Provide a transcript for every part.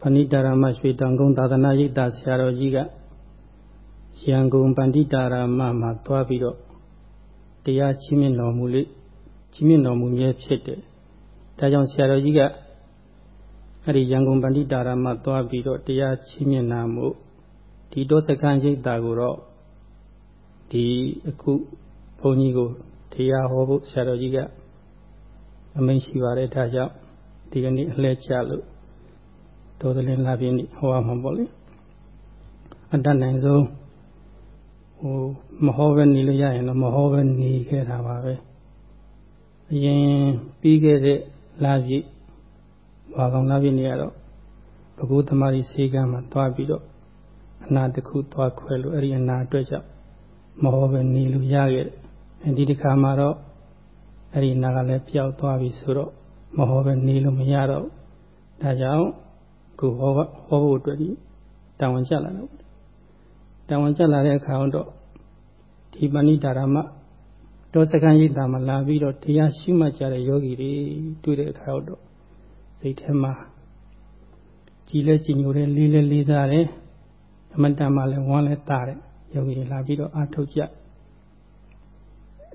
ဖဏိတာရမရွှေတောင်ကုန်းသာသနာ့ရိပ်သာဆရာတော်ကြီးကရန်ကုန်ပန္တိတာရမမှာသွားပြီးတော့တရားချင်းမြင့်တော်မူလေချင်းမြင့်တော်မူမြဲဖြစ်တယ်။ဒါကြောင့်ဆရာတော်ကြီးကအဲ့ဒီရန်ကုန်ပန္တိတာရမသွားပြီးတော့တရားချင်းမြင့်နာမှုဒီတောစခန်းရိပ်သာကိုတော့ဒီအခုဘုန်းကြီးကိုတရားဟောဖို့ဆရာတော်ကြီးကအမိန့်ရှိပါတယ်ဒါကြောင့်ဒီကနေ့အလှည့်ချလို့ တော်သလင်းလာပြင်းဟောရမှာပေါ့လေအတတ်နိုင်ဆုံးဟိုမဟောပဲနေလို့ရရင်တော့မဟောပဲနေခဲ့တာပါပဲအရင်ပြီးခဲ့တဲ့လာပြည့်ဘာကောင်လာပြည့်နေရတော့ဘဂုသမารီစေကံမှာသွားပြီးတော့အနာတစ်ခုသွားခွဲလို့အဲ့ဒီအနာအတွက်ကြောင့်မဟောပဲနေလို့ရခဲ့တယ်အဲဒီတစ်ခါမှာတော့အဲ့ဒီနာကလည်းပျောက်သွားပြီဆိုတော့မဟောပဲနေလို့မရတော့ဒါကြောင့် ကိုဟောဟောဖို့အတွက်ဒီတာဝန်ကျလာတော့တာဝန်ကျလာတဲ့အခါတော့ဒီပဏိတာရမတောစကံရိပ်တာမှာလာပြီးတော့တရားရှိမှကြတဲ့ယောဂီတွေတွေ့တဲ့အခါတော့စိတ်ထဲမှာကြည်လဲကြည်ညိုတယ်လေးလဲလေးစားတယ်အမတန်မှလည်းဝမ်းလဲတာတယ်ယောဂီတွေလာပြီးတော့အာထုတ်ကြ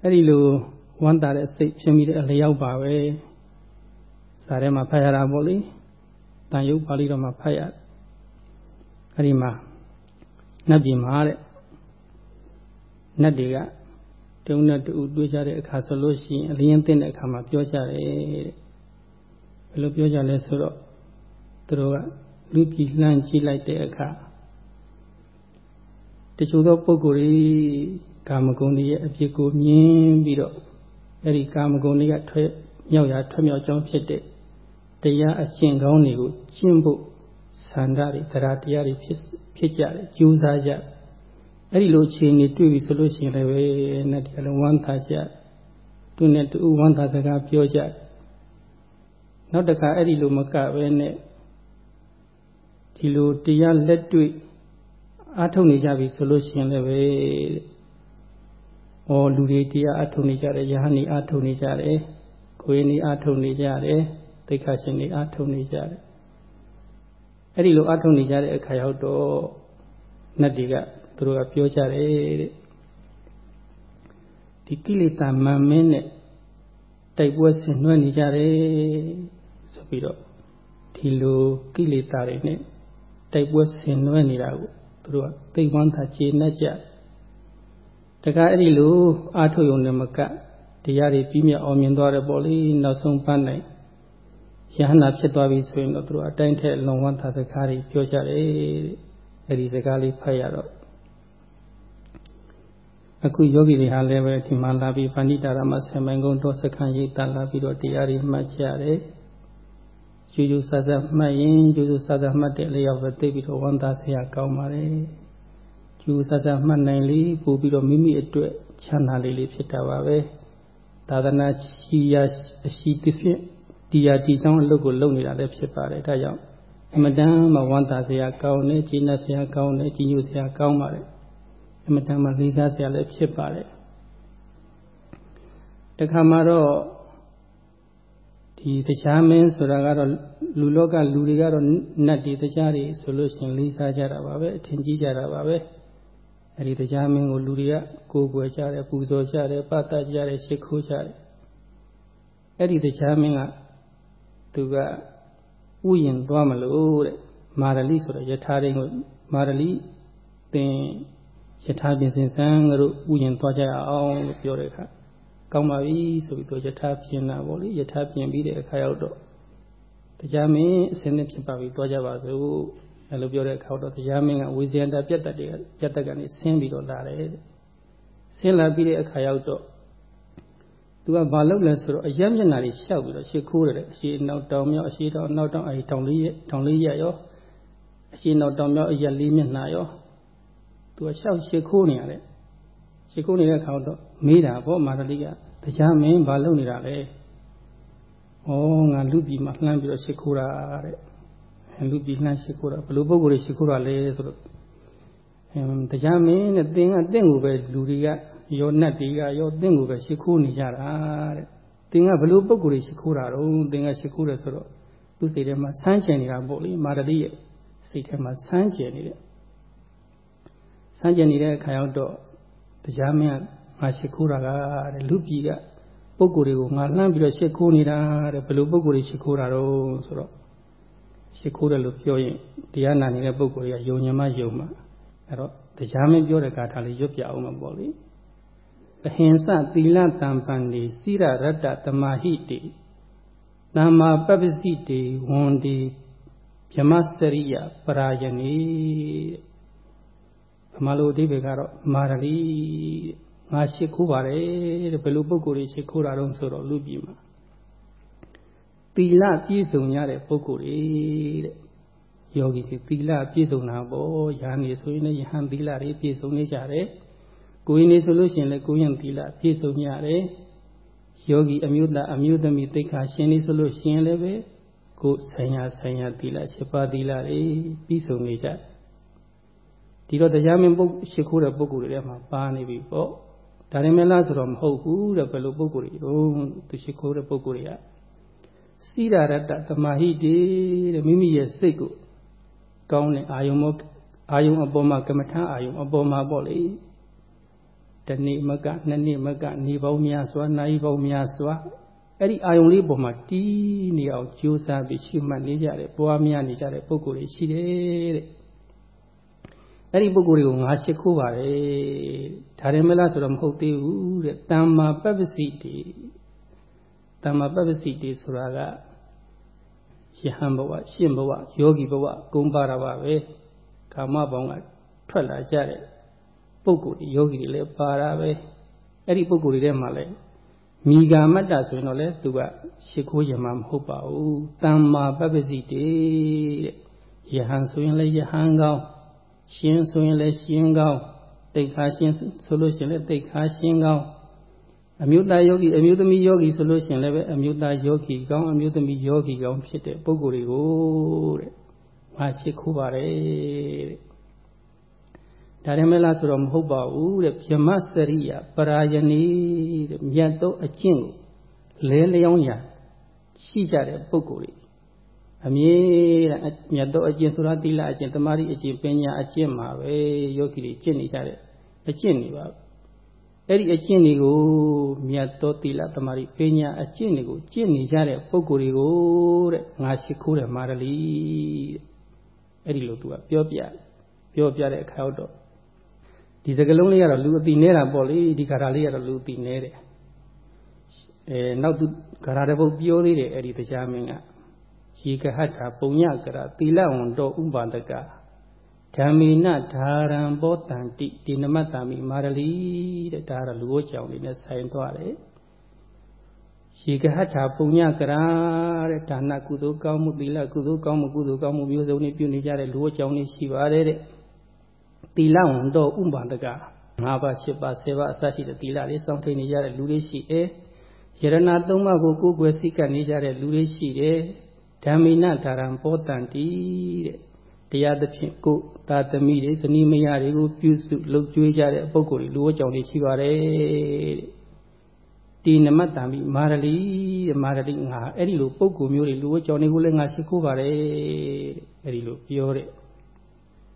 အဲ့ဒီလိုဝမ်းတာတဲ့စိတ်ဖြစ်မိတဲ့အလျောက်ပါပဲစာထဲမှာဖတ်ရတာပေါ့လေ တန်ရုပ်ပါဠိတော်မှာဖတ်ရတယ်အဲ့ဒီမှာနတ်ပြည်မှာတဲ့နတ်တွေကတုံးနဲ့တူတွေ့ကြတဲ့အခါဆိုလို့ရှိရင်အလျင်းသိတဲ့အခါမှာပြောကြတယ်တဲ့ဘယ်လိုပြောကြလဲဆိုတော့သူတို့ကလူပြည်လှမ်းကြည့်လိုက်တဲ့အခါတချို့သောပုဂ္ဂိုလ်တွေကာမဂုဏ်တွေရဲ့အဖြစ်ကိုမြင်ပြီးတော့အဲ့ဒီကာမဂုဏ်တွေကထွက်မြောက်ရာထွက်မြောက်ကြောင်းဖြစ်တဲ့ တရားအကျင့်ကောင်းတွေကိုကျင့်ဖို့ဆန္ဒတွေတရားတရားတွေဖြစ်ဖြစ်ကြတယ်ကြိုးစားကြအဲ့ဒီလိုအခြေအနေတွေ့ပြီဆိုလို့ရှိရင်လည်းပဲနဲ့တရားလုံးဝမ်းသာကြသူနဲ့တူဝမ်းသာစကားပြောကြနောက်တစ်ခါအဲ့ဒီလိုမကပဲနဲ့ဒီလိုတရားလက်တွေ့အားထုတ်နေကြပြီဆိုလို့ရှိရင်လည်းပဲဩလူတွေတရားအားထုတ်နေကြတယ်ယဟန်ဤအားထုတ်နေကြတယ်ကိုယ်ဤအားထုတ်နေကြတယ် သိက္ခာရှင်တွေအားထုတ်နေကြတယ်အဲ့ဒီလိုအားထုတ်နေကြတဲ့အခါရောက်တော့နတ်တွေကသူတို့ကပြောကြတယ်တဲ့ဒီကိလေသာမန်မင်းနဲ့တိုက်ပွဲဆင်နွှဲနေကြတယ်ဆိုပြီးတော့ဒီလိုကိလေသာတွေနဲ့တိုက်ပွဲဆင်နွှဲနေတာကိုသူတို့ကသိဝမ်းသာခြေနဲ့ကြတခါအဲ့ဒီလိုအာထုတ်ယုံနဲ့မကတရားတွေပြီးမြတ်အောင်မြင်သွားတယ်ပေါ့လေနောက်ဆုံးပန်းနိုင် ယဟနာဖြစ်သွားပြီဆိုရင်တော့သူတို့အတိုင်းထက်လုံဝန်းသာစကားတွေပြောကြတယ်အဲ့ဒီစကားလေးဖတ်ရတော့အခုယောဂီတွေဟာလည်းပဲဒီမှာလာပြီးပဏိတာရမဆေမိုင်ကုန်းတော့စခန်းရိပ်တာလာပြီးတော့တရားတွေမှတ်ကြတယ်ကျူးကျူးဆဆမှတ်ရင်ကျူးကျူးဆဆမှတ်တဲ့အလျောက်ပဲသိပြီးတော့ဝန္တာဆရာကောင်းပါတယ်ကျူးဆဆမှတ်နိုင်လေပို့ပြီးတော့မိမိအတွက်ချမ်းသာလေးလေးဖြစ်တာပါပဲသာသနာချီရအရှိသဖြင့် တရားတည်ဆောင်အလုပ်ကိုလုပ်နေတာလည်းဖြစ်ပါတယ်ဒါကြောင့်အမတန်မှဝမ်းသာစရာကောင်းတယ်ကျင့်တတ်စရာကောင်းတယ်ကြီးညိုစရာကောင်းပါတယ်အမတန်မှလေးစားစရာလည်းဖြစ်ပါတယ်တခါမှတော့ဒီတရားမင်းဆိုတာကတော့လူလောကလူတွေကတော့နတ်တွေတရားတွေဆိုလို့ရှိရင်လေးစားကြတာပါပဲအထင်ကြီးကြတာပါပဲအဲဒီတရားမင်းကိုလူတွေကကိုးကွယ်ကြတယ်ပူဇော်ကြတယ်ပတ်သက်ကြတယ်ရှ िख ိုးကြတယ်အဲ့ဒီတရားမင်းက သူကဥယျင်သွားမလို့တဲ့မာရလိဆိုတော့ယထာတိုင်းကိုမာရလိသင်ယထာပြင်စင်စံတို့ဥယျင်သွားကြအောင်လို့ပြောတဲ့အခါကောင်းပါပြီဆိုပြီးတော့ယထာပြင်တာပေါ့လေယထာပြင်ပြီးတဲ့အခါရောက်တော့တရားမင်းအစင်းနဲ့ဖြစ်ပါပြီသွားကြပါစို့အဲလိုပြောတဲ့အခါတော့တရားမင်းကဝေဇယန္တာပြတ်တတ်တယ်ပြတ်တတ်ကနေဆင်းပြီးတော့လာတယ်ဆင်းလာပြီးတဲ့အခါရောက်တော့ သူကဘာလုပ်လဲဆိုတော့အယက်မျက်နှာလေးရှောက်ပြီးတော့ရှေ့ခိုးတယ်အရှေ့နောက်တောင်မြောက်အရှေ့တောင်နောက်တောင်အဲဒီတောင်လေးရက်တောင်လေးရက်ရောအရှေ့နောက်တောင်မြောက်အယက်လေးမျက်နှာရောသူကရှောက်ရှေ့ခိုးနေရတယ်ရှေ့ခိုးနေတဲ့အခါတော့မေးတာဗောမာရလိကတရားမင်းဘာလုပ်နေတာလဲဩငါလူပြည်မှာလှမ်းပြီးတော့ရှေ့ခိုးတာတဲ့လူပြည်လှမ်းရှေ့ခိုးတာဘယ်လိုပုံကိုယ်ရှေ့ခိုးတာလဲဆိုတော့တရားမင်းနဲ့သင်ကတင့်ကိုပဲလူတွေက ရောနတ်တွေကရောသင်ကိုပဲရှ िख ိုးနေကြတာတဲ့သင်ကဘလို့ပုံကိုယ်တွေရှ िख ိုးတာတော့သင်ကရှ िख ိုးတယ်ဆိုတော့ သူ့စိတ်ထဲမှာဆန်းကျင်နေတာပေါ့လေမာရတိရဲ့စိတ်ထဲမှာဆန်းကျင်နေတဲ့ဆန်းကျင်နေတဲ့အခါရောက်တော့တရားမင်းငါရှိခိုးတာကတဲ့လူပြည်ကပုံကိုယ်တွေကိုငါလှမ်းပြီးတော့ရှိခိုးနေတာတဲ့ဘယ်လိုပုံကိုယ်တွေရှိခိုးတာတော့ဆိုတော့ရှိခိုးတယ်လို့ပြောရင်တရားနာနေတဲ့ပုံကိုယ်တွေကယုံညမယုံမှာအဲ့တော့တရားမင်းပြောတဲ့ကာထာလေးရွတ်ပြအောင်မှာပေါ့လေ အဟင်္စသီလတံပန်ဒီစိရရတ္တတမဟိတိသမ္မာပပ္ပစိတေဝန္ဒီဗြမစရိယပရာယနေဗမာလိုအဓိပ္ပာယ်ကတော့မာရလီငါရှိခိုးပါတယ်တဲ့ဘယ်လိုပုံကိုယ်တွေရှိခိုးတာတော့ဆိုတော့လူပြည်မှာသီလပြည့်စုံရတဲ့ပုံကိုယ်တွေတဲ့ယောဂီတွေသီလပြည့်စုံတာပေါ့ယာနေဆိုရင်လည်းယဟန်သီလတွေပြည့်စုံနေကြတယ် ကိုရင်နေဆိုလို့ရှိရင်လည်းကိုရင်သီလပြည့်စုံကြတယ်ယောဂီအမျိုးသားအမျိုးသမီးသိက္ခာရှင်နေဆိုလို့ရှိရင်လည်းပဲကိုဆိုင်ရာဆိုင်ရာသီလ7ပါးသီလတွေပြည့်စုံနေကြဒီတော့တရားမင်းပုဂ္ဂိုလ်ရှိခိုးတဲ့ပုဂ္ဂိုလ်တွေထဲမှာပါနေပြီပေါ့ဒါရင်မလားဆိုတော့မဟုတ်ဘူးတဲ့ဘယ်လိုပုဂ္ဂိုလ်တွေတော့သူရှိခိုးတဲ့ပုဂ္ဂိုလ်တွေကစိရရတ္တသမာဟိတေတဲ့မိမိရဲ့စိတ်ကိုကောင်းတဲ့အာယုံမအာယုံအပေါ်မှာကမ္မထအာယုံအပေါ်မှာပေါ့လေ တနေ့မကနှစ်နေ့မကနေပေါင်းများစွာနိုင်ပေါင်းများစွာအဲ့ဒီအာယုံလေးပေါ်မှာတီးနေအောင်ကြိုးစားပြီးရှုမှတ်နေကြတယ်ပွားများနေကြတဲ့ပုဂ္ဂိုလ်တွေရှိတယ်တဲ့အဲ့ဒီပုဂ္ဂိုလ်တွေကိုငါရှိခိုးပါတယ်ဒါရင်မလားဆိုတော့မဟုတ်သေးဘူးတဲ့တမ္မာပပ္ပစီတိတမ္မာပပ္ပစီတိဆိုတာကယဟန်ဘဝရှင်းဘဝယောဂီဘဝကုံပါတာပါပဲကာမဘောင်ကထွက်လာကြတဲ့ ပုဂ္ဂိုလ်တွေယောဂီတွေလည်းပါတာပဲအဲ့ဒီပုဂ္ဂိုလ်တွေထဲမှာလည်းမိဂာမတ္တဆိုရင်တော့လေသူကရှ िख ိုးရမှာမဟုတ်ပါဘူးတမ္မာပပ္ပစီတေတဲ့ယဟန်ဆိုရင်လည်းယဟန်ကောင်းရှင်ဆိုရင်လည်းရှင်ကောင်းတိတ်ခါရှင်ဆိုလို့ရှိရင်လည်းတိတ်ခါရှင်ကောင်းအမျိုးသားယောဂီအမျိုးသမီးယောဂီဆိုလို့ရှိရင်လည်းပဲအမျိုးသားယောဂီကောင်းအမျိုးသမီးယောဂီကောင်းဖြစ်တဲ့ပုဂ္ဂိုလ်တွေကိုတဲ့ငါရှိခိုးပါတယ်တဲ့ ဒါရမလားဆိုတော့မဟုတ်ပါဘူးတဲ့ဗြမစရိယပရာယဏီတဲ့မြတ်သောအကျင့်ကိုလဲလျောင်းရာရှိကြတဲ့ပုဂ္ဂိုလ်တွေအမြဲတမ်းမြတ်သောအကျင့်ဆိုတာသီလအကျင့်တမာရီအကျင့်ပညာအကျင့်မှာပဲယောဂီတွေကျင့်နေကြတဲ့အကျင့်တွေပါအဲ့ဒီအကျင့်တွေကိုမြတ်သောသီလတမာရီပညာအကျင့်တွေကိုကျင့်နေကြတဲ့ပုဂ္ဂိုလ်တွေကိုတဲ့ငါရှိခိုးတယ်မာရလီတဲ့အဲ့ဒီလိုသူကပြောပြပြောပြတဲ့အခါတော့ ဒီစကလုံးလေးကတော့လူအတိနေတာပေါ့လေဒီခါရလေးကတော့လူအတိနေတယ်အဲနောက်သူခါရတဲ့ဘုတ်ပြောသေးတယ်အဲ့ဒီတရားမင်းကရေကဟထပုံညကရသီလဝံတော်ဥပါဒကဓမ္မေနဓာရံဘောတန္တိဒီနမတ္တမိမာရလီတဲ့ဒါကတော့လူဝကြောင်လေးနဲ့ဆိုင်သွားတယ်ရေကဟထပုံညကရာတဲ့ဒါနကုသိုလ်ကောင်းမှုသီလကုသိုလ်ကောင်းမှုကုသိုလ်ကောင်းမှုမျိုးစုံတွေပြုနေကြတဲ့လူဝကြောင်လေးရှိပါတယ်တဲ့ သီလဝံတော်ဥပါဒက၅ပါး၈ပါး၁၀ပါးအစရှိတဲ့သီလလေးစောင့်ထိန်နေကြတဲ့လူတွေရှိတယ်ယရဏသုံးပါးကိုကိုယ်ွယ်စိတ်ကပ်နေကြတဲ့လူတွေရှိတယ်ဓမ္မိနဓာရံဘောတန်တိတဲ့တရားသဖြင့်ကိုသာသမီတွေဇနီးမယားတွေကိုပြုစုလှုပ်ကြွေးကြတဲ့ပုဂ္ဂိုလ်တွေလူဝကြောင့်တွေရှိပါတယ်တဲ့ဒီနမတ္တံမိမာရလီတဲ့မာရလီငါအဲ့ဒီလိုပုဂ္ဂိုလ်မျိုးတွေလူဝကြောင့်တွေကိုလည်းငါရှိခိုးပါတယ်တဲ့အဲ့ဒီလိုပြောတဲ့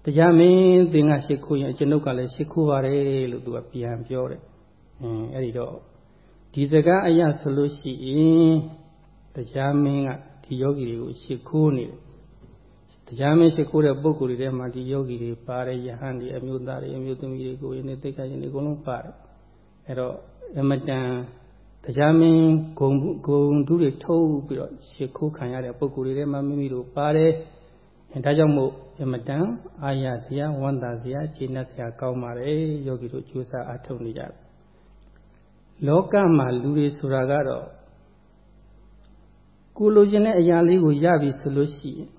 တရားမင်းသင်ကရှိခိုးရင်ကျွန်ုပ်ကလည်းရှိခိုးပါတယ်လို့သူကပြန်ပြောတယ်။အင်းအဲ့ဒီတော့ဒီစကားအရဆိုလို့ရှိရင်တရားမင်းကဒီယောဂီတွေကိုရှိခိုးနေတယ်။တရားမင်းရှိခိုးတဲ့ပုဂ္ဂိုလ်တွေထဲမှာဒီယောဂီတွေပါတယ်ယဟန်တွေအမျိုးသားတွေအမျိုးသမီးတွေကိုရင်းနေသိက္ခာရှင်တွေအကုန်လုံးပါတယ်။အဲ့တော့အမတန်တရားမင်းဂုံဂုံသူတွေထုတ်ပြီးတော့ရှိခိုးခံရတဲ့ပုဂ္ဂိုလ်တွေထဲမှာမိမိတို့ပါတယ်။ဒါကြောင့်မို့ အမတန်အာရစရာဝန္တာစရာခြေနှက်စရာကောင်းပါတယ်ယောဂီတို့ကြိုးစားအားထုတ်နေကြတယ်လောကမှာလူတွေဆိုတာကတော့ကိုလိုချင်တဲ့အရာလေးကိုရပြီဆိုလို့ရှိရင်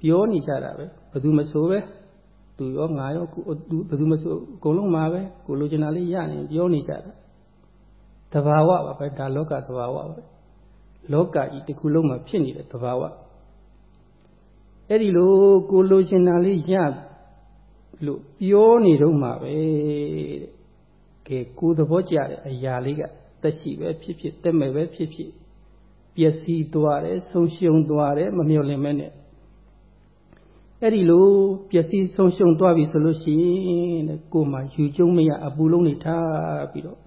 ပြောနေကြတာပဲဘယ်သူမဆိုပဲသူရောငါရောသူဘယ်သူမဆိုအကုန်လုံးမှာပဲကိုလိုချင်တာလေးရရင်ပြောနေကြတာတဘာဝပါပဲဒါလောကတဘာဝပဲလောကကြီးတစ်ခုလုံးမှာဖြစ်နေတဲ့တဘာဝ အဲ့ဒီလိုကိုလိုချင်တာလေးရလို့ပြောနေတော့မှာပဲတဲ့ကဲကိုသဘောကျတဲ့အရာလေးကတက်ရှိပဲဖြစ်ဖြစ်တက်မဲ့ပဲဖြစ်ဖြစ်ပျက်စီးသွားတယ်ဆုံးရှုံးသွားတယ်မမျှော်လင့်မဲနဲ့အဲ့ဒီလိုပျက်စီးဆုံးရှုံးသွားပြီဆိုလို့ရှိရင်ကိုယ်မှာယူကျုံမရအပူလုံးတွေထားပြီးတော့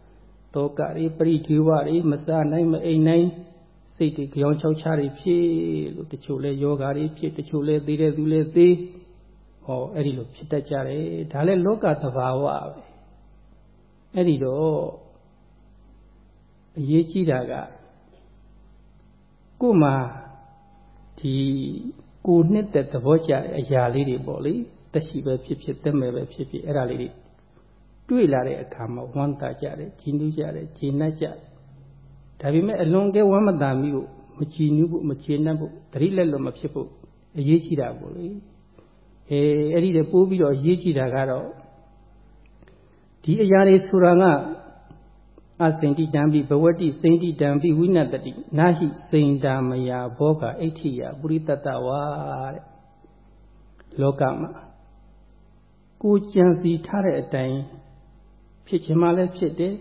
တောကတွေပရိဒီဝတွေမစားနိုင်မအိမ်နိုင် စိတ်တွေကြောင်ချောက်ချတွေဖြစ်လို့တချို့လဲယောဂါတွေဖြစ်တချို့လဲသေးတဲ့သူလဲသေးဟောအဲ့ဒီလိုဖြစ်တတ်ကြတယ်ဒါလဲလောကသဘာဝပဲအဲ့ဒီတော့အရေးကြီးတာကကို့မှာဒီကိုနှစ်သက်သဘောကျတဲ့အရာလေးတွေပေါ့လေတက်ရှိပဲဖြစ်ဖြစ်တက်မဲ့ပဲဖြစ်ဖြစ်အဲ့ဒါလေးတွေတွေ့လာတဲ့အခါမှာဝမ်းသာကြတယ်ကြည်နူးကြတယ်ကြည်နပ်ကြတယ် ဒါပေမဲ့အလွန်ကဲဝမ်းမသာမိဖို့မကြည်နူးဖို့မကျေနပ်ဖို့တတိလက်လွတ်မဖြစ်ဖို့အရေးကြီးတာပေါ့လေအဲအဲ့ဒီတည်းပိုးပြီးတော့အရေးကြီးတာကတော့ဒီအရာတွေဆိုတာကအစိန်တိတံပိဘဝတိစိန်တိတံပိဝိနတတိနာဟိစိန်တာမယာဘောကအဋ္ဌိယပုရိတတဝါတဲ့လောကမှာကိုကြံစီထားတဲ့အတိုင်းဖြစ်ခြင်းမှလည်းဖြစ်တယ်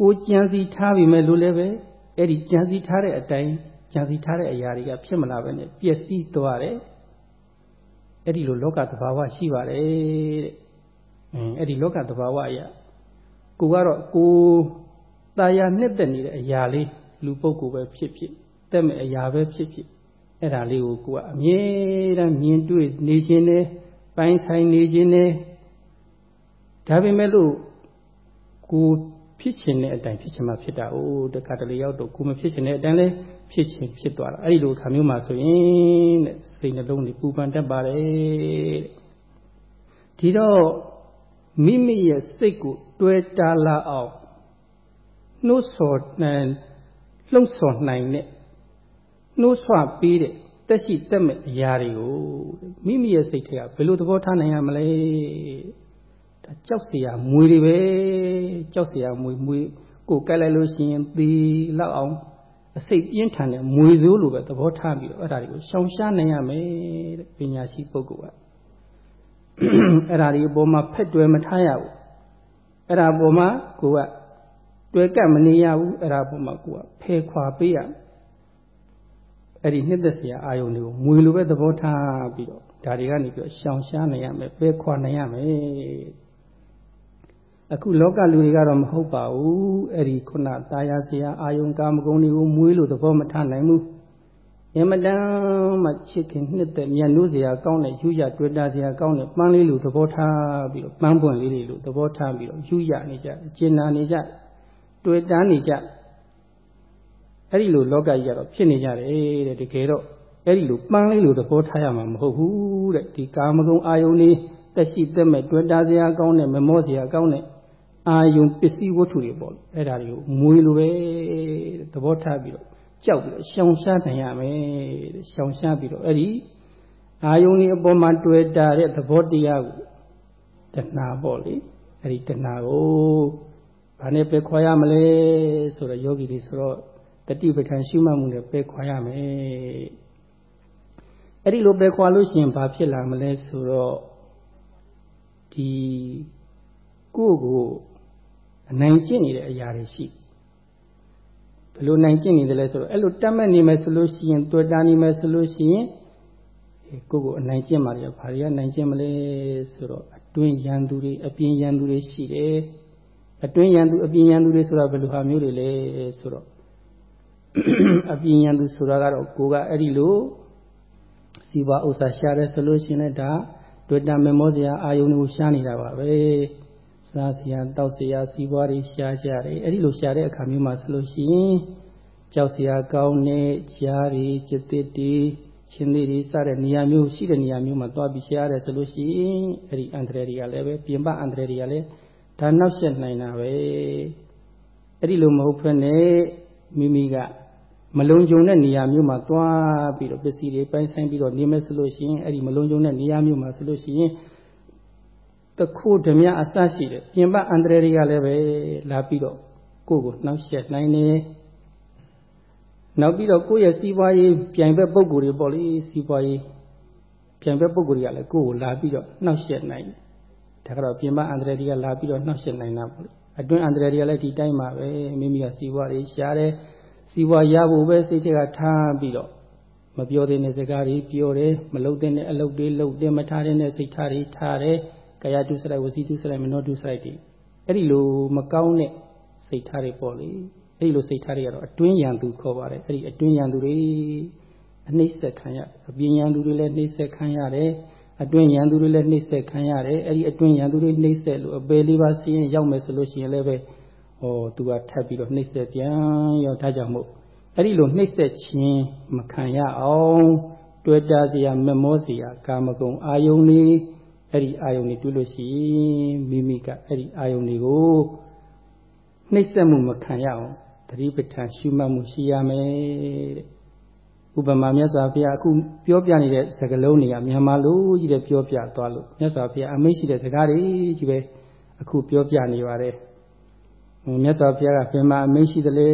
ကိုကြံစီထားပြီမဲ့လို့လည်းပဲအဲ့ဒီကြံစီထားတဲ့အတိုင်းကြံစီထားတဲ့အရာတွေကဖြစ်မလာပဲနဲ့ပျက်စီးသွားတယ်အဲ့ဒီလိုလောကသဘာဝရှိပါတယ်တဲ့အဲအဲ့ဒီလောကသဘာဝအရာကိုကတော့ကိုตาယာနှစ်သက်နေတဲ့အရာလေးလူပုဂ္ဂိုလ်ပဲဖြစ်ဖြစ်တက်မဲ့အရာပဲဖြစ်ဖြစ်အဲ့ဒါလေးကိုကိုကအမြဲတမ်းမြင်တွေ့နေခြင်းနဲ့ပိုင်းဆိုင်နေခြင်းနဲ့ဒါပေမဲ့လို့ကို ဖြစ်ခြင်းတဲ့အတိုင်းဖြစ်ခြင်းမှဖြစ်တာ哦တခါတလေရောက်တော့ကိုမဖြစ်ခြင်းတဲ့အတိုင်းလဲဖြစ်ခြင်းဖြစ်သွားတာအဲ့ဒီလိုခါမျိုးမှာဆိုရင်တဲ့စိတ်နှလုံးတွေပူပန်တတ်ပါတယ်ဒီတော့မိမိရဲ့စိတ်ကိုတွဲတားလာအောင်နှိုးဆော်နိုင်လှုပ်ဆော်နိုင်တဲ့နှိုးဆွပေးတဲ့တက်ရှိတက်မဲ့အရာတွေကိုမိမိရဲ့စိတ်ထဲကဘယ်လိုသဘောထားနိုင်ရမလဲ ဒါကြောက်เสียမွေတွေပဲကြောက်เสียမွေမွေကိုကက်လိုက်လို့ရှိရင်သီလောက်အောင်အစိတ်ပြင်းထန်တဲ့မွေစိုးလိုပဲသဘောထားပြီးတော့အဲ့ဒါတွေကိုရှောင်ရှားနိုင်ရမယ်တဲ့ပညာရှိပုဂ္ဂိုလ်ကအဲ့ဒါဒီအပေါ်မှာဖက်တွယ်မထားရဘူးအဲ့ဒါပေါ်မှာကိုကတွေ့ကပ်မနေရဘူးအဲ့ဒါပေါ်မှာကိုကဖယ်ခွာပေးရအဲ့ဒီနှစ်သက်စရာအာယုန်တွေကိုမွေလိုပဲသဘောထားပြီးတော့ဒါတွေကနေပြီးတော့ရှောင်ရှားနိုင်ရမယ်ပယ်ခွာနိုင်ရမယ် အခုလောကလူတွေကတော့မဟုတ်ပါဘူးအဲ့ဒီခုနတာယာစရာအာယုန်ကာမဂုဏ်တွေကိုမွေးလို့သဘောမထားနိုင်ဘူးအမတန်မှချစ်ခင်နှစ်သက်မြတ်နိုးစရာကောင်းတဲ့ယူရတွေ့တာစရာကောင်းတဲ့ပန်းလေးလိုသဘောထားပြီးတော့ပန်းပွင့်လေးတွေလိုသဘောထားပြီးတော့ယူရနေကြကျင်နာနေကြတွေ့တာနေကြအဲ့ဒီလိုလောကကြီးကတော့ဖြစ်နေကြတယ်တဲ့တကယ်တော့အဲ့ဒီလိုပန်းလေးလိုသဘောထားရမှာမဟုတ်ဘူးတဲ့ဒီကာမဂုဏ်အာယုန်လေးတက်ရှိတက်မဲ့တွေ့တာစရာကောင်းတဲ့မမောစရာကောင်းတဲ့ အာယုံပစ္စည်းဝတ္ထုတွေပေါ့အဲ့ဒါတွေကိုမွေလိုပဲသဘောထားပြီးတော့ကြောက်ပြီးတော့ရှောင်ရှားနိုင်ရမယ်တဲ့ရှောင်ရှားပြီးတော့အဲ့ဒီအာယုန်ဒီအပေါ်မှာတွေ့တာတဲ့သဘောတရားကိုတဏှာပေါ့လေအဲ့ဒီတဏှာကိုဘာနဲ့ပဲခွာရမလဲဆိုတော့ယောဂီတွေဆိုတော့တတိပဋ္ဌာန်ရှုမှတ်မှုနဲ့ပဲခွာရမယ်အဲ့ဒီလိုပဲခွာလို့ရှိရင်ဘာဖြစ်လာမလဲဆိုတော့ဒီကိုယ့်ကို အနိုင်ကျင့်နေတဲ့အရာတွေရှိဘယ်လိုနိုင်ကျင့်နေတယ်လဲဆိုတော့အဲ့လိုတတ်မဲ့နေမယ်ဆိုလို့ရှိရင်တွေ့တာနေမယ်ဆိုလို့ရှိရင်ကိုယ့်ကိုအနိုင်ကျင့်ပါလေဘာတွေကနိုင်ကျင့်မလဲဆိုတော့အတွင်းရန်သူတွေအပြင်ရန်သူတွေရှိတယ်အတွင်းရန်သူအပြင်ရန်သူတွေဆိုတာဘယ်လိုဟာမျိုးတွေလဲဆိုတော့အပြင်ရန်သူဆိုတာကတော့ကိုကအဲ့ဒီလိုစီပွားဥစ္စာရှာတယ်ဆိုလို့ရှိရင်လည်းဒါတွေ့တာမေမောစရာအာယုန်ကိုရှားနေတာပါပဲ စားစရာတောက်စရာစီးပွားတွေရှားကြတယ်အဲ့ဒီလိုရှားတဲ့အခါမျိုးမှာဆိုလို့ရှိရင်ကြောက်စရာကောင်းတဲ့ကြားတွေจิตတိတွေရှင်သေးတွေစတဲ့နေရာမျိုးရှိတဲ့နေရာမျိုးမှာသွားပြီးရှားရတယ်ဆိုလို့ရှိရင်အဲ့ဒီအန္တရာယ်တွေကလည်းပဲပြင်ပအန္တရာယ်တွေကလည်းဒါနောက်ဆက်နိုင်တာပဲအဲ့ဒီလိုမဟုတ်ဘဲနဲ့မိမိကမလုံခြုံတဲ့နေရာမျိုးမှာသွားပြီးတော့ပစ္စည်းတွေပိုင်းဆိုင်ပြီးတော့နေမယ်ဆိုလို့ရှိရင်အဲ့ဒီမလုံခြုံတဲ့နေရာမျိုးမှာဆိုလို့ရှိရင် တခုဓမြအစရှိတယ်ပြင်ပအန္တရာယ်တွေကလည်းပဲလာပြီးတော့ကိုယ့်ကိုနှောက်ယှက်နိုင်တယ်နောက်ပြီးတော့ကိုယ့်ရဲ့စီးပွားရေးပြိုင်ဘက်ပုံကိုယ်တွေပေါ့လေစီးပွားရေးပြိုင်ဘက်ပုံကိုယ်တွေကလည်းကိုယ့်ကိုလာပြီးတော့နှောက်ယှက်နိုင်တယ်ဒါကတော့ပြင်ပအန္တရာယ်တွေကလာပြီးတော့နှောက်ယှက်နိုင်တာပေါ့လေအတွင်းအန္တရာယ်တွေကလည်းဒီတိုင်းပါပဲမိမိကစီးပွားရေးရှားတယ်စီဝါရဖို့ပဲစိတ်ချက်ကထားပြီးတော့မပြောတဲ့စကားတွေပြောတယ်မလုပ်တဲ့အလုပ်တွေလုပ်တယ်မထားတဲ့စိတ်ထားတွေထားတယ် ကာယတုစရိုက်ဝစီတုစရိုက်မနောတုစရိုက်တွေအဲ့ဒီလိုမကောင်းတဲ့စိတ်ထားတွေပေါ့လေအဲ့ဒီလိုစိတ်ထားတွေကတော့အတွင်းရန်သူခေါ်ပါတယ်အဲ့ဒီအတွင်းရန်သူတွေအနှိမ့်ဆက်ခံရအပြင်ရန်သူတွေလည်းနှိမ့်ဆက်ခံရတယ်အတွင်းရန်သူတွေလည်းနှိမ့်ဆက်ခံရတယ်အဲ့ဒီအတွင်းရန်သူတွေနှိမ့်ဆက်လို့အပေလေးပါစီရင်ရောက်မယ်ဆိုလို့ရှိရင်လည်းပဲဟောသူကထပ်ပြီးတော့နှိမ့်ဆက်ပြန်ရောဒါကြောင့်မို့အဲ့ဒီလိုနှိမ့်ဆက်ခြင်းမခံရအောင် တွေ့တာစရာမမောစရာကာမဂုဏ်အာယုန်လေး အဲ့ဒီအာယုန်တွေတွေ့လို့ရှိရင်မိမိကအဲ့ဒီအာယုန်တွေကိုနှိမ့်ဆက်မှုမခံရအောင်သတိပဋ္ဌာန်ရှုမှတ်မှုရှိရမယ်တဲ့ဥပမာမြတ်စွာဘုရားအခုပြောပြနေတဲ့စကားလုံးတွေကမြန်မာလိုကြီးတဲ့ပြောပြသွားလို့မြတ်စွာဘုရားအမိန့်ရှိတဲ့စကားတွေကြီးပဲအခုပြောပြနေပါတယ်မြတ်စွာဘုရားကဘယ်မှာအမိန့်ရှိသလဲ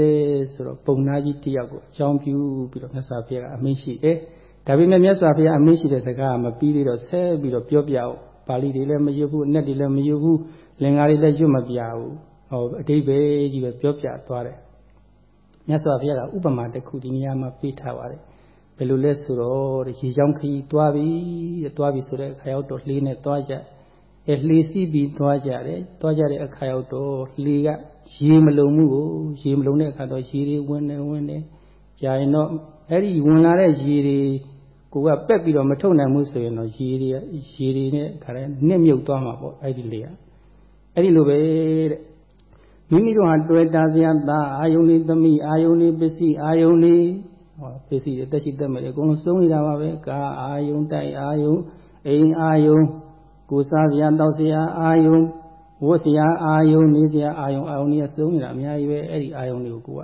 ဆိုတော့ပုံနာကြီးတယောက်ကိုအကြောင်းပြုပြီးတော့မြတ်စွာဘုရားကအမိန့်ရှိတယ် ဒါပေမဲ့မြတ်စွာဘုရားအမိန့်ရှိတဲ့စကားကမပြီးသေးတော့ဆက်ပြီးတော့ပြောပြအောင်ပါဠိတွေလည်းမရွတ်ဘူးအနက်တွေလည်းမရွတ်ဘူးလင်္ကာတွေလည်းရွတ်မပြဘူးဟောအတိတ်ပဲကြီးပဲပြောပြသွားတယ်မြတ်စွာဘုရားကဥပမာတစ်ခုဒီနေရာမှာပေးထားပါတယ်ဘယ်လိုလဲဆိုတော့ရေချောင်းခရီးသွားပြီတဲ့သွားပြီဆိုတဲ့အခါရောက်တော့လှေနဲ့သွားကြအဲလှေစီးပြီးသွားကြတယ်သွားကြတဲ့အခါရောက်တော့လှေကရေမလုံမှုကိုရေမလုံတဲ့အခါတော့ရေတွေဝင်နေဝင်နေကြာရင်တော့အဲ့ဒီဝင်လာတဲ့ရေတွေ ကိုကပက်ပြီးတော့မထုတ်နိုင်ဘူးဆိုရင်တော့ရေတွေရေတွေနဲ့ခါရဲနှစ်မြုပ်သွားမှာပေါ့အဲ့ဒီလေကအဲ့ဒီလိုပဲတဲ့မိမိတို့ဟာတွေ့တာစရာသားအာယုန်လေးသမီးအာယုန်လေးပစ္စည်းအာယုန်လေးဟောပစ္စည်းတွေတက်ရှိတက်မယ်အကုန်လုံးစုံနေတာပါပဲကာအာယုန်တိုက်အာယုန်အိမ်အာယုန်ကိုစားစရာတောက်စရာအာယုန်ဝတ်စရာအာယုန်နေစရာအာယုန်အာယုန်တွေစုံနေတာအများကြီးပဲအဲ့ဒီအာယုန်တွေကိုကိုက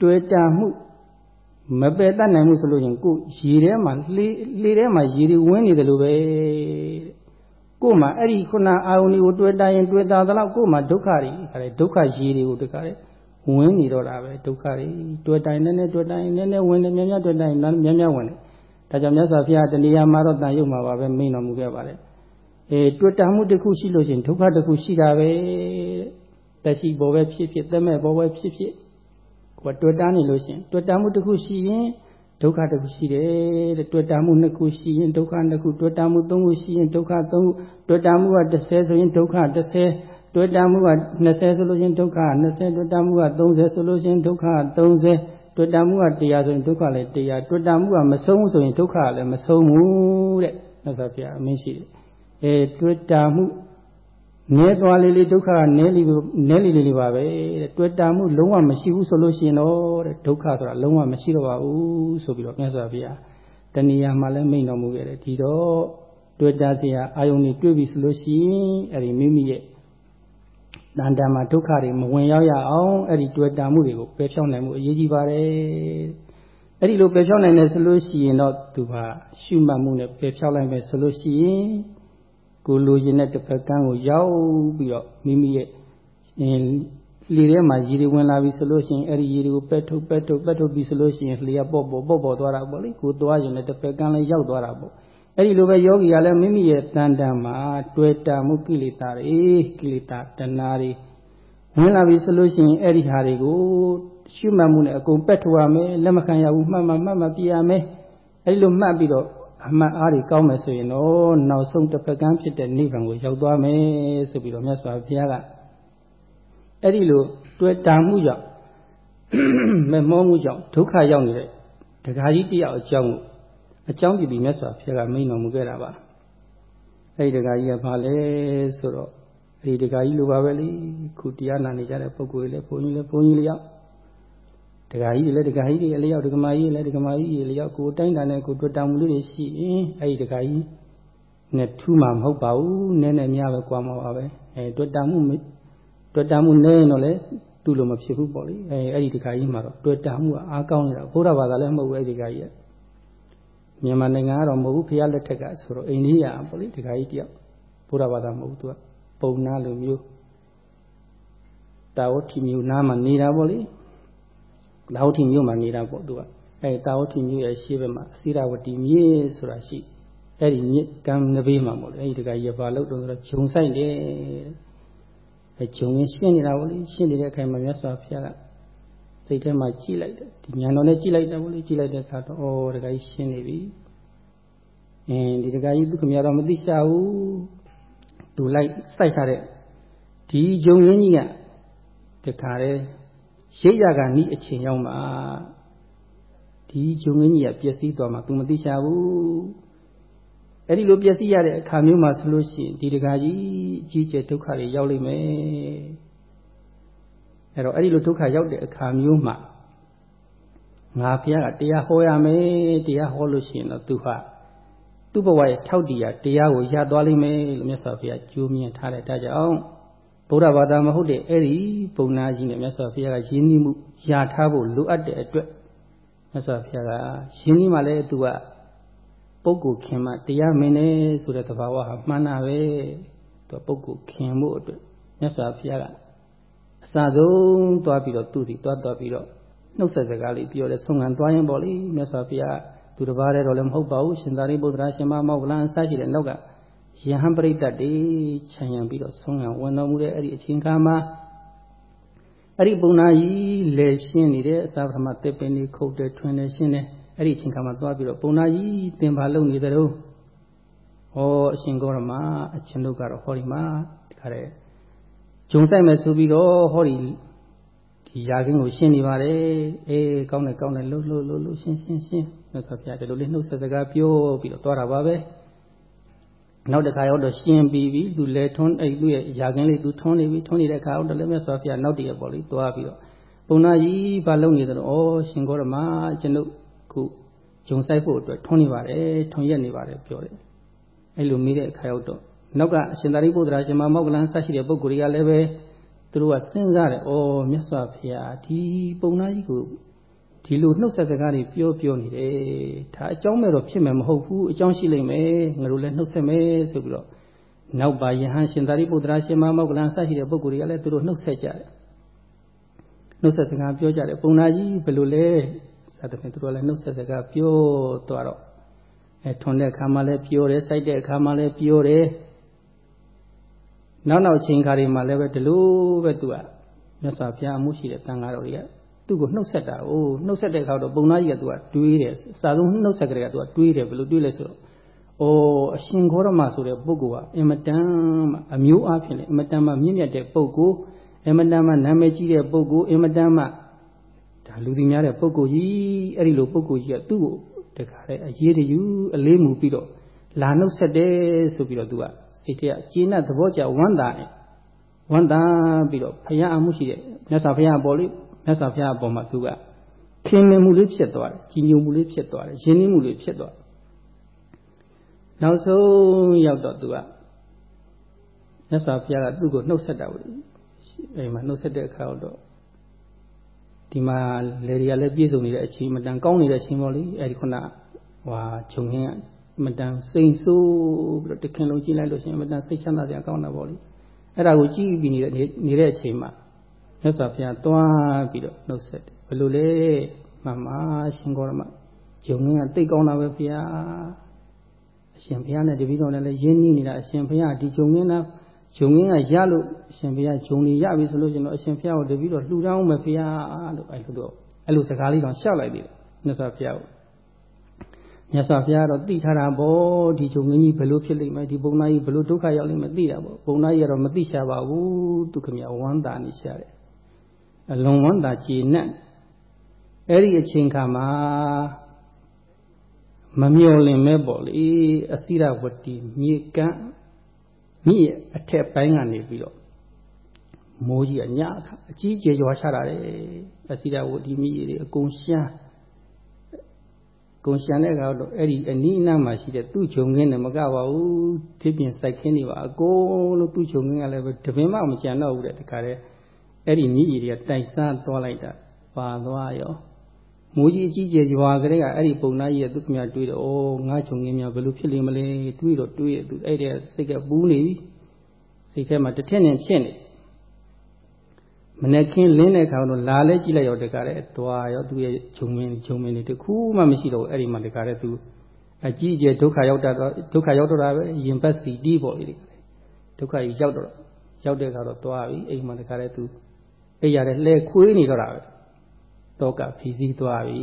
တွေ့တာမှု မပယ်တတ်နိုင်ဘူးဆိုလို့ရင်ကိုရေထဲမှာလှေလှေထဲမှာရေတွေဝင်နေတယ်လို့ပဲကိုမှအဲ့ဒီခုနအာယုန်တွေကိုတွေ့တာရင်တွေ့တာသလောက်ကိုမှဒုက္ခတွေခါတယ်ဒုက္ခရေတွေကိုတခါတယ်ဝင်နေတော့တာပဲဒုက္ခတွေတွေ့တိုင်းနဲ့နဲ့တွေ့တိုင်းနဲ့နဲ့ဝင်တယ်များများတွေ့တိုင်းများများဝင်တယ်ဒါကြောင့်မြတ်စွာဘုရားတဏှာမှာတော့တန်ရုပ်မှာပါပဲမိန်တော်မူခဲ့ပါတယ်အဲတွေ့တာမှုတစ်ခုရှိလို့ရှိရင်ဒုက္ခတစ်ခုရှိတာပဲတက်ရှိဘောပဲဖြစ်ဖြစ်သက်မဲ့ဘောပဲဖြစ်ဖြစ် ကိုတွေ့တာနေလို့ရှိရင်တွေ့တာမှုတစ်ခုရှိရင်ဒုက္ခတစ်ခုရှိတယ်တဲ့တွေ့တာမှုနှစ်ခုရှိရင်ဒုက္ခနှစ်ခုတွေ့တာမှုသုံးခုရှိရင်ဒုက္ခသုံးခုတွေ့တာမှုက30ဆိုရင်ဒုက္ခ30တွေ့တာမှုက20ဆိုလို့ရှိရင်ဒုက္ခ20တွေ့တာမှုက30ဆိုလို့ရှိရင်ဒုက္ခ30တွေ့တာမှုက100ဆိုရင်ဒုက္ခလည်း100တွေ့တာမှုကမဆုံးဆိုရင်ဒုက္ခလည်းမဆုံးဘူးတဲ့မြတ်စွာဘုရားအမင်းရှိတယ်အဲတွေ့တာမှု နည်းသွားလေးလေးဒုက္ခကနည်းလေးနည်းလေးလေးပါပဲတဲ့တွေ့တာမှုလုံးဝမရှိဘူးဆိုလို့ရှိရင်တော့တဲ့ဒုက္ခဆိုတာလုံးဝမရှိတော့ပါဘူးဆိုပြီးတော့မြတ်စွာဘုရားတဏှာမှာလည်းမိန့်တော်မူခဲ့တယ်ဒီတော့တွေ့တာစရာအာယုန်တွေတွေ့ပြီဆိုလို့ရှိရင်အဲဒီမိမိရဲ့တန်တန်မှာဒုက္ခတွေမဝင်ရောက်ရအောင်အဲ့ဒီတွေ့တာမှုတွေကိုပယ်ဖြောင်းနိုင်မှုအရေးကြီးပါတယ်အဲ့ဒီလိုပယ်ဖြောင်းနိုင်တယ်ဆိုလို့ရှိရင်တော့သူကရှုမှတ်မှုနဲ့ပယ်ဖြောင်းလိုက်မယ်ဆိုလို့ရှိရင် ကိုလိုချင်တဲ့တစ်ဖက်ကန်းကိုရောက်ပြီးတော့မိမိရဲ့လေထဲမှာရေတွေဝင်လာပြီဆိုလို့ရှိရင်အဲ့ဒီရေတွေကိုပက်ထုတ်ပက်ထုတ်ပက်ထုတ်ပြီဆိုလို့ရှိရင်လေကပေါ့ပေါ့ပေါ့ပေါ့သွားတာပေါ့လေကိုသွားရင်လည်းတစ်ဖက်ကန်းလည်းရောက်သွားတာပေါ့အဲ့ဒီလိုပဲယောဂီကလည်းမိမိရဲ့တန်တန်မှာတွေ့တာမှုကိလေသာတွေကိလေသာတဏှာတွေဝင်လာပြီဆိုလို့ရှိရင်အဲ့ဒီဟာတွေကိုရှုမှတ်မှုနဲ့အကုန်ပက်ထုတ်ရမယ်လက်မခံရဘူးမှတ်မှမှတ်မှပြရမယ်အဲ့ဒီလိုမှတ်ပြီးတော့ အမှတ်အားတွေကောင်းမယ်ဆိုရင်တော့နောက်ဆုံးတစ်ဖက်ကန်းဖြစ်တဲ့နိဗ္ဗာန်ကိုရောက်သွားမယ်ဆိုပြီးတော့မြတ်စွာဘုရားကအဲ့ဒီလိုတွေ့တာမှုကြောင့်မမောမှုကြောင့်ဒုက္ခရောက်နေတဲ့ဒကာကြီးတယောက်အကြောင်းကိုအကြောင်းပြပြီးမြတ်စွာဘုရားကမိန်တော်မူခဲ့တာပါအဲ့ဒီဒကာကြီးကဘာလဲဆိုတော့အဲ့ဒီဒကာကြီးလိုပါပဲလေခုတရားနာနေကြတဲ့ပုဂ္ဂိုလ်တွေလည်းဘုန်းကြီးလည်းဘုန်းကြီးလျောက် ဒကာကြီးတွေလည်းဒကာကြီးတွေအလျောက်ဒကမာကြီးတွေလည်းဒကမာကြီးတွေလျောက်ကိုတိုင်းတာနဲ့ကိုတွေ့တောင်မှုလေးတွေရှိရင်အဲ့ဒီဒကာကြီးနဲ့ထူးမှာမဟုတ်ပါဘူးနည်းနည်းများပဲကြွားမှာပါပဲအဲတွေ့တောင်မှုတွေ့တောင်မှုနည်းရင်တော့လေသူ့လိုမဖြစ်ဘူးပေါ့လေအဲအဲ့ဒီဒကာကြီးမှာတော့တွေ့တောင်မှုအားကောင်းနေတာဘုရားဘာသာလည်းမဟုတ်ဘူးအဲ့ဒီဒကာကြီးကမြန်မာနိုင်ငံကတော့မဟုတ်ဘူးဖះလက်ထက်ကဆိုတော့အိန္ဒိယပေါ့လေဒကာကြီးတယောက်ဘုရားဘာသာမဟုတ်ဘူးသူကပုံနာလိုမျိုးတာဝတိမျိုးနားမှာနေတာပေါ့လေ တာဝတိမျိုးမှာနေတာပေါ့သူကအဲတာဝတိမျိုးရဲ့ရှေ့ဘက်မှာအစိရဝတိမြေဆိုတာရှိအဲ့ဒီမြစ်ကမ်းနဘေးမှာပေါ့လေအဲ့ဒီဒကာကြီးကဘာလို့တော့ဆိုတော့ဂျုံဆိုင်တယ်အဲဂျုံရင်ရှင်းနေတာပေါ့လေရှင်းနေတဲ့အခိုင်မှာမြတ်စွာဘုရားကစိတ်ထဲမှာကြည့်လိုက်တယ်ဒီညာတော်နဲ့ကြည့်လိုက်တယ်ဘုလေကြည့်လိုက်တဲ့အခါတော့ဩတခါကြီးရှင်းနေပြီအင်းဒီတခါကြီးသူခမရတော့မသိရှာဘူးသူလိုက်စိုက်ထားတဲ့ဒီဂျုံရင်းကြီးကတခါလေ ရိပ်ရကနိအချိန်ရောက်မှာဒီဂျုံရင်းကြီးကပျက်စီးသွားမှာ तू မသိရှာဘူးအဲ့ဒီလိုပျက်စီးရတဲ့အခါမျိုးမှာဆိုလို့ရှိရင်ဒီတခါကြီးအကြီးကျယ်ဒုက္ခတွေရောက်လိမ့်မယ်အဲ့တော့အဲ့ဒီလိုဒုက္ခရောက်တဲ့အခါမျိုးမှာငါဘုရားကတရားဟောရမယ်တရားဟောလို့ရှိရင်တော့သူဟာသူ့ဘဝရဲ့ထောက်တည်ရတရားကိုရသွားလိမ့်မယ်လို့မြတ်စွာဘုရားကြိုးမြင်ထားတဲ့ဒါကြောင့် ဗုဒ္ဓဘာသာမဟုတ်တဲ့အဲ့ဒီပုံနာကြီးနဲ့မြတ်စွာဘုရားကယဉ်ကျေးမှုရထားဖို့လိုအပ်တဲ့အတွက်မြတ်စွာဘုရားကယဉ်ကျေးမှလည်းသူကပုဂ္ဂိုလ်ခင်မှတရားမင်းနေဆိုတဲ့သဘာဝဟာမှန်တာပဲသူပုဂ္ဂိုလ်ခင်မှုအတွက်မြတ်စွာဘုရားကအစဆုံးသွားပြီးတော့သူ့စီသွားသွားပြီးတော့နှုတ်ဆက်စကားလေးပြောတယ်ဆုံးခံသွားရင်ပေါ့လေမြတ်စွာဘုရားသူတစ်ပါးတည်းတော့လည်းမဟုတ်ပါဘူးရှင်သာရိပုတ္တရာရှင်မမောက္ကလန်အစရှိတဲ့နောက်က ယဟန်ပရိသတ်တွေခြံရံပြီးတော့ဆုံးခံဝင်တော်မူတဲ့အဲ့ဒီအချိန်ခါမှာအဲ့ဒီပုံနာကြီးလဲရှင်းနေတဲ့အစာပထမတစ်ပင်တွေခုတ်တယ်ထွင်တယ်ရှင်းတယ်အဲ့ဒီအချိန်ခါမှာသွားပြီးတော့ပုံနာကြီးသင်ပါလုံနေတယ်တော့ဟောအရှင်ကောရမအရှင်တို့ကတော့ဟောဒီမှာတခါတဲ့ဂျုံဆိုင်မယ်ဆိုပြီးတော့ဟောဒီဒီရာခင်းကိုရှင်းနေပါတယ်အေးကောင်းတယ်ကောင်းတယ်လှုပ်လှုပ်လှုပ်လှုပ်ရှင်းရှင်းရှင်းမြတ်စွာဘုရားဒီလိုလေးနှုတ်ဆက်စကားပြောပြီးတော့သွားတာပါပဲ နောက်တစ်ခါရောက်တော့ရှင်းပြီးပြီသူလဲထွန်းအဲ့သူ့ရဲ့ရာခင်းလေးသူထွန်းနေပြီထွန်းနေတဲ့ခါရောက်တော့လည်းမြတ်စွာဘုရားနောက်တည့်ရပေါ့လေသွားပြီးတော့ပုံနာကြီးဘာလုပ်နေတယ်တော့ဩရှင်ကောရမကျွန်ုပ်ခုဂျုံဆိုင်ဖို့အတွက်ထွန်းနေပါတယ်ထွန်းရက်နေပါတယ်ပြောတယ်အဲ့လိုမိတဲ့အခါရောက်တော့နောက်ကအရှင်သာရိပုတ္တရာရှင်မမောက္ကလန်ဆက်ရှိတဲ့ပုဂ္ဂိုလ်တွေကလည်းပဲသူတို့ကစဉ်းစားတယ်ဩမြတ်စွာဘုရားဒီပုံနာကြီးကို ဒီလိုနှုတ်ဆက်စကားတွေပြောပြောနေတယ်ဒါအကြောင်းမဲ့တော့ဖြစ်မယ်မဟုတ်ဘူးအကြောင်းရှိလိမ့်မယ်ငါတို့လည်းနှုတ်ဆက်မယ်ဆိုပြီးတော့နောက်ပါယဟန်ရှင်သာရိပုတ္တရာရှင်မမောက္ကလန်စရှိတဲ့ပုဂ္ဂိုလ်တွေကလည်းသူတို့နှုတ်ဆက်ကြတယ်နှုတ်ဆက်စကားပြောကြတယ်ပုံနာကြီးဘယ်လိုလဲစသဖြင့်သူတို့လည်းနှုတ်ဆက်စကားပြောသွားတော့အဲထွန်တဲ့အခါမှလည်းပြောတယ်စိုက်တဲ့အခါမှလည်းပြောတယ်နောက်နောက်ချိန်ခါတွေမှာလည်းပဲဒီလိုပဲသူကမြတ်စွာဘုရားအမှုရှိတဲ့တန်ဃာတော်တွေက သူ့ကိုနှုတ်ဆက်တာ။အိုးနှုတ်ဆက်တဲ့အခါတော့ပုံသားကြီးကသူကတွေးတယ်။စာဆုံးနှုတ်ဆက်ကလေးကသူကတွေးတယ်ဘယ်လိုတွေးလဲဆိုတော့အိုးအရှင်ဂေါရမဆိုတဲ့ပုဂ္ဂိုလ်ကအင်မတန်မှအမျိုးအဖြစ်လေအင်မတန်မှမြင့်မြတ်တဲ့ပုဂ္ဂိုလ်အင်မတန်မှနာမည်ကြီးတဲ့ပုဂ္ဂိုလ်အင်မတန်မှဒါလူသိများတဲ့ပုဂ္ဂိုလ်ကြီးအဲ့ဒီလိုပုဂ္ဂိုလ်ကြီးကသူ့ကိုတခါလေအရေးတယူအလေးမူပြီးတော့လာနှုတ်ဆက်တယ်ဆိုပြီးတော့သူကစိတ်ထဲကကျေနပ်သဘောကျဝမ်းသာတယ်ဝမ်းသာပြီးတော့ဘုရားအမှုရှိတဲ့မြတ်စွာဘုရားပေါ်လေး မြတ်စွာဘုရားအပေါ်မှာသူကခင်မင်မှုလေးဖြစ်သွားတယ်ကြီးညိုမှုလေးဖြစ်သွားတယ်ယဉ်ကျေးမှုလေးဖြစ်သွားနောက်ဆုံးရောက်တော့သူကမြတ်စွာဘုရားကသူ့ကိုနှုတ်ဆက်တာဘူးအိမ်မှာနှုတ်ဆက်တဲ့အခါတော့ဒီမှာလေတွေကလည်းပြည့်စုံနေတဲ့အချိန်မတန်ကောင်းနေတဲ့အချိန်ပေါ့လေအဲဒီခုနဟွာခြုံခင်းကမတန်စိန်ဆိုးပြီးတော့တခင်လုံးကြည့်လိုက်လို့ရှိရင်မတန်စိတ်ချမ်းသာစရာကောင်းတာပေါ့လေအဲ့ဒါကိုကြည့်ပြီးနေတဲ့နေတဲ့အချိန်မှာ မြတ်စွာဘုရားသွားပြီးတော့နှုတ်ဆက်တယ်ဘယ်လိုလဲမမရှင်ကောရမဂျုံငင်းကတိတ်ကောင်းတာပဲဘုရားအရှင်ဘုရားနဲ့တပည့်တော်နဲ့လည်းရင်းနှီးနေတာအရှင်ဘုရားဒီဂျုံငင်းကဂျုံငင်းကရလို့အရှင်ဘုရားဂျုံနေရပြီဆိုလို့ကျွန်တော်အရှင်ဘုရားကိုတပည့်တော်လှူဒန်းအောင်မယ်ဘုရားလို့အဲ့လိုတော့အဲ့လိုစကားလေးတော့ရှောက်လိုက်သေးတယ်မြတ်စွာဘုရားကိုမြတ်စွာဘုရားတော့သိထားတာပေါ့ဒီဂျုံငင်းကြီးဘယ်လိုဖြစ်လိမ့်မယ်ဒီပုံနာကြီးဘယ်လိုဒုက္ခရောက်လိမ့်မယ်သိတာပေါ့ပုံနာကြီးကတော့မသိရှာပါဘူးသူခင်ဗျာဝမ်းသာနေရှာတယ် အလွန်ဝမ်းသာကြည်နက်အဲ့ဒီအချိန်ခါမှာမမျော်လင့်မဲပေါ့လေအစိရဝတီမြေကန့်မြစ်အထက်ပိုင်းကနေပြီးတော့မိုးကြီးအညအခါအကြီးကျယ်ရွာချတာတယ်အစိရဝတီမြစ်တွေအကုန်ရှမ်းကုန်ရှမ်းတဲ့ကတော့အဲ့ဒီအနီးအနားမှာရှိတဲ့သူ့ခြုံခင်းနဲ့မကပါဘူးဒီပြင်စိုက်ခင်းတွေပါအကုန်လုံးသူ့ခြုံခင်းကလည်းတပင်မှမကြံတော့ဘူးတဲ့တခါတည်း အဲ့ဒီမြည်ကြီးတွေကတိုက်စားသွားလိုက်တာပါသွားရောမိုးကြီးအကြီးကျယ်ရွာကလေးကအဲ့ဒီပုံနာကြီးရဲ့သူခမတွေးတော့ဩငါချုံငင်းများဘယ်လိုဖြစ်လိမ့်မလဲတွေးတော့တွေးရသူအဲ့ဒီစိတ်ကပူးနေပြီစိတ်ထဲမှာတစ်ထက်နဲ့ဖြစ်နေမနေ့ကင်းလင်းတဲ့ခါတော့လာလဲကြည့်လိုက်ရောတကားတဲ့သွားရောသူရဲ့ဂျုံမင်းဂျုံမင်းတွေတခုမှမရှိတော့ဘူးအဲ့ဒီမှာတကားတဲ့သူအကြီးအကျယ်ဒုက္ခရောက်တာတော့ဒုက္ခရောက်တော့တာပဲရင်ပတ်စီတီးပေါ့လေဒုက္ခကြီးရောက်တော့ရောက်တဲ့ခါတော့သွားပြီအိမ်မှာတကားတဲ့သူ အိပ်ရတဲ့လှဲခွေးနေတော့တာပဲတောကဖီစည်းသွားပြီ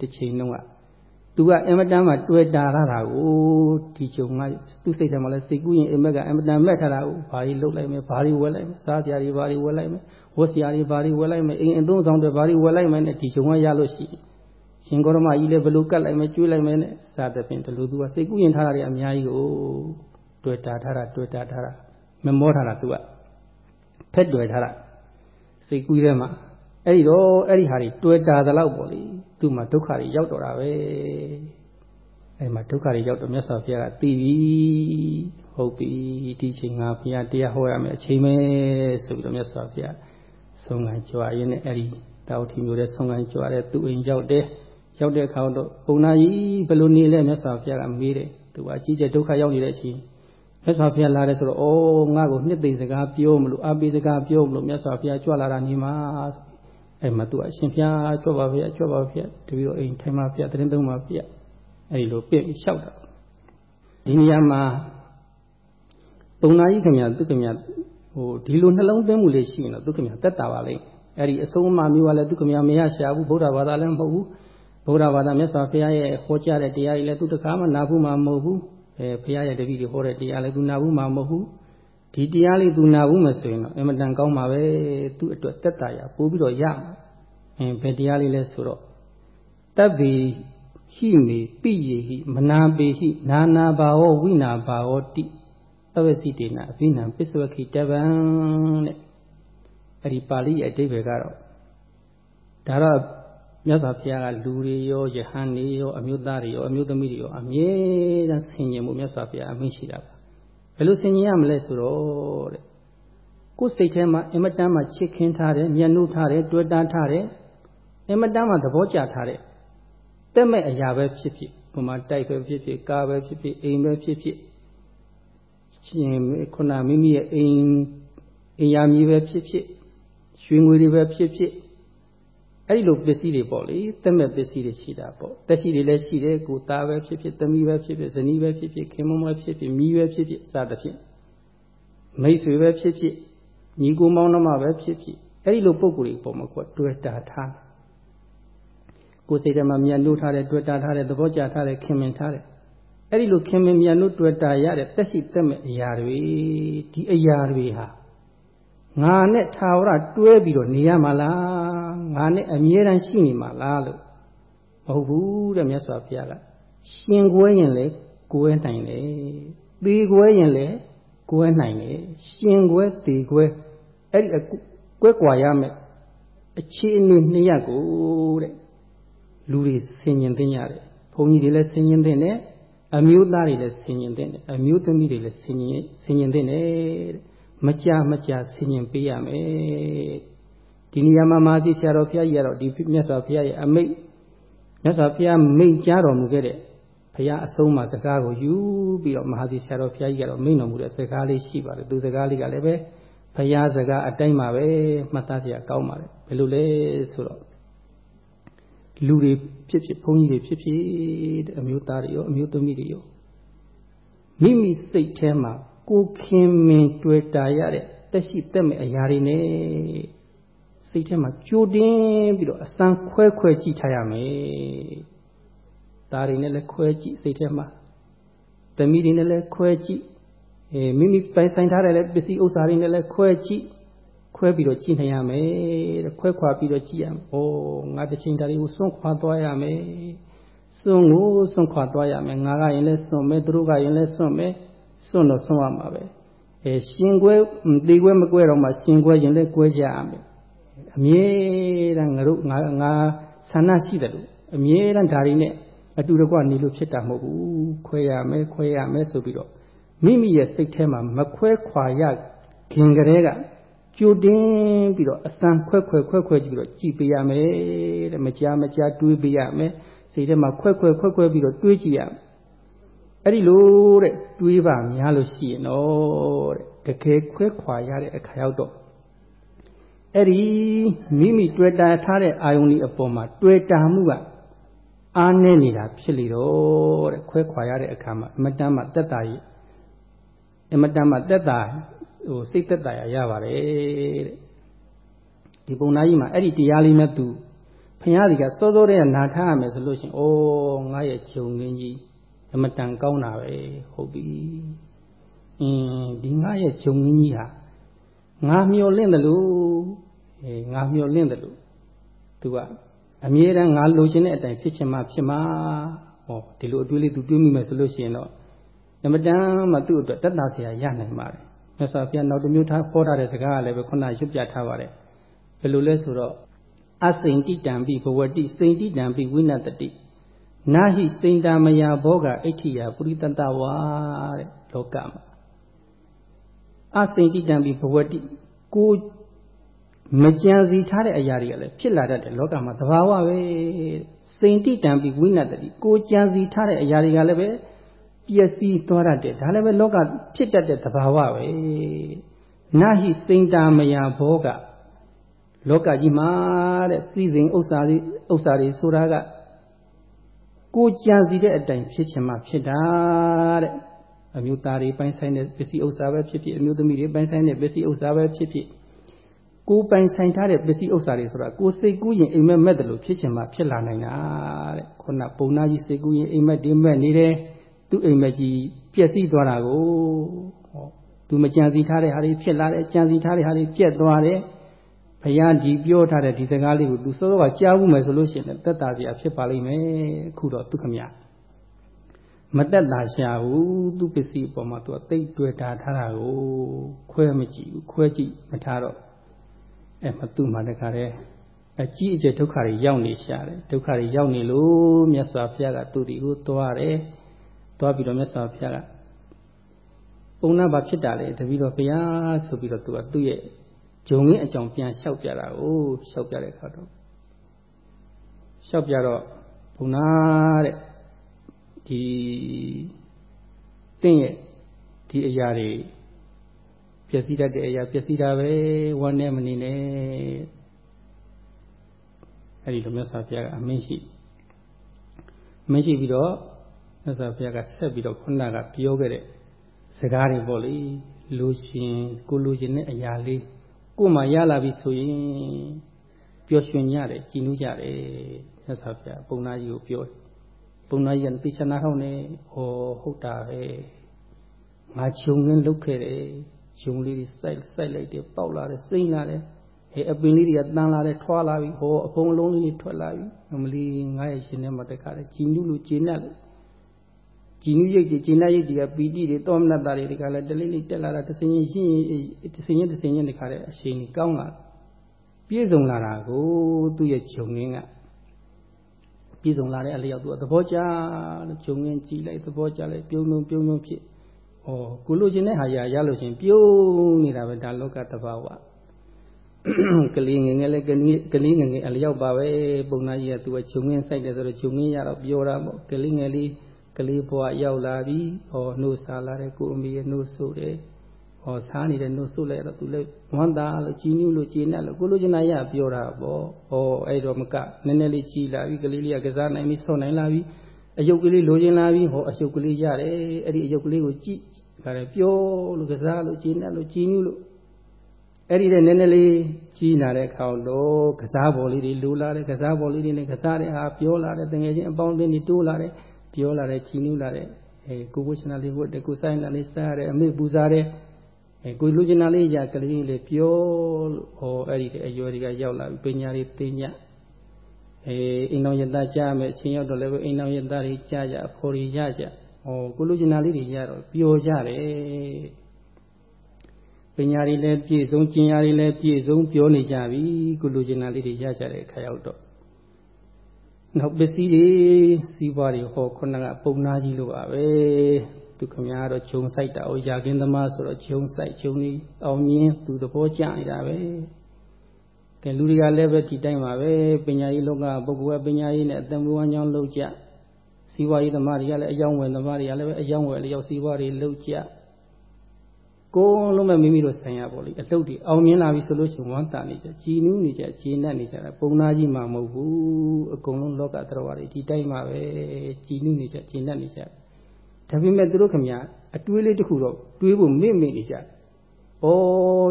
တစ်ချိန်လုံးကသူကအင်မတန်မှတွေ့တာရတာကိုဒီချုံကသူ့စိတ်ထဲမှာလဲစိတ်ကူးရင်အင်မကအင်မတန်မက်ထတာကိုဘာတွေလုပ်လိုက်မယ်ဘာတွေဝယ်လိုက်မယ်စားစရာတွေဘာတွေဝယ်လိုက်မယ်ဝတ်စရာတွေဘာတွေဝယ်လိုက်မယ်အိမ်အသုံးဆောင်တွေဘာတွေဝယ်လိုက်မယ်နဲ့ဒီချုံကရလို့ရှိရင်ရှင်ကောရမကြီးလည်းဘလို့ကတ်လိုက်မယ်ကျွေးလိုက်မယ်နဲ့စသဖြင့်ဒီလိုသူကစိတ်ကူးရင်ထားတာတွေအများကြီးကိုတွေ့တာထားတာတွေ့တာထားတာမမောထားတာသူကဖက်တွေ့ထားတာ စိတ်ကူးထဲမှာအဲ့ဒီတော့အဲ့ဒီဟာတွေတွေ့တာသလောက်ပေါ့လေသူ့မှာဒုက္ခတွေရောက်တော့တာပဲအဲ့မှာဒုက္ခတွေရောက်တော့မြတ်စွာဘုရားကသိပြီဟုတ်ပြီဒီချိန်ငါဘုရားတရားဟောရမယ်အချိန်ပဲဆိုပြီးတော့မြတ်စွာဘုရားဆုံးခံကြွားရင်းနဲ့အဲ့ဒီတောက်ထီမျိုးတဲ့ဆုံးခံကြွားတဲ့သူ့အိမ်ရောက်တဲ့ရောက်တဲ့အခါတော့ပုံနာကြီးဘယ်လိုနေလဲမြတ်စွာဘုရားကမေးတယ်သူကအကြီးကျယ်ဒုက္ခရောက်နေတဲ့အချိန် မြတ်စွာဘုရားလာတယ်ဆိုတော့ဩငါ့ကိုနှစ်သိမ့်စကားပြောမလို့အပိစကားပြောမလို့မြတ်စွာဘုရားကြွလာတာနေမှာအဲ့မှာသူကအရှင်ဘုရားကြွပါဘုရားကြွပါဘုရားတပည့်တော်အိမ်ထိုင်ပါဘုရားတရင်သုံးပါဘုရားအဲ့ဒီလိုပြည့်လျှောက်တာဒီနေရာမှာပုံနာကြီးခင်ဗျာသူခင်ဗျာဟိုဒီလိုနှလုံးသွင်းမှုလေးရှိရင်တော့သူခင်ဗျာတက်တာပါလိမ့်အဲ့ဒီအဆုံးအမမျိုးကလည်းသူခင်ဗျာမရရှာဘူးဗုဒ္ဓဘာသာလည်းမဟုတ်ဘူးဗုဒ္ဓဘာသာမြတ်စွာဘုရားရဲ့ဟောကြားတဲ့တရားတွေလည်းသူတခါမှနာဘူးမှမဟုတ်ဘူး အဲဘုရားရဲ့တပည့်တွေဟောတဲ့တရားလည်းသူနာဘူးမှမဟုတ်ဘူးဒီတရားလေးသူနာဘူးမဆိုရင်တော့အင်မတန်ကောင်းပါပဲသူ့အတွက်တက်တာရပို့ပြီးတော့ရမှာအင်းဘယ်တရားလေးလဲဆိုတော့တပ်ဘီဟိမေပိယေဟိမနာပေဟိနာနာဘာဝဝိနာဘာဝတိသဝစီတေနအဘိနံပစ္စဝခိတဗံတဲ့အဲ့ဒီပါဠိရဲ့အဓိပ္ပာယ်ကတော့ဒါတော့ မြတ်စွာဘုရားကလူတွေရောယဟန်တွေရောအမျိုးသားတွေရောအမျိုးသမီးတွေရောအမြဲတမ်းဆင်ញင်မှုမြတ်စွာဘုရားအမိန့်ရှိတာပါဘယ်လိုဆင်ញင်ရမလဲဆိုတော့တဲ့ကိုယ်စိတ်ထဲမှာအင်မတန်မှချစ်ခင်ထားတယ်မျက်နှုထားတယ်တွေ့တာထားတယ်အင်မတန်မှသဘောကျထားတယ်တက်မဲ့အရာပဲဖြစ်ဖြစ်ဟိုမှာတိုက်ပဲဖြစ်ဖြစ်ကားပဲဖြစ်ဖြစ်အိမ်ပဲဖြစ်ဖြစ်ရှင်ခုနမိမိရဲ့အိမ်အိမ်ယာမြေပဲဖြစ်ဖြစ်ရွှေငွေတွေပဲဖြစ်ဖြစ် အဲ့ဒီလိုပစ္စည်းတွေပေါ့လေတက်မဲ့ပစ္စည်းတွေရှိတာပေါ့တက်ရှိတွေလည်းရှိတယ်ကိုသားပဲဖြစ်ဖြစ်သမီးပဲဖြစ်ဖြစ်ဇနီးပဲဖြစ်ဖြစ်ခင်မွန်းပဲဖြစ်ဖြစ်မိပဲဖြစ်ဖြစ်စသဖြင့်မိတ်ဆွေပဲဖြစ်ဖြစ်ညီကိုမောင်နှမပဲဖြစ်ဖြစ်အဲ့ဒီလိုပုံကိုယ်တွေပုံမှာကိုတွေ့တာထားကိုယ်စိတ်ထဲမှာမြတ်လို့ထားတဲ့တွေ့တာထားတဲ့သဘောကျထားတဲ့ခင်မင်ထားတဲ့အဲ့ဒီလိုခင်မင်မြတ်လို့တွေ့တာရတဲ့တက်ရှိတက်မဲ့အရာတွေဒီအရာတွေဟာငါနဲ့ထာဝရတွဲပြီးတော့နေရမှာလား ငါနဲ့အမြဲတမ်းရှိနေမှာလားလို့မဟုတ်ဘူးတဲ့မြတ်စွာဘုရားကရှင်ကွဲရင်လေကွဲနိုင်တယ်သေကွဲရင်လေကွဲနိုင်တယ်ရှင်ကွဲသေကွဲအဲ့ဒီကွဲကွာရမယ်အခြေအနေနှစ်ရပ်ကိုတဲ့လူတွေဆင်ញင်သိကြတယ်ဘုန်းကြီးတွေလည်းဆင်ញင်သိတယ်အမျိုးသားတွေလည်းဆင်ញင်သိတယ်အမျိုးသမီးတွေလည်းဆင်ញင်ဆင်ញင်သိတယ်တဲ့မကြမကြဆင်ញင်ပေးရမယ် ဒီနေရာမှာမာသီဆရာတော်ဘုရားကြီးကတော့ဒီမြတ်စွာဘုရားရဲ့အမိတ်မြတ်စွာဘုရားမိတ်ကြားတော်မူခဲ့တဲ့ဘုရားအဆုံးမှာစကားကိုယူပြီးတော့မဟာသီဆရာတော်ဘုရားကြီးကတော့မိန့်တော်မူတဲ့စကားလေးရှိပါတယ်သူစကားလေးကလည်းပဲဘုရားစကားအတိုင်းပါပဲမှတ်သားစရာကောင်းပါတယ်ဘယ်လိုလဲဆိုတော့လူတွေဖြစ်ဖြစ်ဘုန်းကြီးတွေဖြစ်ဖြစ်တဲ့အမျိုးသားတွေရောအမျိုးသမီးတွေရောမိမိစိတ်ထဲမှာကိုခင်မင်တွေ့တာရတဲ့တက်ရှိတက်မဲ့အရာတွေနဲ့ စိတ်ထဲမှာကြိုတင်းပြီးတော့အစမ်းခွဲခွဲကြည့်ထားရမယ်။ဒါတွေနဲ့လည်းခွဲကြည့်စိတ်ထဲမှာသမီးတွေနဲ့လည်းခွဲကြည့်အဲမိမိပိုင်ဆိုင်ထားတဲ့ပစ္စည်းဥစ္စာတွေနဲ့လည်းခွဲကြည့်ခွဲပြီးတော့ကြည့်နိုင်ရမယ်တဲ့ခွဲခွာပြီးတော့ကြည့်ရမယ်။အိုးငါတစ်ချိန်တည်းကိုစွန့်ခွာသွားရမယ်။စွန့်ကိုစွန့်ခွာသွားရမယ်။ငါကရင်လည်းစွန့်မယ်သူတို့ကရင်လည်းစွန့်မယ်။စွန့်တော့စွန့်ရမှာပဲအဲရှင်ကွဲတေကွဲမကွဲတော့မှရှင်ကွဲရင်လည်းကွဲကြရမယ် အမြဲတမ်းငါတို့ငါငါဆန္ဒရှိတယ်လို့အမြဲတမ်းဒါတွေနဲ့အတူတကွနေလို့ဖြစ်တာမဟုတ်ဘူးခွဲရမယ်ခွဲရမယ်ဆိုပြီးတော့မိမိရဲ့စိတ်ထဲမှာမခွဲခွာရခင်ကလေးကကြိုတင်းပြီးတော့အစံခွဲခွဲခွဲခွဲကြည့်ပြီးတော့ကြည်ပေးရမယ်တဲ့မကြားမကြားတွေးပေးရမယ်စိတ်ထဲမှာခွဲခွဲခွဲခွဲပြီးတော့တွေးကြည့်ရမယ်အဲ့ဒီလိုတဲ့တွေးပါများလို့ရှိရင်တော့တဲ့တကယ်ခွဲခွာရတဲ့အခါရောက်တော့ အဲ့ဒီမိမိတွေ့တာထားတဲ့အာယုန်ဒီအပေါ်မှာတွေ့တာမှုကအားနည်းနေတာဖြစ်လေတော့တဲ့ခွဲခွာရတဲ့အခါမှာအမတန်မှတက်တာကြီးအမတန်မှတက်တာဟိုစိတ်သက်သာရရပါတယ်တဲ့ဒီပုံနာကြီးမှာအဲ့ဒီတရားလေးနဲ့သူဖခင်ဒီကစောစောတည်းကနာထားရမယ်ဆိုလို့ရှိရင်အိုးငါရဲ့ဂျုံငင်းကြီးအမတန်ကောင်းတာပဲဟုတ်ပြီအင်းဒီငါရဲ့ဂျုံငင်းကြီးဟာငါမျောလင့်တယ်လို့ အဲငါမျောလင့်တယ်လို့သူကအမြဲတမ်းငါလိုချင်တဲ့အတိုင်းဖြစ်ချင်မှဖြစ်မှာဟောဒီလိုအတွေးလေးသူတွေးမိမယ်ဆိုလို့ရှိရင်တော့အမတန်မှသူ့အတွက်တတ်တာဆရာရနိုင်ပါတယ်မြတ်စွာဘုရားနောက်တစ်မျိုးထားဟောထားတဲ့စကားကလည်းပဲခုနရွတ်ပြထားပါတယ်ဘယ်လိုလဲဆိုတော့အစိန်တိတံပိဘဝတိစိန်တိတံပိဝိနတတိနာဟိစိန်တာမယဘောကအဋ္ဌိယပုရိတတဝါတဲ့လောကမှာအစိန်တိတံပိဘဝတိကို မကြံစီထားတဲ့အရာတွေကလည်းဖြစ်လာတတ်တယ်လောကမှာသဘာဝပဲစိန်တိတံပိဝိနတတိကိုကြံစီထားတဲ့အရာတွေကလည်းပဲပျက်စီးသွားတတ်တယ်ဒါလည်းပဲလောကဖြစ်တတ်တဲ့သဘာဝပဲနာဟိစိန်တာမယဘောကလောကကြီးမှာတဲ့စီစဉ်ဥစ္စာတွေဥစ္စာတွေဆိုတာကကိုကြံစီတဲ့အတိုင်းဖြစ်ချင်မှဖြစ်တာတဲ့အမျိုးသားတွေပိုင်းဆိုင်တဲ့ပစ္စည်းဥစ္စာပဲဖြစ်ဖြစ်အမျိုးသမီးတွေပိုင်းဆိုင်တဲ့ပစ္စည်းဥစ္စာပဲဖြစ်ဖြစ် ကိုပိုင်ဆိုင်ထားတဲ့ပစ္စည်းဥစ္စာတွေဆိုတာကိုစိတ်ကူးရင်အိမ်မက်မက်တယ်လို့ဖြစ်ချင်မှဖြစ်လာနိုင်တာတဲ့ခုနပုံနာကြီးစိတ်ကူးရင်အိမ်မက်တင်မက်နေတယ်သူ့အိမ်မက်ကြီးပျက်စီးသွားတာကိုဟောသူမကြံစီထားတဲ့ဟာတွေဖြစ်လာတယ်ကြံစီထားတဲ့ဟာတွေပြက်သွားတယ်ဘုရားဒီပြောထားတဲ့ဒီစကားလေးကိုသူစောစောကကြားဘူးမယ်ဆိုလို့ရှိရင်တက်တာပြဖြစ်ပါလိမ့်မယ်အခုတော့သူခမမတက်တာရှာဘူးသူပစ္စည်းအပေါ်မှာသူအသိတွေ့တာထားတာကိုခွဲမကြည့်ဘူးခွဲကြည့်မထားတော့ အဲမသူ့မှာတခါတည်းအကြီးအကျယ်ဒုက္ခတွေရောက်နေရှာတယ်ဒုက္ခတွေရောက်နေလို့မြတ်စွာဘုရားကသူ့ဒီကိုသွားတယ်သွားပြီးတော့မြတ်စွာဘုရားကပုံနာဘာဖြစ်တာလဲတပီတော့ဘုရားဆိုပြီးတော့သူကသူ့ရဲ့ဂျုံရင်းအကြောင်းပြန်လျှောက်ပြတာကိုလျှောက်ပြတဲ့အခါတော့လျှောက်ပြတော့ဘုနာတဲ့ဒီတင့်ရဲ့ဒီအရာတွေ ပျက်စီးတတ်တဲ့အရာပျက်စီးတာပဲဝမ်းနဲ့မနေနဲ့အဲ့ဒီလိုမြတ်စွာဘုရားကအမင်းရှိမင်းရှိပြီးတော့မြတ်စွာဘုရားကဆက်ပြီးတော့ခုနကပြောခဲ့တဲ့စကားတွေပေါ့လေလူရှင်ကိုလူရှင်တဲ့အရာလေးကိုယ်မှရလာပြီဆိုရင်ပျော်ရွှင်ကြတယ်ကြည်နူးကြတယ်မြတ်စွာဘုရားပုံနာကြီးကိုပြောပုံနာကြီးကသိချနာဟောင်းနေဟောဟုတ်တာပဲငါခြုံရင်းလုတ်ခဲ့တယ် ခြုံလေးတွေစိုက်စိုက်လိုက်တယ်ပေါက်လာတယ်စိမ့်လာတယ်ဟဲ့အပင်လေးတွေကတန်းလာတယ်ထွာလာပြီဟောအပုံအလုံးလေးတွေထွက်လာပြီအမလီငါရဲ့ရှင်ထဲမှာတခါလေကြည်နူးလို့ကျေနပ်လို့ကြည်နူးရိတ်တွေကျေနပ်ရိတ်တွေကပီတိတွေတောမနတ္တာတွေတခါလေတလေးလေးတက်လာတာတစင်းရင်ရှင်းရင်တစင်းရင်တစင်းရင်တခါလေအရှိန်ကြီးကောင်းလာပြည့်စုံလာတာကိုသူ့ရဲ့ဂျုံငင်းကပြည့်စုံလာတဲ့အလျောက်သူကသဘောကျလို့ဂျုံငင်းကြည်လိုက်သဘောကျလိုက်ပြုံးပြုံးပြုံးပြုံးဖြစ် ဩကိုလိုချင်တဲ့ဟာရရလို့ရှင်ပြုံးနေတာပဲဒါလောကတဘာဝကလေးငယ်ငယ်လေးကလေးကလေးငယ်ငယ်အလျောက်ပါပဲပုံနာကြီးကသူကဂျုံငင်းဆိုင်တယ်ဆိုတော့ဂျုံငင်းရတော့ပြောတာပေါ့ကလေးငယ်လေးကလေးဘဝရောက်လာပြီဟောနှုတ်စားလာတယ်ကိုအမေရဲ့နှုတ်ဆိုတယ်ဟောစားနေတဲ့နှုတ်ဆုလိုက်တော့သူလည်းဝမ်းသာလို့ကြည်နူးလို့ကျေနပ်လို့ကိုလိုချင်တာရပြောတာပေါ့ဟောအဲ့တော့မကနည်းနည်းလေးကြည်လာပြီကလေးလေးကကစားနိုင်ပြီဆော့နိုင်လာပြီ အယုတ်ကလေးလိုချင်လာပြီဟောအယုတ်ကလေးရတယ်အဲ့ဒီအယုတ်ကလေးကိုကြည့်ဒါလည်းပြောလို့ကစားလို့ကျေနပ်လို့ကြည်နူးလို့အဲ့ဒီတဲ့နည်းနည်းလေးကြီးလာတဲ့အခါတော့ကစားပေါ်လေးတွေလိုလာတဲ့ကစားပေါ်လေးတွေနဲ့ကစားတဲ့ဟာပြောလာတဲ့တငယ်ချင်းအပေါင်းအသင်းတွေတိုးလာတဲ့ပြောလာတဲ့ကြည်နူးလာတဲ့အဲကိုဝိချနာလေးကိုတကူဆိုင်လာလေးစားရတယ်အမေပူစားတဲ့အဲကိုလူချင်တာလေးရကလေးလေးပြောလို့ဟောအဲ့ဒီတဲ့အရွယ်တွေကရောက်လာပြီပညာတွေသိည အဲအိမ်တော်ယတကြားမယ်အချိန်ရောက်တော့လည်းအိမ်တော်ယတတွေကြားကြအဖော်တွေရကြဟောကိုလူချင်တာလေးတွေရတော့ပျော်ကြတယ်ပညာတွေလည်းပြည့်စုံကျင်ညာတွေလည်းပြည့်စုံပြောနေကြပြီကိုလူချင်တာလေးတွေရကြတဲ့အခါရောက်တော့နောက်ပစ္စည်းတွေစီးပွားတွေဟောခုနကပုံနာကြီးလိုပါပဲသူခမများတော့ဂျုံဆိုင်တာဩရာကင်းသမားဆိုတော့ဂျုံဆိုင်ဂျုံကြီးအောင်မြင်သူသဘောကျနေတာပဲ ကဲလူတွေကလည်းပဲဒီတိုင်းပါပဲပညာရေးလောကပုဂ္ဂိုလ်ကပညာရေးနဲ့အတန်မူဝမ်းကြောင်းလုပ်ကြစီးပွားရေးသမားတွေကလည်းအယောင်းဝယ်သမားတွေကလည်းပဲအယောင်းဝယ်လျောက်စီးပွားတွေလုပ်ကြကိုယ်လုံးမဲ့မိမိတို့ဆိုင်ရပေါ့လေအလုပ်တွေအောင်မြင်လာပြီဆိုလို့ရှိရင်ဝမ်းသာနေကြကြည်နူးနေကြကြည်နပ်နေကြတာပုံနာကြီးမှမဟုတ်ဘူးအကုန်လုံးလောကသရဝါတွေဒီတိုင်းမှာပဲကြည်နူးနေကြကြည်နပ်နေကြဒါပေမဲ့သူတို့ခမညာအတွေးလေးတစ်ခုတော့တွေးဖို့မေ့မေ့နေကြဩ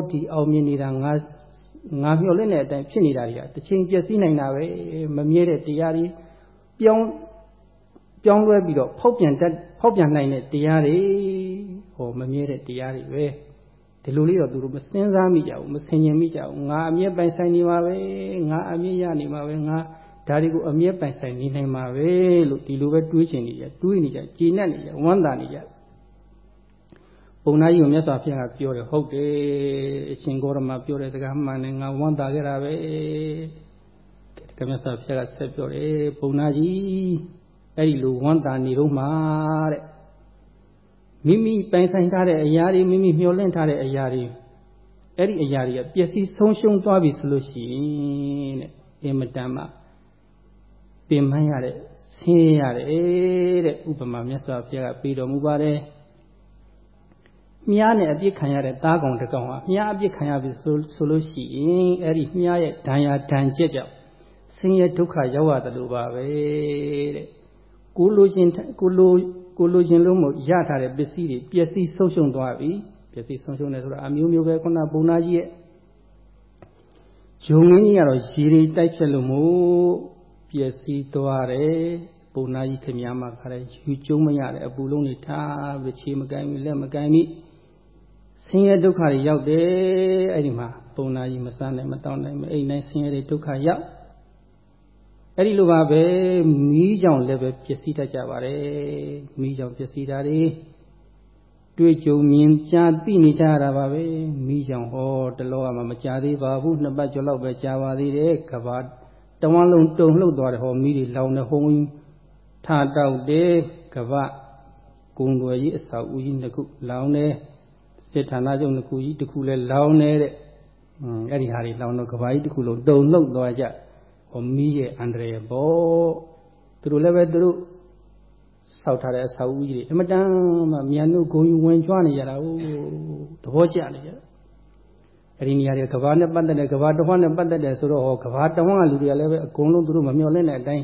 ဒီအောင်မြင်နေတာငါ ငါမျှော်လင့်တဲ့အတိုင်းဖြစ်နေတာတွေကတစ်ချိန်ပျက်စီးနိုင်တာပဲမမြဲတဲ့တရားတွေပြောင်းပြောင်းလဲပြီးတော့ဖောက်ပြန်တတ်ဖောက်ပြန်နိုင်တဲ့တရားတွေဟောမမြဲတဲ့တရားတွေပဲဒီလိုလေးတော့သူတို့မစင်စားမိကြဘူးမဆင်ញင်မိကြဘူးငါအမြဲပိုင်ဆိုင်နေပါပဲငါအမြဲရနေပါပဲငါဒါတွေကိုအမြဲပိုင်ဆိုင်နေနိုင်ပါပဲလို့ဒီလိုပဲတွေးချင်နေကြတွေးနေကြကြည်နပ်နေကြဝမ်းသာနေကြပုံ နာကြီးကိုမြတ်စွာဘုရားကပြောတယ်ဟုတ်တယ်အရှင်ဂေါရမပြောတဲ့စကားမှန်တယ်ငါဝမ်းသာခဲ့တာပဲကမြတ်စွာဘုရားကဆက်ပြောတယ်ပုံနာကြီးအဲ့ဒီလိုဝမ်းသာနေတော့မှတဲ့မိမိပိုင်ဆိုင်ထားတဲ့အရာတွေမိမိမျှော်လင့်ထားတဲ့အရာတွေအဲ့ဒီအရာတွေကပျက်စီးဆုံးရှုံးသွားပြီဆိုလို့ရှိရင်တဲ့အင်မတန်မှပင်ပန်းရတဲ့ဆင်းရဲရတယ်တဲ့ဥပမာမြတ်စွာဘုရားကပြီးတော်မူပါတယ် မြားနဲ့အပြစ်ခံရတဲ့သားကောင်တစ်ကောင်ဟာမြားအပြစ်ခံရပြီဆိုဆိုလို့ရှိရင်အဲ့ဒီမြားရဲ့ဒဏ်ရာဒဏ်ချက်ကြောင့်ဆင်းရဲဒုက္ခရောက်ရတယ်လို့ပါပဲတဲ့ကိုလိုချင်ကိုလိုကိုလိုချင်လို့မို့ရထားတဲ့ပစ္စည်းတွေပျက်စီးဆုံးရှုံးသွားပြီပျက်စီးဆုံးရှုံးတယ်ဆိုတာအမျိုးမျိုးပဲခုနပုံနာကြီးရဲ့ဂျုံငင်းကြီးကတော့ရေတွေတိုက်ဖြတ်လို့မို့ပျက်စီးသွားတယ်ပုံနာကြီးခင်များမှာခါတယ်ယူကျုံမရတဲ့အပူလုံးတွေထားပြီးခြေမကိုင်းဘူးလက်မကိုင်းဘူး ဆင်းရဲဒုက္ခတွေရောက်တယ်အဲ့ဒီမှာပုံနာကြီးမစားနိုင်မတောင်းနိုင်မအိမ်နိုင်ဆင်းရဲတွေဒုက္ခရောက်အဲ့ဒီလိုပါပဲမီးကြောင့်လည်းပဲပျက်စီးတတ်ကြပါတယ်မီးကြောင့်ပျက်စီးတာတွေတွေ့ကြုံမြင်ကြားသိနေကြရတာပါပဲမီးကြောင့်ဟောတလောကမှမကြသေးပါဘူးနှစ်ပတ်ကျော်လောက်ပဲကြာပါသေးတယ်ကဘာတဝမ်းလုံးတုံလှုပ်သွားတယ်ဟောမီးတွေလောင်နေဟုံးထားတောက်တယ်ကဘာကုံွယ်ကြီးအဆောက်အဦကြီးတစ်ခုလောင်တယ် စစ်ဌာနချုပ်တစ်ခုကြီးတစ်ခုလဲလောင်နေတဲ့အဲ့ဒီဟာတွေလောင်တော့ကဘာကြီးတစ်ခုလုံးတုံလှုပ်သွားကြဟောမီးရဲ့အန္တရာယ်ပေါ့သူတို့လည်းပဲသူတို့ဆောက်ထားတဲ့အဆောက်အဦကြီးတွေအမတန်မှမြန်လို့ဂုံယူဝင်ကြွားနေကြတာဟုတ်သဘောကျနေကြအဲ့ဒီနေရာတွေကဘာနဲ့ပတ်သက်တယ်ကဘာတဝန်းနဲ့ပတ်သက်တယ်ဆိုတော့ဟောကဘာတဝန်းကလူတွေကလည်းပဲအကုန်လုံးသူတို့မမျှော်လင့်တဲ့အတိုင်း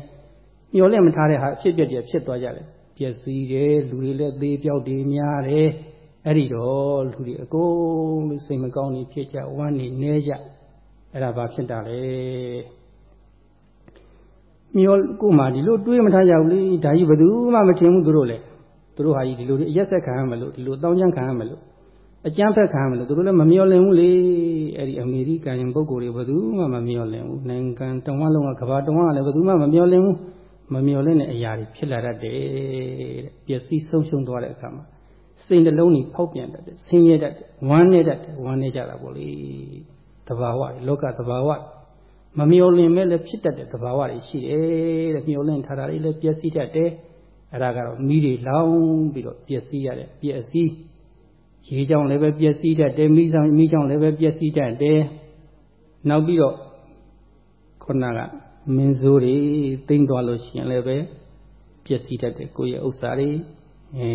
မျှော်လင့်မထားတဲ့ဟာဖြစ်ပြက်ပြက်ဖြစ်သွားကြတယ်ပျက်စီးတယ်လူတွေလည်းသေးပြောက်တွေများတယ် အဲ့ဒီတော့လူတွေအကုန်လုံးစိတ်မကောင်းနေဖြစ်ကြဝမ်းနေနေကြအဲ့ဒါဘာဖြစ်တာလဲမျောကိုမှဒီလိုတွေးမထားကြဘူးလေဒါကြီးဘယ်သူမှမထင်ဘူးသူတို့လည်းသူတို့ဟာကြီးဒီလိုအရက်ဆက်ခံရမလို့ဒီလိုတောင်းချမ်းခံရမလို့အကြမ်းဖက်ခံရမလို့သူတို့လည်းမမျောလင်ဘူးလေအဲ့ဒီအမေရိကန်ပုဂ္ဂိုလ်တွေဘယ်သူမှမမျောလင်ဘူးနိုင်ငံတဝန်းလုံးကကဘာတဝန်းကလည်းဘယ်သူမှမမျောလင်ဘူးမမျောလင်တဲ့အရာတွေဖြစ်လာတတ်တယ်တဲ့ပျက်စီးဆုံးရှုံးသွားတဲ့အခါမှာ စိတ်နှလုံးကြီးဖောက်ပြန်တတ်တယ်ဆင်းရဲတတ်တယ်ဝမ်းနေတတ်တယ်ဝမ်းနေကြတာပေါ့လေတဘာဝလောကတဘာဝမမျောလင်မဲ့လည်းဖြစ်တတ်တဲ့သဘာဝတွေရှိတယ်တဲ့မျောလင်ထားတာတွေလည်းပျက်စီးတတ်တယ်အဲ့ဒါကတော့မိတွေလောင်ပြီးတော့ပျက်စီးရတဲ့ပျက်စီးရေကြောင့်လည်းပဲပျက်စီးတတ်တယ်မိဆောင်မိကြောင့်လည်းပဲပျက်စီးတတ်တယ်နောက်ပြီးတော့ခုနကမင်းစိုးတွေတိမ့်သွားလို့ရှိရင်လည်းပဲပျက်စီးတတ်တယ်ကိုယ့်ရဲ့ဥစ္စာတွေ အဲ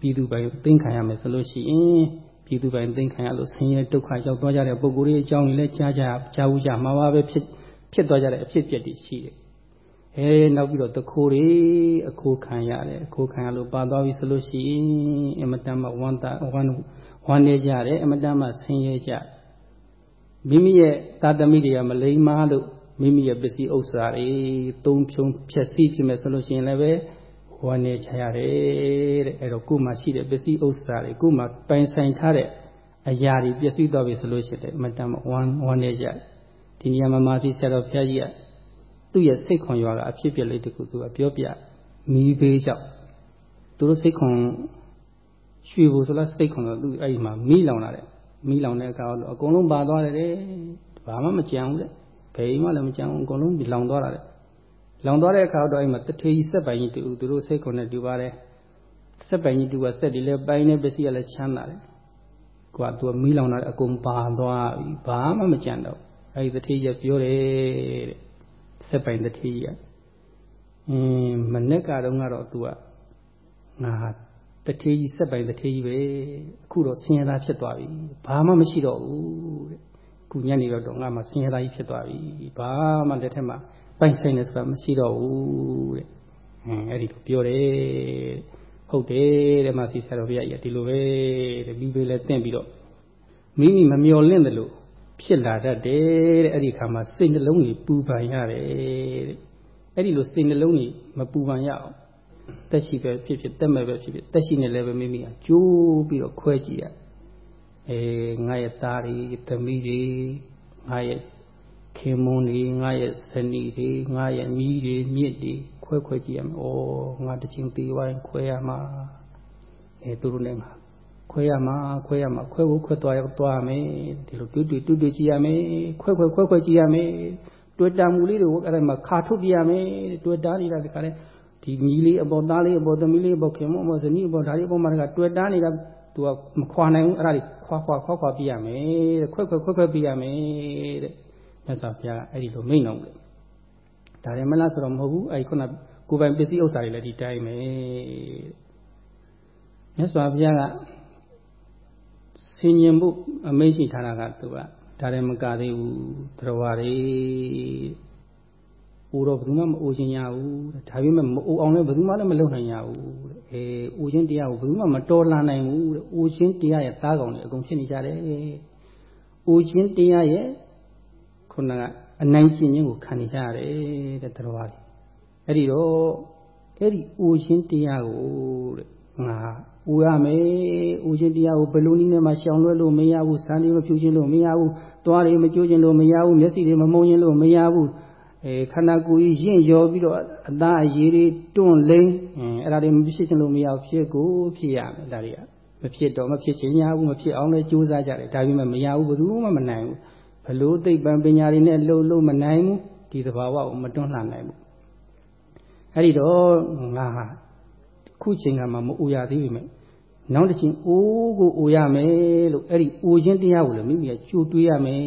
ပြည်သူပိုင်သိမ်းခံရမယ်ဆိုလို့ရှိရင်ပြည်သူပိုင်သိမ်းခံရလို့ဆင်းရဲဒုက္ခရောက်သွားကြတဲ့ပုဂ္ဂိုလ်တွေအကြောင်းတွေလည်းကြားကြကြားဘူးကြမှာပါပဲဖြစ်ဖြစ်သွားကြတဲ့အဖြစ်အပျက်တွေရှိတယ်။အဲနောက်ပြီးတော့တခိုးတွေအခိုးခံရတယ်အခိုးခံရလို့ပါသွားပြီဆိုလို့ရှိရင်အမတန်မှဝမ်းသာဝမ်းဝမ်းနေကြတယ်အမတန်မှဆင်းရဲကြမိမိရဲ့သာသမီတွေကမလိမ္မာလို့မိမိရဲ့ပစ္စည်းဥစ္စာတွေသုံးဖြုံဖြက်စီးဖြစ်မယ်ဆိုလို့ရှိရင်လည်းပဲ ဝမ်းနေချရတယ်တဲ့အဲ့တော့ကိုယ်မှာရှိတဲ့ပစ္စည်းဥစ္စာတွေကိုယ်မှာပိုင်ဆိုင်ထားတဲ့အရာတွေပျက်စီးသွားပြီဆိုလို့ရှိရင်အမတန်မှဝမ်းဝမ်းနေကြတယ်ဒီနေရာမှာမာသီဆရာတော်ဘုရားကြီးကသူ့ရဲ့စိတ်ခွန်ရွာကအဖြစ်ပြက်လေးတခုသူကပြောပြမီးဘေးကြောင့်သူတို့စိတ်ခွန်ရွှေဘူဆိုလားစိတ်ခွန်တော့သူအဲ့ဒီမှာမီးလောင်လာတယ်မီးလောင်တဲ့အခါတော့အကုန်လုံးပါသွားတယ်တဲ့ဘာမှမကြံဘူးတဲ့ဘယ်မှလည်းမကြံဘူးအကုန်လုံးလောင်သွားတာတဲ့ လောင်သွားတဲ့အခါတော့အဲ့မှာတထေကြီးစက်ပိုင်ကြီးတူသူတို့စိတ်ခွန်နဲ့တူပါတယ်စက်ပိုင်ကြီးတူကစက်တွေလည်းပိုင်းနေပစ္စည်းကလည်းချမ်းသာတယ်ကိုကသူကမီးလောင်တာအကုန်ပါသွားပြီဘာမှမကြံတော့အဲဒီတတိယပြောတယ်တဲ့စက်ပိုင်တတိယအင်းမနေ့ကတော့ကတော့ तू ကငါတထေးကြီးစက်ပိုင်တထေးကြီးပဲအခုတော့ဆင်းရဲသားဖြစ်သွားပြီဘာမှမရှိတော့ဘူးတဲ့ခုညနေတော့ငါမှဆင်းရဲသားကြီးဖြစ်သွားပြီဘာမှလက်ထက်မှာ ပိုင်ဆိုင်နေဆိုတာမရှိတော့ဘူးတဲ့အင်းအဲ့ဒီလိုပြောတယ်ဟုတ်တယ်တဲ့မဆီဆရာတော်ဘုရားကြီးဒီလိုပဲတဲ့ပြီးပဲလဲတင့်ပြီးတော့မိမိမမျော်လင့်တယ်လို့ဖြစ်လာတတ်တယ်တဲ့အဲ့ဒီခါမှာစိတ်နှလုံးကြီးပူပန်ရတယ်တဲ့အဲ့ဒီလိုစိတ်နှလုံးကြီးမပူပန်ရအောင်တက်ရှိပဲဖြစ်ဖြစ်တက်မဲ့ပဲဖြစ်ဖြစ်တက်ရှိနေလည်းပဲမိမိကကြိုးပြီးတော့ခွဲကြည့်ရအဲငါရဲ့သားတွေသမီးတွေငါရဲ့ ခင်မွန်းတွေငါရဲ့ဇနီးတွေငါရဲ့မိတွေမြစ်တွေခွဲခွဲကြည့်ရမယ်။ဩငါတချင်းသေးဝိုင်းခွဲရမှာအဲသူတို့နဲ့မှာခွဲရမှာခွဲရမှာခွဲကိုခွဲသွားရသွားမယ်ဒီလိုတွေ့တွေ့တွေ့တွေ့ကြည့်ရမယ်ခွဲခွဲခွဲခွဲကြည့်ရမယ်တွေ့တာမှုလေးတွေကိုအဲ့ဒါမှာခါထုတ်ပြရမယ်တွေ့တာနေတာဒီခါလဲဒီမီးလေးအပေါ်သားလေးအပေါ်သမီးလေးအပေါ်ခင်မအပေါ်ဇနီးအပေါ်ဒါလေးအပေါ်မှာကတွေ့တာနေတာသူကမခွာနိုင်ဘူးအဲ့ဒါလေးခွာခွာခွာခွာပြရမယ်တဲ့ခွဲခွဲခွဲခွဲပြရမယ်တဲ့ မြတ်စွာဘုရားအဲ့ဒီလိုမိန့်တော်မူတယ်ဒါလည်းမလားဆိုတော့မဟုတ်ဘူးအဲ့ဒီခုနကိုယ်ပိုင်ပစ္စည်းဥစ္စာတွေလည်းဒီတိုင်းပဲမြတ်စွာဘုရားကဆင်ញင်မှုအမိန့်ရှိထားတာကသူကဒါလည်းမကသေးဘူးတရားတွေအိုတော့ဘယ်သူမှမအိုရှင်ရဘူးဒါပေမဲ့မအိုအောင်လည်းဘယ်သူမှလည်းမလုပ်နိုင်ရဘူးအဲအိုခြင်းတရားကိုဘယ်သူမှမတော်လှန်နိုင်ဘူးအိုခြင်းတရားရဲ့သားကောင်တွေအကုန်ဖြစ်နေကြတယ်အိုခြင်းတရားရဲ့ ခုနကအနိုင်ကျင့်ခြင်းကိုခံနေကြရတယ်တဲ့တရားတွေအဲ့ဒီတော့အဲ့ဒီအိုခြင်းတရားကိုတဲ့ငါအိုရမယ်အိုခြင်းတရားကိုဘယ်လိုနည်းနဲ့မှရှောင်လွှဲလို့မရဘူးစံတွေမဖြူခြင်းလို့မရဘူးသွားတွေမကြိုးခြင်းလို့မရဘူးမျက်စိတွေမမုံခြင်းလို့မရဘူးအဲခန္ဓာကိုယ်ကြီးရင့်ရောပြီးတော့အသားအရည်တွေတွန့်လိမ့်အဲအဲ့ဒါတွေမဖြစ်ခြင်းလို့မရဘူးဖြစ်ကိုဖြစ်ရမယ်ဒါတွေကမဖြစ်တော့မဖြစ်ခြင်းရဘူးမဖြစ်အောင်လည်းကြိုးစားကြတယ်ဒါပေမဲ့မရဘူးဘယ်သူမှမနိုင်ဘူး ဘလို့သိပ္ပံပညာတွေနဲ့လှုပ်လှုပ်မနိုင်ဘူးဒီသဘာဝကိုမတွန်းလှန်နိုင်ဘူးအဲ့ဒီတော့ငါဟာခုချိန်ကမှမအိုရသေးပြီမဲ့နောက်တစ်ချိန်အိုးကိုအိုရမယ်လို့အဲ့ဒီအိုခြင်းတရားကိုလည်းမိမိကကြိုတွေးရမယ်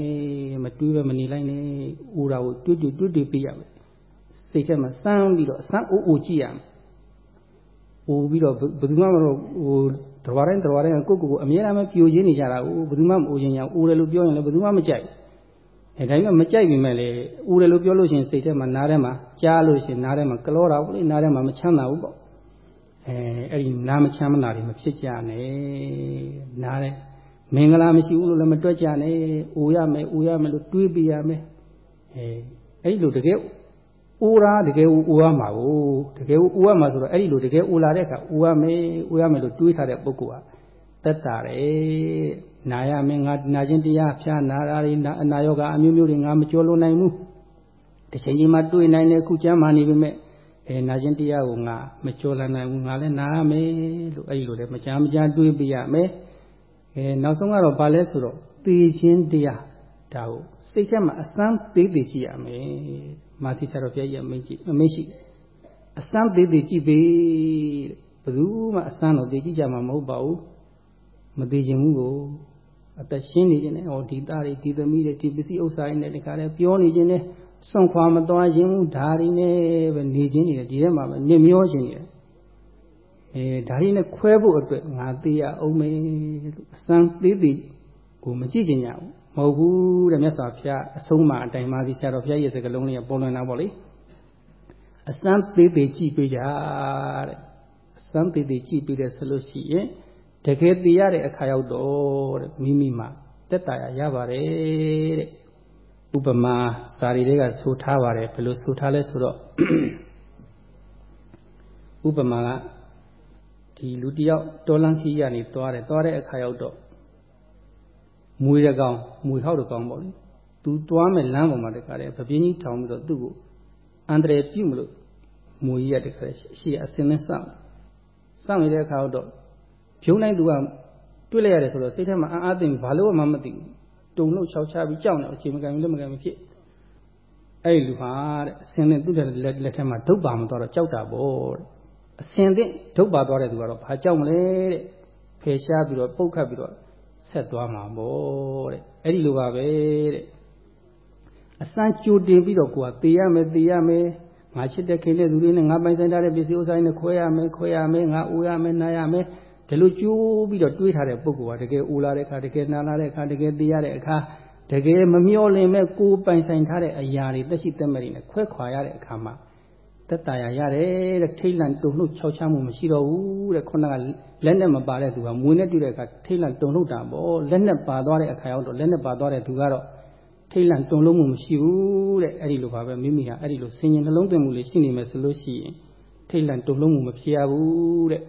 မတွေးပဲမနေလိုက်နဲ့အိုတာကိုတွေးတွေးတွေးတွေးပေးရမယ်စိတ်ထဲမှာစမ်းပြီးတော့အစမ်းအိုးအိုကြည့်ရမယ်အိုပြီးတော့ဘယ်သူမှမတော့ဟိုတော်တိုင်းတော်တိုင်းကိုကိုကိုအမြဲတမ်းပြိုရင်းနေကြတာကိုဘယ်သူမှမအိုခြင်းရအောင်အိုတယ်လို့ပြောရင်လည်းဘယ်သူမှမကြိုက် အဲဒါပေမဲ့မကြိုက်ပြီမဲ့လေအိုတယ်လို့ပြောလို့ရှိရင်စိတ်ထဲမှာနားထဲမှာကြားလို့ရှိရင်နားထဲမှာကလောတာပေါ့လေနားထဲမှာမချမ်းသာဘူးပေါ့အဲအဲ့ဒီနားမချမ်းမနာတွေမဖြစ်ကြနဲ့နားတယ်မင်္ဂလာမရှိဘူးလို့လည်းမတွက်ကြနဲ့အိုရမယ်အိုရမယ်လို့တွေးပြရမယ်အဲအဲ့ဒီလိုတကယ်အိုရာတကယ်အိုရမှာကိုတကယ်အိုရမှာဆိုတော့အဲ့ဒီလိုတကယ်အိုလာတဲ့အခါအိုရမယ်အိုရမယ်လို့တွေးထားတဲ့ပုဂ္ဂိုလ်ကတက်တာတယ် နာရမယ်ငါနာခြင်းတရားဖျားနာတာတွေအနာရောဂါအမျိုးမျိုးတွေငါမကြောလွန်နိုင်ဘူးတစ်ချိန်ချိန်မှတွေးနိုင်တယ်ခုကျမ်းမာနေပြီမဲ့အဲနာခြင်းတရားကိုငါမကြောလနိုင်ဘူးငါလည်းနာရမယ်လို့အဲ့ဒီလိုလည်းမကြမ်းမကြမ်းတွေးပြရမယ်အဲနောက်ဆုံးကတော့ဗာလဲဆိုတော့သိခြင်းတရားဒါကိုစိတ်ထဲမှာအစမ်းသေးသေးကြည့်ရမယ်မာသီဆရာတော်ဘုရားကြီးအမိန့်ကြည့်အမိန့်ရှိအစမ်းသေးသေးကြည့်ပေဘယ်သူမှအစမ်းတော့သိကြည့်ကြမှာမဟုတ်ပါဘူးမသိခြင်းဘူးကို အသက်ရှင်းနေခြင်းနဲ့ဟောဒီသားတွေဒီသမီးတွေဒီပစ္စည်းဥစ္စာတွေနဲ့တခါလဲပြောနေခြင်းနဲ့စွန့်ခွာမသွားခြင်းဓာရီနဲ့ပဲနေခြင်းနေတယ်ဒီထဲမှာပဲနေမျောခြင်းနေတယ်အဲဓာရီနဲ့ခွဲဖို့အတွက်ငါသိရအောင်မေလို့အစမ်းသေးသေးကိုမကြည့်ချင်ကြဘူးမဟုတ်ဘူးတဲ့မြတ်စွာဘုရားအဆုံးမအတိုင်မှစီဆရာတော်ဘုရားရဲ့စကားလုံးလေးကပေါ်လွင်တာပေါ့လေအစမ်းသေးသေးကြည့်ပေးကြတဲ့အစမ်းသေးသေးကြည့်ပေးတယ်ဆိုလို့ရှိရင် တကယ်သိရတဲ့အခါရောက်တော့တဲ့မိမိမှာတက်တာရပါတယ်တဲ့ဥပမာစာရီတွေကဆိုထားပါတယ်ဘယ်လိုဆိုထားလဲဆိုတော့ဥပမာကဒီလူတယောက်တော်လန်းခီးရနေသွားတယ်သွားတဲ့အခါရောက်တော့မွေတကောင်မွေဟောက်တကောင်ပေါ့လေသူသွားမဲ့လမ်းပေါ်မှာတခါတည်းဗပြင်းကြီးထောင်ပြီးတော့သူ့ကိုအန္တရာယ်ပြုမလို့မွေကြီးရတခါတည်းရှေ့အစင်းနဲ့စောင့်စောင့်နေတဲ့အခါတော့ ဖြုံးတိုင်းသူကတွေ့လိုက်ရတယ်ဆိုတော့စိတ်ထဲမှာအာအာသိမ်ဘာလို့မှမသိဘူးတုံလို့ခြောက်ချပြီးကြောက်နေအချိန်မကန်လည်းမကန်မဖြစ်အဲ့ဒီလူဟာတဲ့အစင်းနဲ့သူ့လက်ထဲမှာဒုတ်ပါမသွားတော့ကြောက်တာပေါ့တဲ့အစင်းတဲ့ဒုတ်ပါသွားတဲ့သူကတော့ဘာကြောက်မလဲတဲ့ဖယ်ရှားပြီးတော့ပုတ်ခတ်ပြီးတော့ဆက်သွားမှာပေါ့တဲ့အဲ့ဒီလိုပါပဲတဲ့အစမ်းကြိုတင်ပြီးတော့ကိုကတေးရမယ်တေးရမယ်ငါချစ်တဲ့ခင်တဲ့သူတွေနဲ့ငါပိုင်ဆိုင်ထားတဲ့ပစ္စည်းဥစ္စာတွေနဲ့ခွဲရမယ်ခွဲရမယ်ငါအိုရမယ်နားရမယ် ဒီလိုကြိုးပြီးတော့တွေးထားတဲ့ပုဂ္ဂိုလ်ကတကယ်အိုလာတဲ့အခါတကယ်နာလာတဲ့အခါတကယ်သိရတဲ့အခါတကယ်မမျောလင်မဲ့ကိုပိုင်ဆိုင်ထားတဲ့အရာတွေတက်ရှိတက်မဲ့တွေနဲ့ခွဲခွာရတဲ့အခါမှာတက်တာရရတယ်တဲ့ထိတ်လန့်တုန်လှုပ်ခြောက်ချမှုမရှိတော့ဘူးတဲ့ခုနကလက်နဲ့မပါတဲ့သူကမွေးနဲ့တွေ့တဲ့အခါထိတ်လန့်တုန်လှုပ်တာပေါ့လက်နဲ့ပါသွားတဲ့အခါရောက်တော့လက်နဲ့ပါသွားတဲ့သူကတော့ထိတ်လန့်တုန်လှုပ်မှုမရှိဘူးတဲ့အဲ့ဒီလိုပါပဲမိမိဟာအဲ့ဒီလိုဆင်ញင်နှလုံးသွင်းမှုလေးရှိနေမယ်ဆိုလို့ရှိရင်ထိတ်လန့်တုန်လှုပ်မှုမဖြစ်ရဘူးတဲ့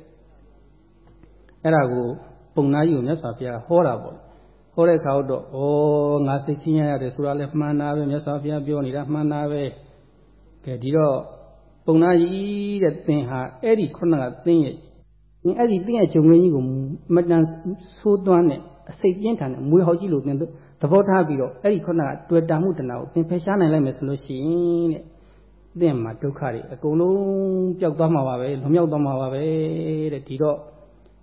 အဲ့ဒါကိုပုံနာကြီးကိုမြတ်စွာဘုရားဟောတာပေါ့ဟောတဲ့အခါတော့ဩငါစိတ်ချင်းရရတယ်ဆိုတာလဲမှန်တာပဲမြတ်စွာဘုရားပြောနေတာမှန်တာပဲကဲဒီတော့ပုံနာကြီးတဲ့သင်ဟာအဲ့ဒီခုနကသင်ရဲ့အဲ့ဒီသင်ရဲ့ဂျုံငင်းကြီးကိုမတန်ဆိုးသွမ်းတဲ့အစိတ်ပြင်းထန်တဲ့မွေးဟောက်ကြီးလို့သင်သဘောထားပြီးတော့အဲ့ဒီခုနကတွေ့တာမှုတဏှာကိုသင်ဖယ်ရှားနိုင်လိုက်မယ်ဆိုလို့ရှိရင်တဲ့သင်မှာဒုက္ခတွေအကုန်လုံးပျောက်သွားမှာပါပဲလွန်မြောက်သွားမှာပါပဲတဲ့ဒီတော့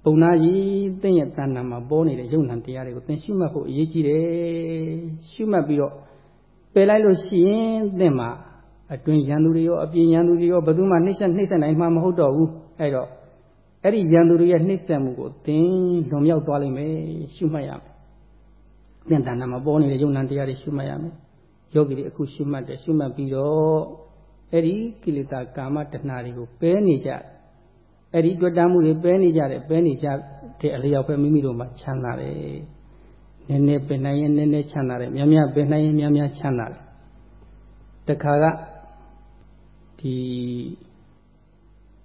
ပုံနာကြီးသင်ရဲ့တဏ္ဍာမှာပေါ်နေတဲ့ယုံ nant တရားတွေကိုသင်ရှုမှတ်ဖို့အရေးကြီးတယ်ရှုမှတ်ပြီးတော့ပယ်လိုက်လို့ရှိရင်သင်မှာအတွင်ရန်သူတွေရောအပြင်ရန်သူတွေရောဘယ်သူမှနှိမ့်ဆက်နှိမ့်ဆက်နိုင်မှာမဟုတ်တော့ဘူးအဲ့တော့အဲ့ဒီရန်သူတွေရဲ့နှိမ့်ဆက်မှုကိုသင်လွန်မြောက်သွားလိမ့်မယ်ရှုမှတ်ရမယ်သင်တဏ္ဍာမှာပေါ်နေတဲ့ယုံ nant တရားတွေရှုမှတ်ရမယ်ယောဂီတွေအခုရှုမှတ်တယ်ရှုမှတ်ပြီးတော့အဲ့ဒီကိလေသာကာမတဏှာတွေကိုပယ်နေကြ အဲ့ဒီတွေ့တမ်းမှုတွေပယ်နေကြတယ်ပယ်နေကြတဲ့အလျောက်ပဲမိမိတို့မှာချမ်းသာတယ်နည်းနည်းပင်နိုင်ရင်နည်းနည်းချမ်းသာတယ်များများပင်နိုင်ရင်များများချမ်းသာတယ်တခါကဒီ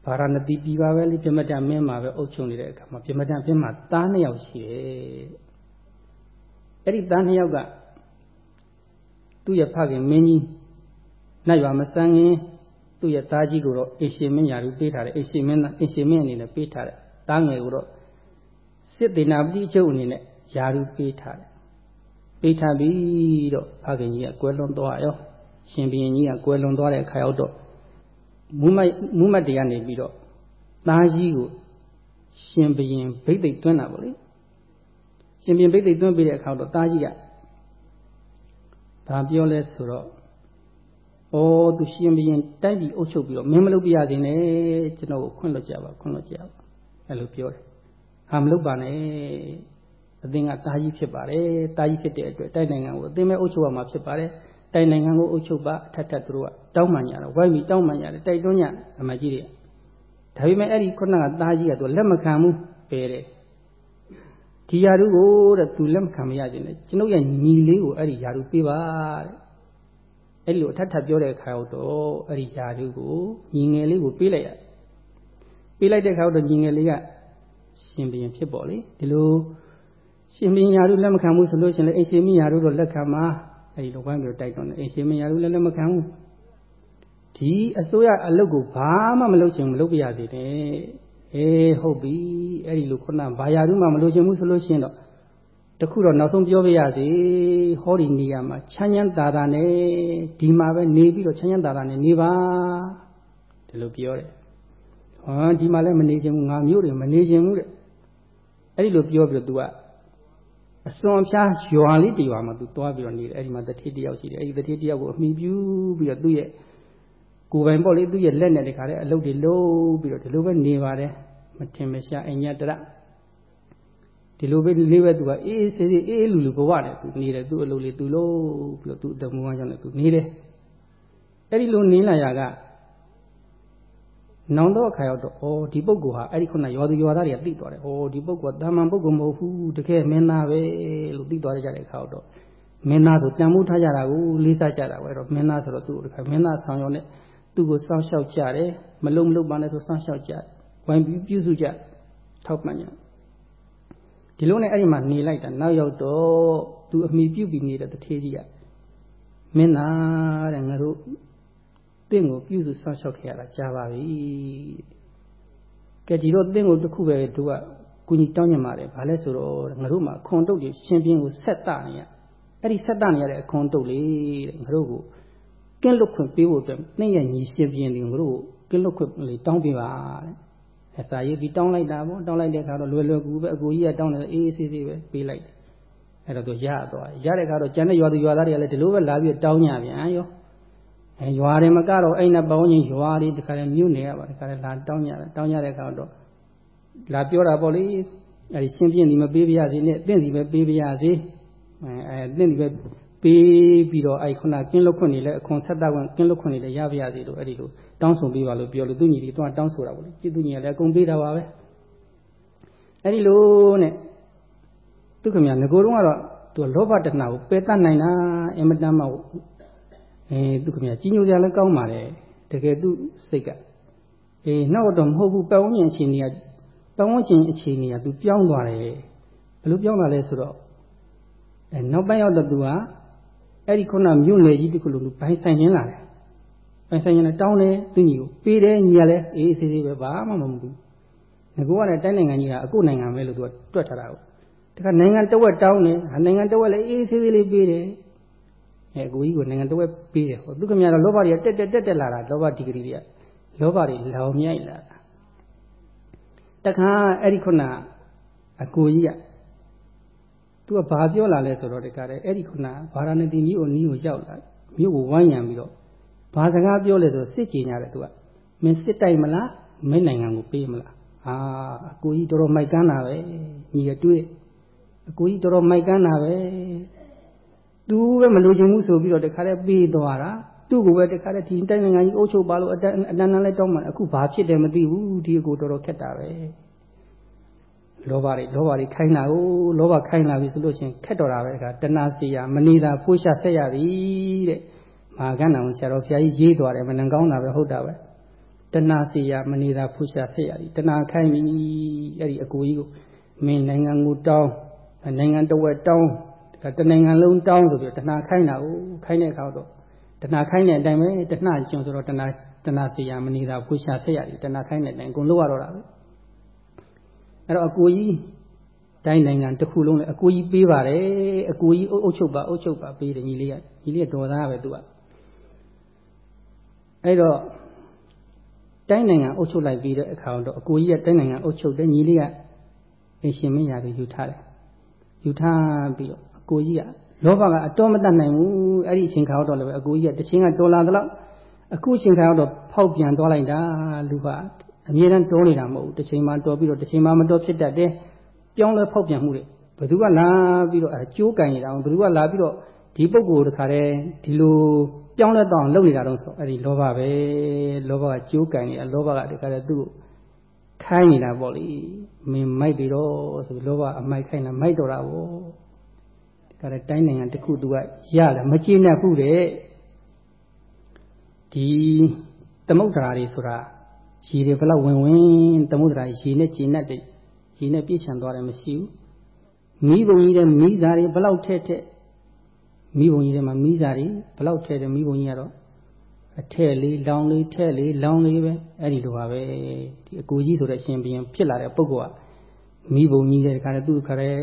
ဗာရာဏသီပြည်ပါပဲလေပြမတ္တမင်းမှာပဲအုပ်ချုပ်နေတဲ့အခါမှာပြမတ္တပြင်းမှာသားနှစ်ယောက်ရှိတယ်အဲ့ဒီသားနှစ်ယောက်ကသူ့ရဲ့ဖခင်မင်းကြီးနိုင်ရွာမဆန်းရင် သူ့ရဲ့သားကြီးကိုတော့အရှင်မင်းယာရုပေးထားတယ်အရှင်မင်းအရှင်မင်းအနေနဲ့ပေးထားတယ်သားငယ်ကိုတော့စစ်တေနာပတိချုပ်အနေနဲ့ယာရုပေးထားတယ်ပေးထားပြီးတော့ဖခင်ကြီးကကွယ်လွန်သွားရောရှင်ဘုရင်ကြီးကကွယ်လွန်သွားတဲ့အခါရောက်တော့မူမမူမတ်တရားနေပြီးတော့သားကြီးကိုရှင်ဘုရင်ဗိသိက်တွန်းတာပေါ့လေရှင်ဘုရင်ဗိသိက်တွန်းပြီးတဲ့အခါတော့သားကြီးကဘာပြောလဲဆိုတော့ ဩသူရှင်ဘုရင်တိုက်ပြီးအုပ်ချုပ်ပြီးတော့မင်းမလုပ်ပြရစေနဲ့ကျွန်တော်ကိုခွင့်လွှတ်ကြပါခွင့်လွှတ်ကြပါအဲ့လိုပြောတယ်ဟာမလုပ်ပါနဲ့အသင်ကတာကြီးဖြစ်ပါတယ်တာကြီးဖြစ်တဲ့အတွက်တိုက်နိုင်ငံကိုအသင်မဲ့အုပ်ချုပ်ရမှာဖြစ်ပါတယ်တိုင်နိုင်ငံကိုအုပ်ချုပ်ပါထပ်ထပ်သူတို့ကတောင်းပန်ကြတော့ဝိုင်းပြီးတောင်းပန်ကြတယ်တိုက်တွန်းကြအမကြီးတွေဒါပေမဲ့အဲ့ဒီခုနကသားကြီးကသူလက်မခံဘူးပယ်တယ်ဒီယာရုကိုတဲ့သူလက်မခံမရခြင်းနဲ့ကျွန်ုပ်ရဲ့ညီလေးကိုအဲ့ဒီယာရုပေးပါတဲ့ အဲ့လိုအထက်ထပ်ပြောတဲ့အခါတော့အဲ့ဒီယာရုကိုညီငယ်လေးကိုပေးလိုက်ရပေးလိုက်တဲ့အခါတော့ညီငယ်လေးကရှင်ဘရင်ဖြစ်ပေါ်လေဒီလိုရှင်ဘရင်ယာရုလက်မခံဘူးဆိုလို့ရှင်လေအိမ်ရှင်မယာရုတော့လက်ခံမှာအဲဒီလိုဝိုင်းပြီးတိုက်တွန်းတယ်အိမ်ရှင်မယာရုလည်းလက်မခံဘူးဒီအစိုးရအလုပ်ကိုဘာမှမလုပ်ချင်မလုပ်ပြရသေးတယ်အေးဟုတ်ပြီအဲ့ဒီလိုခုနဘာယာရုမှမလုပ်ချင်ဘူးဆိုလို့ရှိရင်တော့ တခုတော့နောက်ဆုံးပြောပြရစီဟောဒီနေရာမှာချမ်းချမ်းသာသာနဲ့ဒီမှာပဲနေပြီးတော့ချမ်းချမ်းသာသာနဲ့နေပါဒီလိုပြောတယ်ဟောဒီမှာလည်းမနေချင်ဘူးငါမျိုးတွေမနေချင်ဘူးတဲ့အဲ့ဒီလိုပြောပြီးတော့ तू ကအစွန်ဖျားရွာလေးတရွာမှာသူသွားပြီးတော့နေတယ်အဲ့ဒီမှာတတိတယောက်ရှိတယ်အဲ့ဒီတတိတယောက်ကိုအမိပြုပြီးတော့သူ့ရဲ့ကိုယ်ပိုင်ပေါ့လေသူ့ရဲ့လက်နဲ့တခါတည်းအလုပ်တွေလုပ်ပြီးတော့ဒီလိုပဲနေပါတယ်မထင်မရှားအညတရ ဒီလိုပဲလေးပဲသူကအေးအေးဆေးဆေးအေးအေးလူလူဘဝနဲ့သူနေတယ်သူ့အလုပ်လေးသူလုပ်ပြီးတော့သူ့အတမွားကြောင့်လည်းသူနေတယ်အဲ့ဒီလိုနေလာရကနောင်တော့အခါရောက်တော့ဩဒီပုဂ္ဂိုလ်ဟာအဲ့ဒီခုနရွာသူရွာသားတွေကသိသွားတယ်ဩဒီပုဂ္ဂိုလ်ကတာမန်ပုဂ္ဂိုလ်မဟုတ်ဘူးတကယ်မင်းသားပဲလို့သိသွားကြတဲ့အခါတော့မင်းသားဆိုတန်ဖိုးထားကြတာကိုလေးစားကြတာပဲအဲ့တော့မင်းသားဆိုတော့သူ့တခါမင်းသားဆောင်ရုံနဲ့သူ့ကိုစောင့်ရှောက်ကြတယ်မလုံးမလုံးပါနဲ့ဆိုစောင့်ရှောက်ကြဝိုင်းပြီးပြုစုကြထောက်ပံ့ကြ ဒီလိုနဲ့အဲ့ဒီမှာနေလိုက်တာနောက်ရောက်တော့သူအမိပြုတ်ပြီးနေတဲ့တထေးကြီးကမင်းသားတဲ့ငါတို့တင့်ကိုပြုစုဆောက်ရှောက်ခဲ့ရတာကြာပါပြီကဲဒီတော့တင့်ကိုတခုပဲတို့ကကုညီတောင်းညင်ပါတယ်ဘာလဲဆိုတော့ငါတို့မှာခွန်တုတ်တွေရှင်ပြင်းကိုဆက်တနေရအဲ့ဒီဆက်တနေရတဲ့အခွန်တုတ်လေးတဲ့ငါတို့ကိုကင်းလွတ်ခွင့်ပေးဖို့အတွက်နှင်းရညီရှင်ပြင်းတွေငါတို့ကိုကင်းလွတ်ခွင့်လေးတောင်းပေးပါတဲ့ အစာရေးပြီးတောင်းလိုက်တာပေါ့တောင်းလိုက်တဲ့အခါတော့လွယ်လွယ်ကူပဲအကူကြီးကတောင်းတယ်အေးအေးဆေးဆေးပဲပေးလိုက်တယ်အဲ့တော့သူရသွားရတဲ့အခါတော့ကျန်တဲ့ရွာသူရွာသားတွေကလည်းဒီလိုပဲလာပြီးတောင်းကြပြန်ရောအဲရွာတွေမကတော့အဲ့နဲ့ပေါင်းချင်းရွာတွေတခါလဲမြို့နယ်ကပါတခါလဲလာတောင်းကြတယ်တောင်းကြတဲ့အခါတော့လာပြောတာပေါ့လေအဲဒီရှင်းပြင်းဒီမပေးပြရစေနဲ့တင့်စီပဲပေးပြရစေအဲအဲတင့်စီပဲ ပေးပြီးတော့အဲ့ခုနကင်းလွတ်ခွင့်နေလဲအခွန်ဆက်တာခွင့်ကင်းလွတ်ခွင့်နေလဲရပါရစေလို့အဲ့ဒီလိုတောင်းဆိုပေးပါလို့ပြောလို့သူညီတွေတော့တောင်းဆိုတာပေါ့လေจิตသူညီကလည်းအကုန်ပေးတာပါပဲအဲ့ဒီလိုနဲ့သူခင်ဗျာငကိုတုံးကတော့သူကလောဘတဏှာကိုပယ်တတ်နိုင်တာအမတန်မှအဲသူခင်ဗျာကြီးညိုကြလည်းကောင်းပါလေတကယ်သူစိတ်ကအေးနောက်တော့မဟုတ်ဘူးပတ်ဝန်းကျင်အခြေအနေကပတ်ဝန်းကျင်အခြေအနေကသူပြောင်းသွားတယ်ဘယ်လိုပြောင်းလာလဲဆိုတော့အဲနောက်ပိုင်းရောက်တော့သူက အဲ့ဒီခုနမြို့နယ်ကြီးတခုလုံးသူဘိုင်းဆိုင်ရင်းလာတယ်ဘိုင်းဆိုင်ရင်းလည်းတောင်းတယ်သူညီကိုပေးတယ်ညီကလည်းအေးအေးဆေးဆေးပဲဘာမှမမဘူးငကောကလည်းတိုင်းနိုင်ငံကြီးကအကုနိုင်ငံပဲလို့သူကတွက်ထားတာကိုတခါနိုင်ငံတဝက်တောင်းတယ်နိုင်ငံတဝက်လည်းအေးဆေးသေးလေးပေးတယ်အဲကိုကြီးကနိုင်ငံတဝက်ပေးတယ်ဟောသူကမြတော့လောဘတွေကတက်တက်တက်တက်လာတာလောဘဒီဂရီတွေကလောဘတွေလောင်မြိုက်လာတာတခါအဲ့ဒီခုနအကိုကြီးက သူကဘာပြောလာလဲဆိုတော့တခါတည်းအဲ့ဒီခုနဗာရာဏသီမြို့ကိုနီးကိုရောက်လာမြို့ကိုဝိုင်းရံပြီးတော့ဘာစကားပြောလဲဆိုစစ်ကြည်ညာတယ်သူကမင်းစစ်တိုက်မလားမင်းနိုင်ငံကိုပေးမလားအာအကိုကြီးတော်တော်မိုက်ကန်းတာပဲညီရတွေးအကိုကြီးတော်တော်မိုက်ကန်းတာပဲသူပဲမလိုချင်ဘူးဆိုပြီးတော့တခါတည်းပေးသွားတာသူ့ကိုပဲတခါတည်းဒီတိုင်းနိုင်ငံကြီးအုပ်ချုပ်ပါလို့အတန်းအတန်းတန်းလိုက်တောင်းမှအခုဘာဖြစ်တယ်မသိဘူးဒီအကိုတော်တော်ခက်တာပဲ လောဘတွေလောဘတွေခိုင်းတာကိုလောဘခိုင်းလာပြီဆိုလို့ရှိရင်ခက်တော်တာပဲတခါတဏှာစီယာမနေတာဖိုးရှာဆက်ရပြီတဲ့မဟာကဏ္ဍအောင်ဆရာတော်ဘုရားကြီးရေးသွားတယ်မနန်ကောင်းတာပဲဟုတ်တာပဲတဏှာစီယာမနေတာဖိုးရှာဆက်ရပြီတဏှာခိုင်းပြီအဲ့ဒီအကိုကြီးကိုမင်းနိုင်ငံကိုတောင်းနိုင်ငံတော်ဝက်တောင်းတနိုင်ငံလုံးတောင်းဆိုပြီးတဏှာခိုင်းတာကိုခိုင်းတဲ့အခါတော့တဏှာခိုင်းတဲ့အတိုင်းပဲတဏှာကျွံဆိုတော့တဏှာတဏှာစီယာမနေတာဖိုးရှာဆက်ရတယ်တဏှာခိုင်းတဲ့အတိုင်းအကုန်လုပ်ရတော့တာပဲ အဲ့တော့အကိုကြီးတိုင်းနိုင်ငံတစ်ခုလုံးလည်းအကိုကြီးပေးပါတယ်အကိုကြီးအုပ်ချုပ်ပါအုပ်ချုပ်ပါပေးတယ်ညီလေးကညီလေးကတော်သားပဲသူကအဲ့တော့တိုင်းနိုင်ငံအုပ်ချုပ်လိုက်ပြီးတဲ့အခါတော့အကိုကြီးကတိုင်းနိုင်ငံအုပ်ချုပ်တယ်ညီလေးကအရှင်မင်းရာကိုယူထားတယ်ယူထားပြီးတော့အကိုကြီးကလောဘကအတော်မတတ်နိုင်ဘူးအဲ့ဒီအချိန်ခါတော့လည်းပဲအကိုကြီးကတချင်းကတော်လာသလောက်အခုအချိန်ခါတော့ဖောက်ပြန်သွားလိုက်တာလူက အမြဲတမ်းတော်နေတာမဟုတ်ဘူးတစ်ချိန်မှတော်ပြီးတော့တစ်ချိန်မှမတော်ဖြစ်တတ်တယ်ပြောင်းလဲဖောက်ပြန်မှုတွေဘယ်သူကလာပြီးတော့အဲကြိုးကင်နေတာဘယ်သူကလာပြီးတော့ဒီပုံကိုတခါတည်းဒီလိုပြောင်းလဲတော့လုပ်နေတာတော့ဆိုအဲ့ဒီလောဘပဲလောဘကကြိုးကင်နေတာလောဘကတခါတည်းသူ့ကိုခိုင်းနေတာပေါ့လေမင်းမိုက်ပြီတော့ဆိုပြီးလောဘအမိုက်ခိုင်းတာမိုက်တော့တာပေါ့ဒီကရတိုင်းနိုင်ငံတစ်ခုသူကရတယ်မကျေနပ်ဘူးတဲ့ဒီသမုဒ္ဒရာတွေဆိုတာ ရေတွေဘလောက်ဝင်ဝင်သမုဒ္ဒရာရေနဲ့ကျေနပ်တဲ့ရေနဲ့ပြည့်ချံသွားတယ်မရှိဘူးမိဘုံကြီးတဲ့မိစားတွေဘလောက်ထဲထဲမိဘုံကြီးထဲမှာမိစားတွေဘလောက်ထဲတယ်မိဘုံကြီးကတော့အထက်လေးလောင်လေးထက်လေးလောင်လေးပဲအဲ့ဒီလိုပါပဲဒီအကိုကြီးဆိုတဲ့ရှင်ဘီရင်ဖြစ်လာတဲ့ပုဂ္ဂိုလ်ကမိဘုံကြီးတဲ့ခါတည်းသူ့ခါတဲ့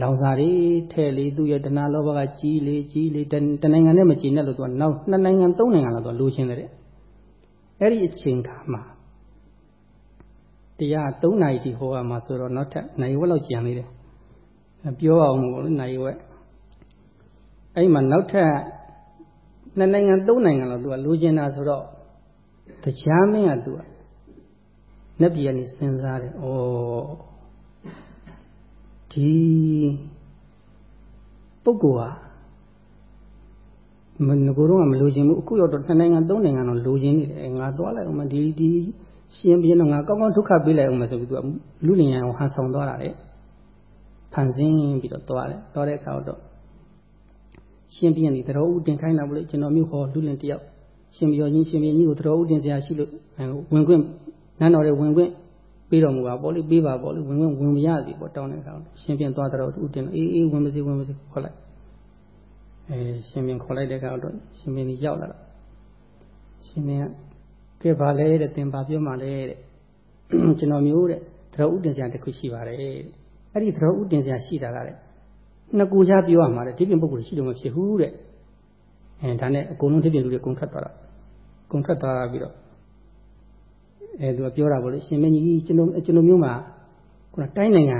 လောင်စာတွေထဲလေးသူ့ရဲ့တဏှာလောဘကကြီးလေးကြီးလေးတနိုင်ငံနဲ့မကြည်နဲ့လို့သူကနောက်နှစ်နိုင်ငံသုံးနိုင်ငံလောက်တော့လိုချင်တယ်အဲ့ဒီအချိန်ခါမှာ တရား3နာရီထိဟောရမှာဆိုတော့နောက်ထပ်နိုင်ဝက်လောက်ကြံသေးတယ်ပြောအောင်မို့လို့နိုင်ဝက်အဲ့မှာနောက်ထပ်နှစ်နိုင်ငံသုံးနိုင်ငံလောက်သူကလိုချင်တာဆိုတော့တရားမင်းကသူကနှစ်ပြည်ကနေစဉ်းစားတယ်ဩဒီပုဂ္ဂိုလ်ဟာမငကိုတော့မလိုချင်ဘူးအခုရောက်တော့နှစ်နိုင်ငံသုံးနိုင်ငံတော့လိုချင်နေတယ်ငါသွားလိုက်အောင်မဒီဒီ ရှင်ပြင်းတော့ငါကောင်းကောင်းဒုက္ခပေးလိုက်အောင်မဆိုပြီးသူကလူလင်ရန်ကိုဟန်ဆောင်သွားတာလေဖန်ဆင်းပြီးတော့သွားတယ်သွားတဲ့အခါတော့ရှင်ပြင်းနေသတော်ဦးတင်ခိုင်းတာဘလို့ကျွန်တော်မျိုးဟောလူလင်တယောက်ရှင်ပြောချင်းရှင်ပြင်းကြီးကိုသတော်ဦးတင်စရာရှိလို့ဝင်ခွင့်နန်းတော်ရဲ့ဝင်ခွင့်ပေးတော်မူပါပေါ့လေပေးပါပေါ့လေဝင်ခွင့်ဝင်မရစီပေါ့တောင်းတဲ့အခါရှင်ပြင်းသွားတော်ဦးတင်အေးအေးဝင်မစီဝင်မစီခေါ်လိုက်အဲရှင်ပြင်းခေါ်လိုက်တဲ့အခါတော့ရှင်ပြင်းကြီးရောက်လာတော့ရှင်ပြင်းက ကဲပါလဲတဲ့သင်ပါပြောမှလဲတဲ့ကျွန်တော်မျိုးတဲ့သရဥတင်စရာတစ်ခုရှိပါတယ်တဲ့အဲ့ဒီသရဥတင်စရာရှိတာကတဲ့နှစ်ကူချပြောရမှာတဲ့ဒီပြင်ပုဂ္ဂိုလ်ရှိလို့မဖြစ်ဘူးတဲ့အဲဒါနဲ့အကုန်လုံးဒီပြင်လူတွေကုန်ထွက်သွားတာကုန်ထွက်သွားပြီးတော့အဲသူကပြောတာပေါ့လေရှင်မင်းကြီးကျွန်တော်ကျွန်တော်မျိုးမှာခုနတိုင်းနိုင်ငံ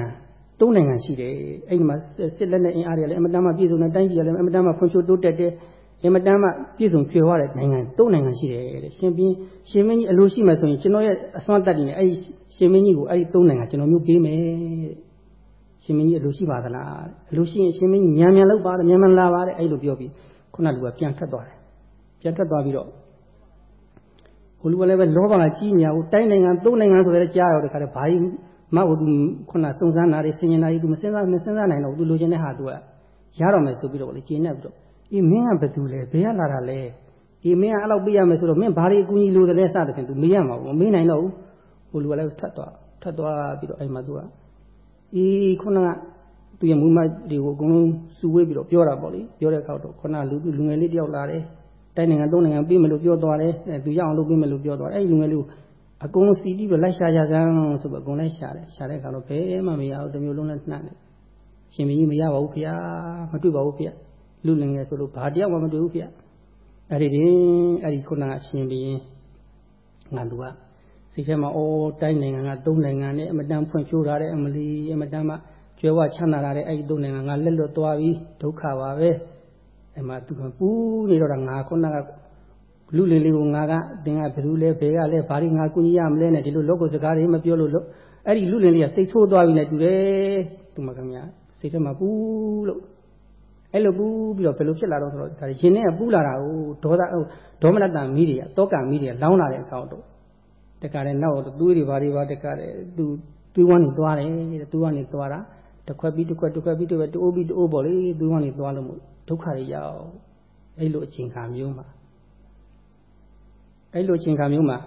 သုံးနိုင်ငံရှိတယ်အဲ့ဒီမှာစစ်လက်နဲ့အင်အားတွေလည်းအမတန်မှပြည့်စုံတဲ့တိုင်းပြည်လည်းအမတန်မှဖွံ့ဖြိုးတိုးတက်တဲ့ အမတန်မှပြည့်စုံဖြေသွားတဲ့နိုင်ငံသုံးနိုင်ငံရှိတယ်တဲ့ရှင်ပြင်းရှင်မင်းကြီးအလိုရှိမှဆိုရင်ကျွန်တော်ရဲ့အစွမ်းတက်တယ်နဲ့အဲ့ဒီရှင်မင်းကြီးကိုအဲ့ဒီသုံးနိုင်ငံကျွန်တော်မျိုးပေးမယ်တဲ့ရှင်မင်းကြီးအလိုရှိပါသလားအလိုရှိရင်ရှင်မင်းကြီးမြန်မြန်လောက်ပါတယ်မြန်မြန်လာပါတယ်အဲ့လိုပြောပြီးခုနလူကပြန်ထွက်သွားတယ်ပြန်ထွက်သွားပြီးတော့ဟိုလူကလည်းပဲလောဘကကြီးညာကိုတိုင်းနိုင်ငံသုံးနိုင်ငံဆိုတဲ့ကြားရောက်တဲ့ခါကျဘာကြီးမဟုတ်သူခုနစုံစမ်းတာတွေဆင်ញင်တာတွေသူမစင်စားမစင်စားနိုင်တော့သူလိုချင်တဲ့ဟာသူကရတော့မယ်ဆိုပြီးတော့လေကျေနပ်ပြီးတော့ အေးမင်းကဘယ်သူလဲဘယ်ကလာတာလဲအေးမင်းကအဲ့လောက်ပေးရမယ်ဆိုတော့မင်းဘာတွေအကူကြီးလိုတယ်လဲစသဖြင့် तू မေးရမှာဘူးမမေးနိုင်တော့ဘူးဟိုလူကလည်းထွက်သွားထွက်သွားပြီးတော့အဲ့မှာ तू ကအေးခုနကသူရဲ့မူမတွေကိုအကုန်လုံးစုဝေးပြီးတော့ပြောတာပေါ့လေပြောတဲ့အခါတော့ခုနလူလူငယ်လေးတယောက်လာတယ်တိုင်းနိုင်ငံသုံးနိုင်ငံပြီးမလို့ပြောသွားတယ်သူရအောင်လုပ်ပြီးမလို့ပြောသွားတယ်အဲ့လူငယ်လေးကိုအကုန်လုံးစီးပြီးတော့လိုက်ရှာကြစမ်းဆိုပြီးအကုန်လိုက်ရှာတယ်ရှာတဲ့အခါတော့ဘယ်မှမရဘူးတမျိုးလုံးနဲ့နှံ့တယ်ရှင်မကြီးမရပါဘူးဖေ။မတွေ့ပါဘူးဖေ။ လူလင်ငယ်ဆိုလို့ဘာတယောက်မှမတွေ့ဘူးဖေ။အဲ့ဒီတင်အဲ့ဒီခုနကရှင်ဘရင်ငါသူကစိတ်ထဲမှာအော်တိုင်းနိုင်ငံကသုံးနိုင်ငံနဲ့အမတန်ဖွံ့ဖြိုးထားတဲ့အမလီအမတန်မှကျွဲဝချမ်းသာလာတဲ့အဲ့ဒီသုံးနိုင်ငံကလက်လွတ်သွားပြီးဒုက္ခပါပဲ။အဲ့မှာသူကပူးနေတော့ငါခုနကလူလင်လေးကိုငါကတင်ကဘယ်သူလဲဘယ်ကလဲဘာတွေငါကူညီရမလဲနဲ့ဒီလိုလောကစကားတွေမပြောလို့လို့အဲ့ဒီလူလင်လေးကစိတ်ဆိုးသွားပြီနဲ့တူတယ်သူမခင်ဗျာစိတ်ထဲမှာပူးလို့ အဲ့လိုပူးပြီးတော့ဘယ်လိုဖြစ်လာတော့ဆိုတော့ဒါရင်ထဲကပူးလာတာကိုဒေါသဒေါမနတမီးတွေကတောကမီးတွေကလောင်းလာတဲ့အခါတော့တခါတည်းနောက်သွေးတွေဘာတွေပါတခါတည်းသူသွေးဝမ်းနေသွားတယ်တဲ့သွေးဝမ်းနေသွားတာတစ်ခွက်ပြီးတစ်ခွက်တစ်ခွက်ပြီးတစ်ခွက်တိုးပြီးတိုးပေါ့လေသွေးဝမ်းနေသွားလို့မို့ဒုက္ခတွေရောက်အဲ့လိုအချိန်ခါမျိုးမှာအဲ့လိုအချိန်ခါမျိုးမှာ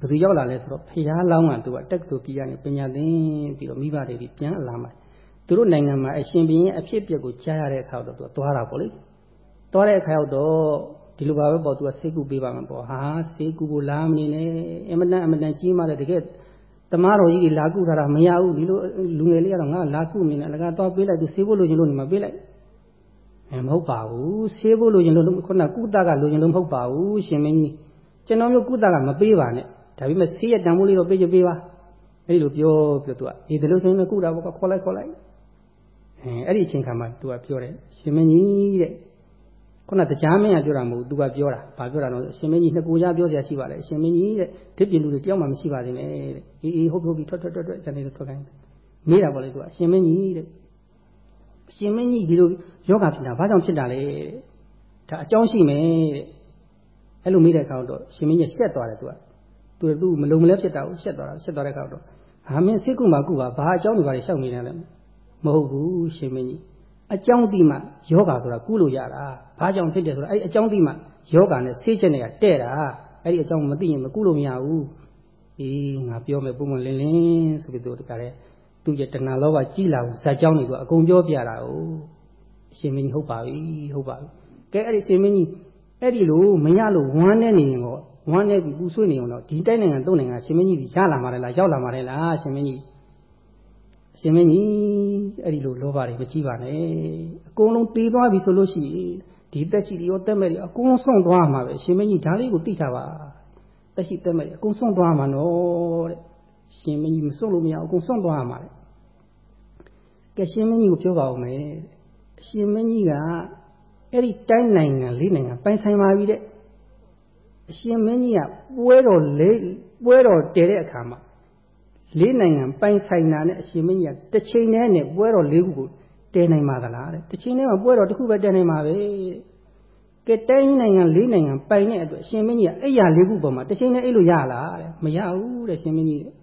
ဘယ်သူရောက်လာလဲဆိုတော့ဖះလောင်းကသူကတက္ကသိုလ်ပြည်ကနေပညာသင်ပြီးတော့မိဘတွေပြန်အလာမှာ သူတို့နိုင်ငံမှာအရှင်ဘုရင်အဖြစ်အပျက်ကိုကြားရတဲ့အခါတော့သူကသွားတာပေါ့လေသွားတဲ့အခါရောက်တော့ဒီလိုပါပဲပေါ့သူကဆေးကူပေးပါမှာပေါ့ဟာဆေးကူကိုလာမနေနဲ့အမတန်အမတန်ကြီးမှလည်းတကယ်တမားတော်ကြီးတွေလာကူထားတာမရဘူးဒီလိုလူငယ်လေးကတော့ငါလာကူနေတယ်အလကားသွားပေးလိုက်သူဆေးဖို့လိုချင်လို့နေမှာပေးလိုက်အဲမဟုတ်ပါဘူးဆေးဖို့လိုချင်လို့ခုနကုသကလိုချင်လို့မဟုတ်ပါဘူးရှင်မင်းကြီးကျွန်တော်မျိုးကုသကမပေးပါနဲ့ဒါပေမဲ့ဆေးရတန်ဖိုးလေးတော့ပေးချင်ပေးပါအဲ့ဒီလိုပြောပြောသူကအေးဒီလိုဆိုရင်ကုတာပေါ့ခေါ်လိုက်ခေါ်လိုက် အဲအဲ့ဒီအချိန်ခါမှာသူကပြောတယ်ရှင်မင်းကြီးတဲ့ခုနတရားမင်းကပြောတာမဟုတ်သူကပြောတာဘာပြောတာတော့ရှင်မင်းကြီးနှစ်ကိုကြားပြောစရာရှိပါလေရှင်မင်းကြီးတဲ့ဒစ်ပြလူတွေတယောက်မှမရှိပါသေးနဲ့တဲ့အေးအေးဟုတ်ဟုတ်ပြီထွက်ထွက်ထွက်ထွက်ဇန်နေထွက်ခိုင်းမေးတာပေါ့လေသူကရှင်မင်းကြီးတဲ့ရှင်မင်းကြီးဒီလိုယောဂဖြစ်တာဘာကြောင့်ဖြစ်တာလဲတဲ့ဒါအကြောင်းရှိမယ်တဲ့အဲ့လိုမေးတဲ့အခါတော့ရှင်မင်းကြီးရှက်သွားတယ်သူကသူကသူမလုံမလဲဖြစ်တာကိုရှက်သွားတာရှက်သွားတဲ့အခါတော့ဟာမင်းစိတ်ကူမှာကူပါဘာအကြောင်းတွေဘာတွေရှောက်နေတယ်လဲ မဟုတ်ဘူးရှင်မင်းကြီးအကြောင်းတိမှယောဂဆိုတာကုလို့ရတာဘာကြောင့်ဖြစ်တယ်ဆိုတာအဲ့အကြောင်းတိမှယောဂနဲ့ဆေးချက်နဲ့ကတဲ့တာအဲ့ဒီအကြောင်းမသိရင်မကုလို့မရဘူးအေးငါပြောမယ်ပုံမှန်လင်းလင်းဆိုပြီးသူတကယ်သူရဲ့တဏှာလောဘကြီးလာဘူးဇာကြောင်းတွေက အကုန်ပြောပြတာ哦အရှင်မင်းကြီးဟုတ်ပါပြီဟုတ်ပါပြီကဲအဲ့ဒီအရှင်မင်းကြီးအဲ့ဒီလိုမရလို့ဝမ်းနေနေရင်တော့ဝမ်းနေပြီးပူဆွေးနေအောင်တော့ဒီတိုင်းနိုင်ငံသုံးနိုင်ငံရှင်မင်းကြီးရလာမှာလားရောက်လာမှာလားရှင်မင်းကြီး ရှင်မင်းကြီးအဲ့ဒီလိုလောဘတွေမကြည့်ပါနဲ့အကုန်လုံးတေးသွားပြီဆိုလို့ရှိရင်ဒီတက်ရှိတွေရောတက်မဲ့တွေအကုန်လုံးဆုံးသွားမှာပဲရှင်မင်းကြီးဒါလေးကိုသိထားပါတက်ရှိတက်မဲ့တွေအကုန်ဆုံးသွားမှာနော်တဲ့ရှင်မင်းကြီးမဆုံးလို့မရအကုန်ဆုံးသွားမှာတဲ့ကဲရှင်မင်းကြီးကိုပြောပါဦးမယ်ရှင်မင်းကြီးကအဲ့ဒီတိုင်းနိုင်ငံလေးနိုင်ငံပိုင်ဆိုင်ပါပြီတဲ့အရှင်မင်းကြီးကပွဲတော်လေးပွဲတော်တည်တဲ့အခါမှာ လေးနိုင်ငံပိုင်ဆိုင်တာနဲ့အရှင်မင်းကြီးကတစ်ချိန်တည်းနဲ့ပွဲတော်လေးခုကိုတည်နိုင်ပါသလားတဲ့တစ်ချိန်တည်းမှာပွဲတော်တစ်ခုပဲတည်နိုင်ပါပဲကဲတိုင်းနိုင်ငံလေးနိုင်ငံပိုင်တဲ့အတွက်ရှင်မင်းကြီးကအဲ့ရလေးခုပေါ်မှာတစ်ချိန်တည်းအဲ့လိုရလားတဲ့မရဘူးတဲ့ရှင်မင်းကြီးတဲ့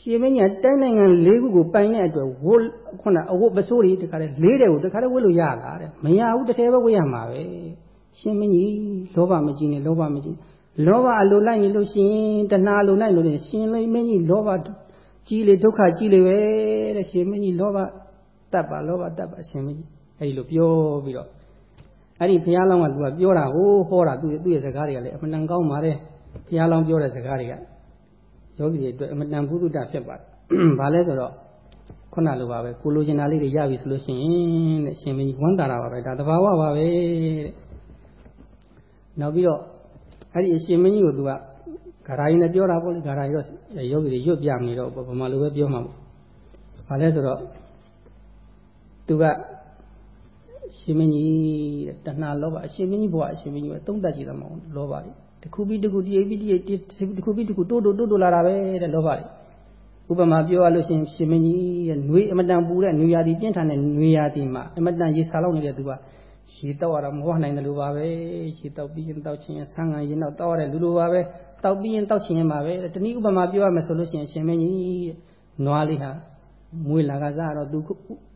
ရှင်မင်းကြီးကတိုင်းနိုင်ငံလေးခုကိုပိုင်တဲ့အတွက်ဝတ်ခုနအဝတ်ပစိုးတွေတခါတည်းလေးတဲ့ကိုတခါတည်းဝတ်လို့ရလားတဲ့မရဘူးတစ်ထည်ပဲဝတ်ရမှာပဲရှင်မင်းကြီးလောဘမကြည့်နဲ့လောဘမကြည့် လောဘအလိုလိုက်နေလို့ရှိရင်တဏှာလိုလိုက်လို့ရှင်လိမင်းကြီးလောဘကြီးလေဒုက္ခကြီးလေပဲတဲ့ရှင်မင်းကြီးလောဘတတ်ပါလောဘတတ်ပါရှင်မင်းကြီးအဲဒီလိုပြောပြီးတော့အဲ့ဒီဘုရားလောင်းကသူကပြောတာဟိုးဟောတာသူသူ့ရဲ့စကားတွေကလည်းအမှန်တန်ကောင်းပါတယ်ဘုရားလောင်းပြောတဲ့စကားတွေကယောဂီတွေအတွက်အမှန်တန်ဘုဒ္ဓတဖြစ်ပါတယ်ဘာလဲဆိုတော့ခုနလိုပါပဲကိုလိုချင်တာလေးတွေရပြီဆိုလို့ရှိရင်တဲ့ရှင်မင်းကြီးဝမ်းတာတာပါပဲဒါတဘာဝပါပဲတဲ့နောက်ပြီးတော့ အဲ့ဒီအရှင်မင်းကြီးကိုသူကဂါရာကြီးနဲ့ပြောတာပေါ့လေဂါရာကြီးတော့ယောဂီတွေရွတ်ပြနေတော့ဗမာလိုပဲပြောမှာပေါ့ဘာလဲဆိုတော့သူကရှင်မင်းကြီးတဲ့တဏှာလောဘအရှင်မင်းကြီးဘဝအရှင်မင်းကြီးပဲသုံးတတ်ကြည့်တယ်မဟုတ်လောဘတွေတခုပြီးတခုတည်ပြီးတည်တခုပြီးတခုတိုးတိုးတိုးတိုးလာတာပဲတဲ့လောဘတွေဥပမာပြောရလို့ရှင်ရှင်မင်းကြီးရဲ့နှွေးအမတန်ပူတဲ့နှွေရာသီပြင်းထန်တဲ့နှွေရာသီမှာအမတန်ရေစာလောက်နေတဲ့သူက ရေတောက်ရတာမဟုတ်နိုင်တယ်လို့ပါပဲရေတောက်ပြီးရင်တောက်ချင်းဆန်းငံရင်တော့တောက်ရတယ်လူလိုပါပဲတောက်ပြီးရင်တောက်ချင်းရင်ပါပဲတနည်းဥပမာပြောရမယ်ဆိုလို့ရှိရင်ရှင်မင်းကြီးနွားလေးဟာမွေးလာကစားတော့သူ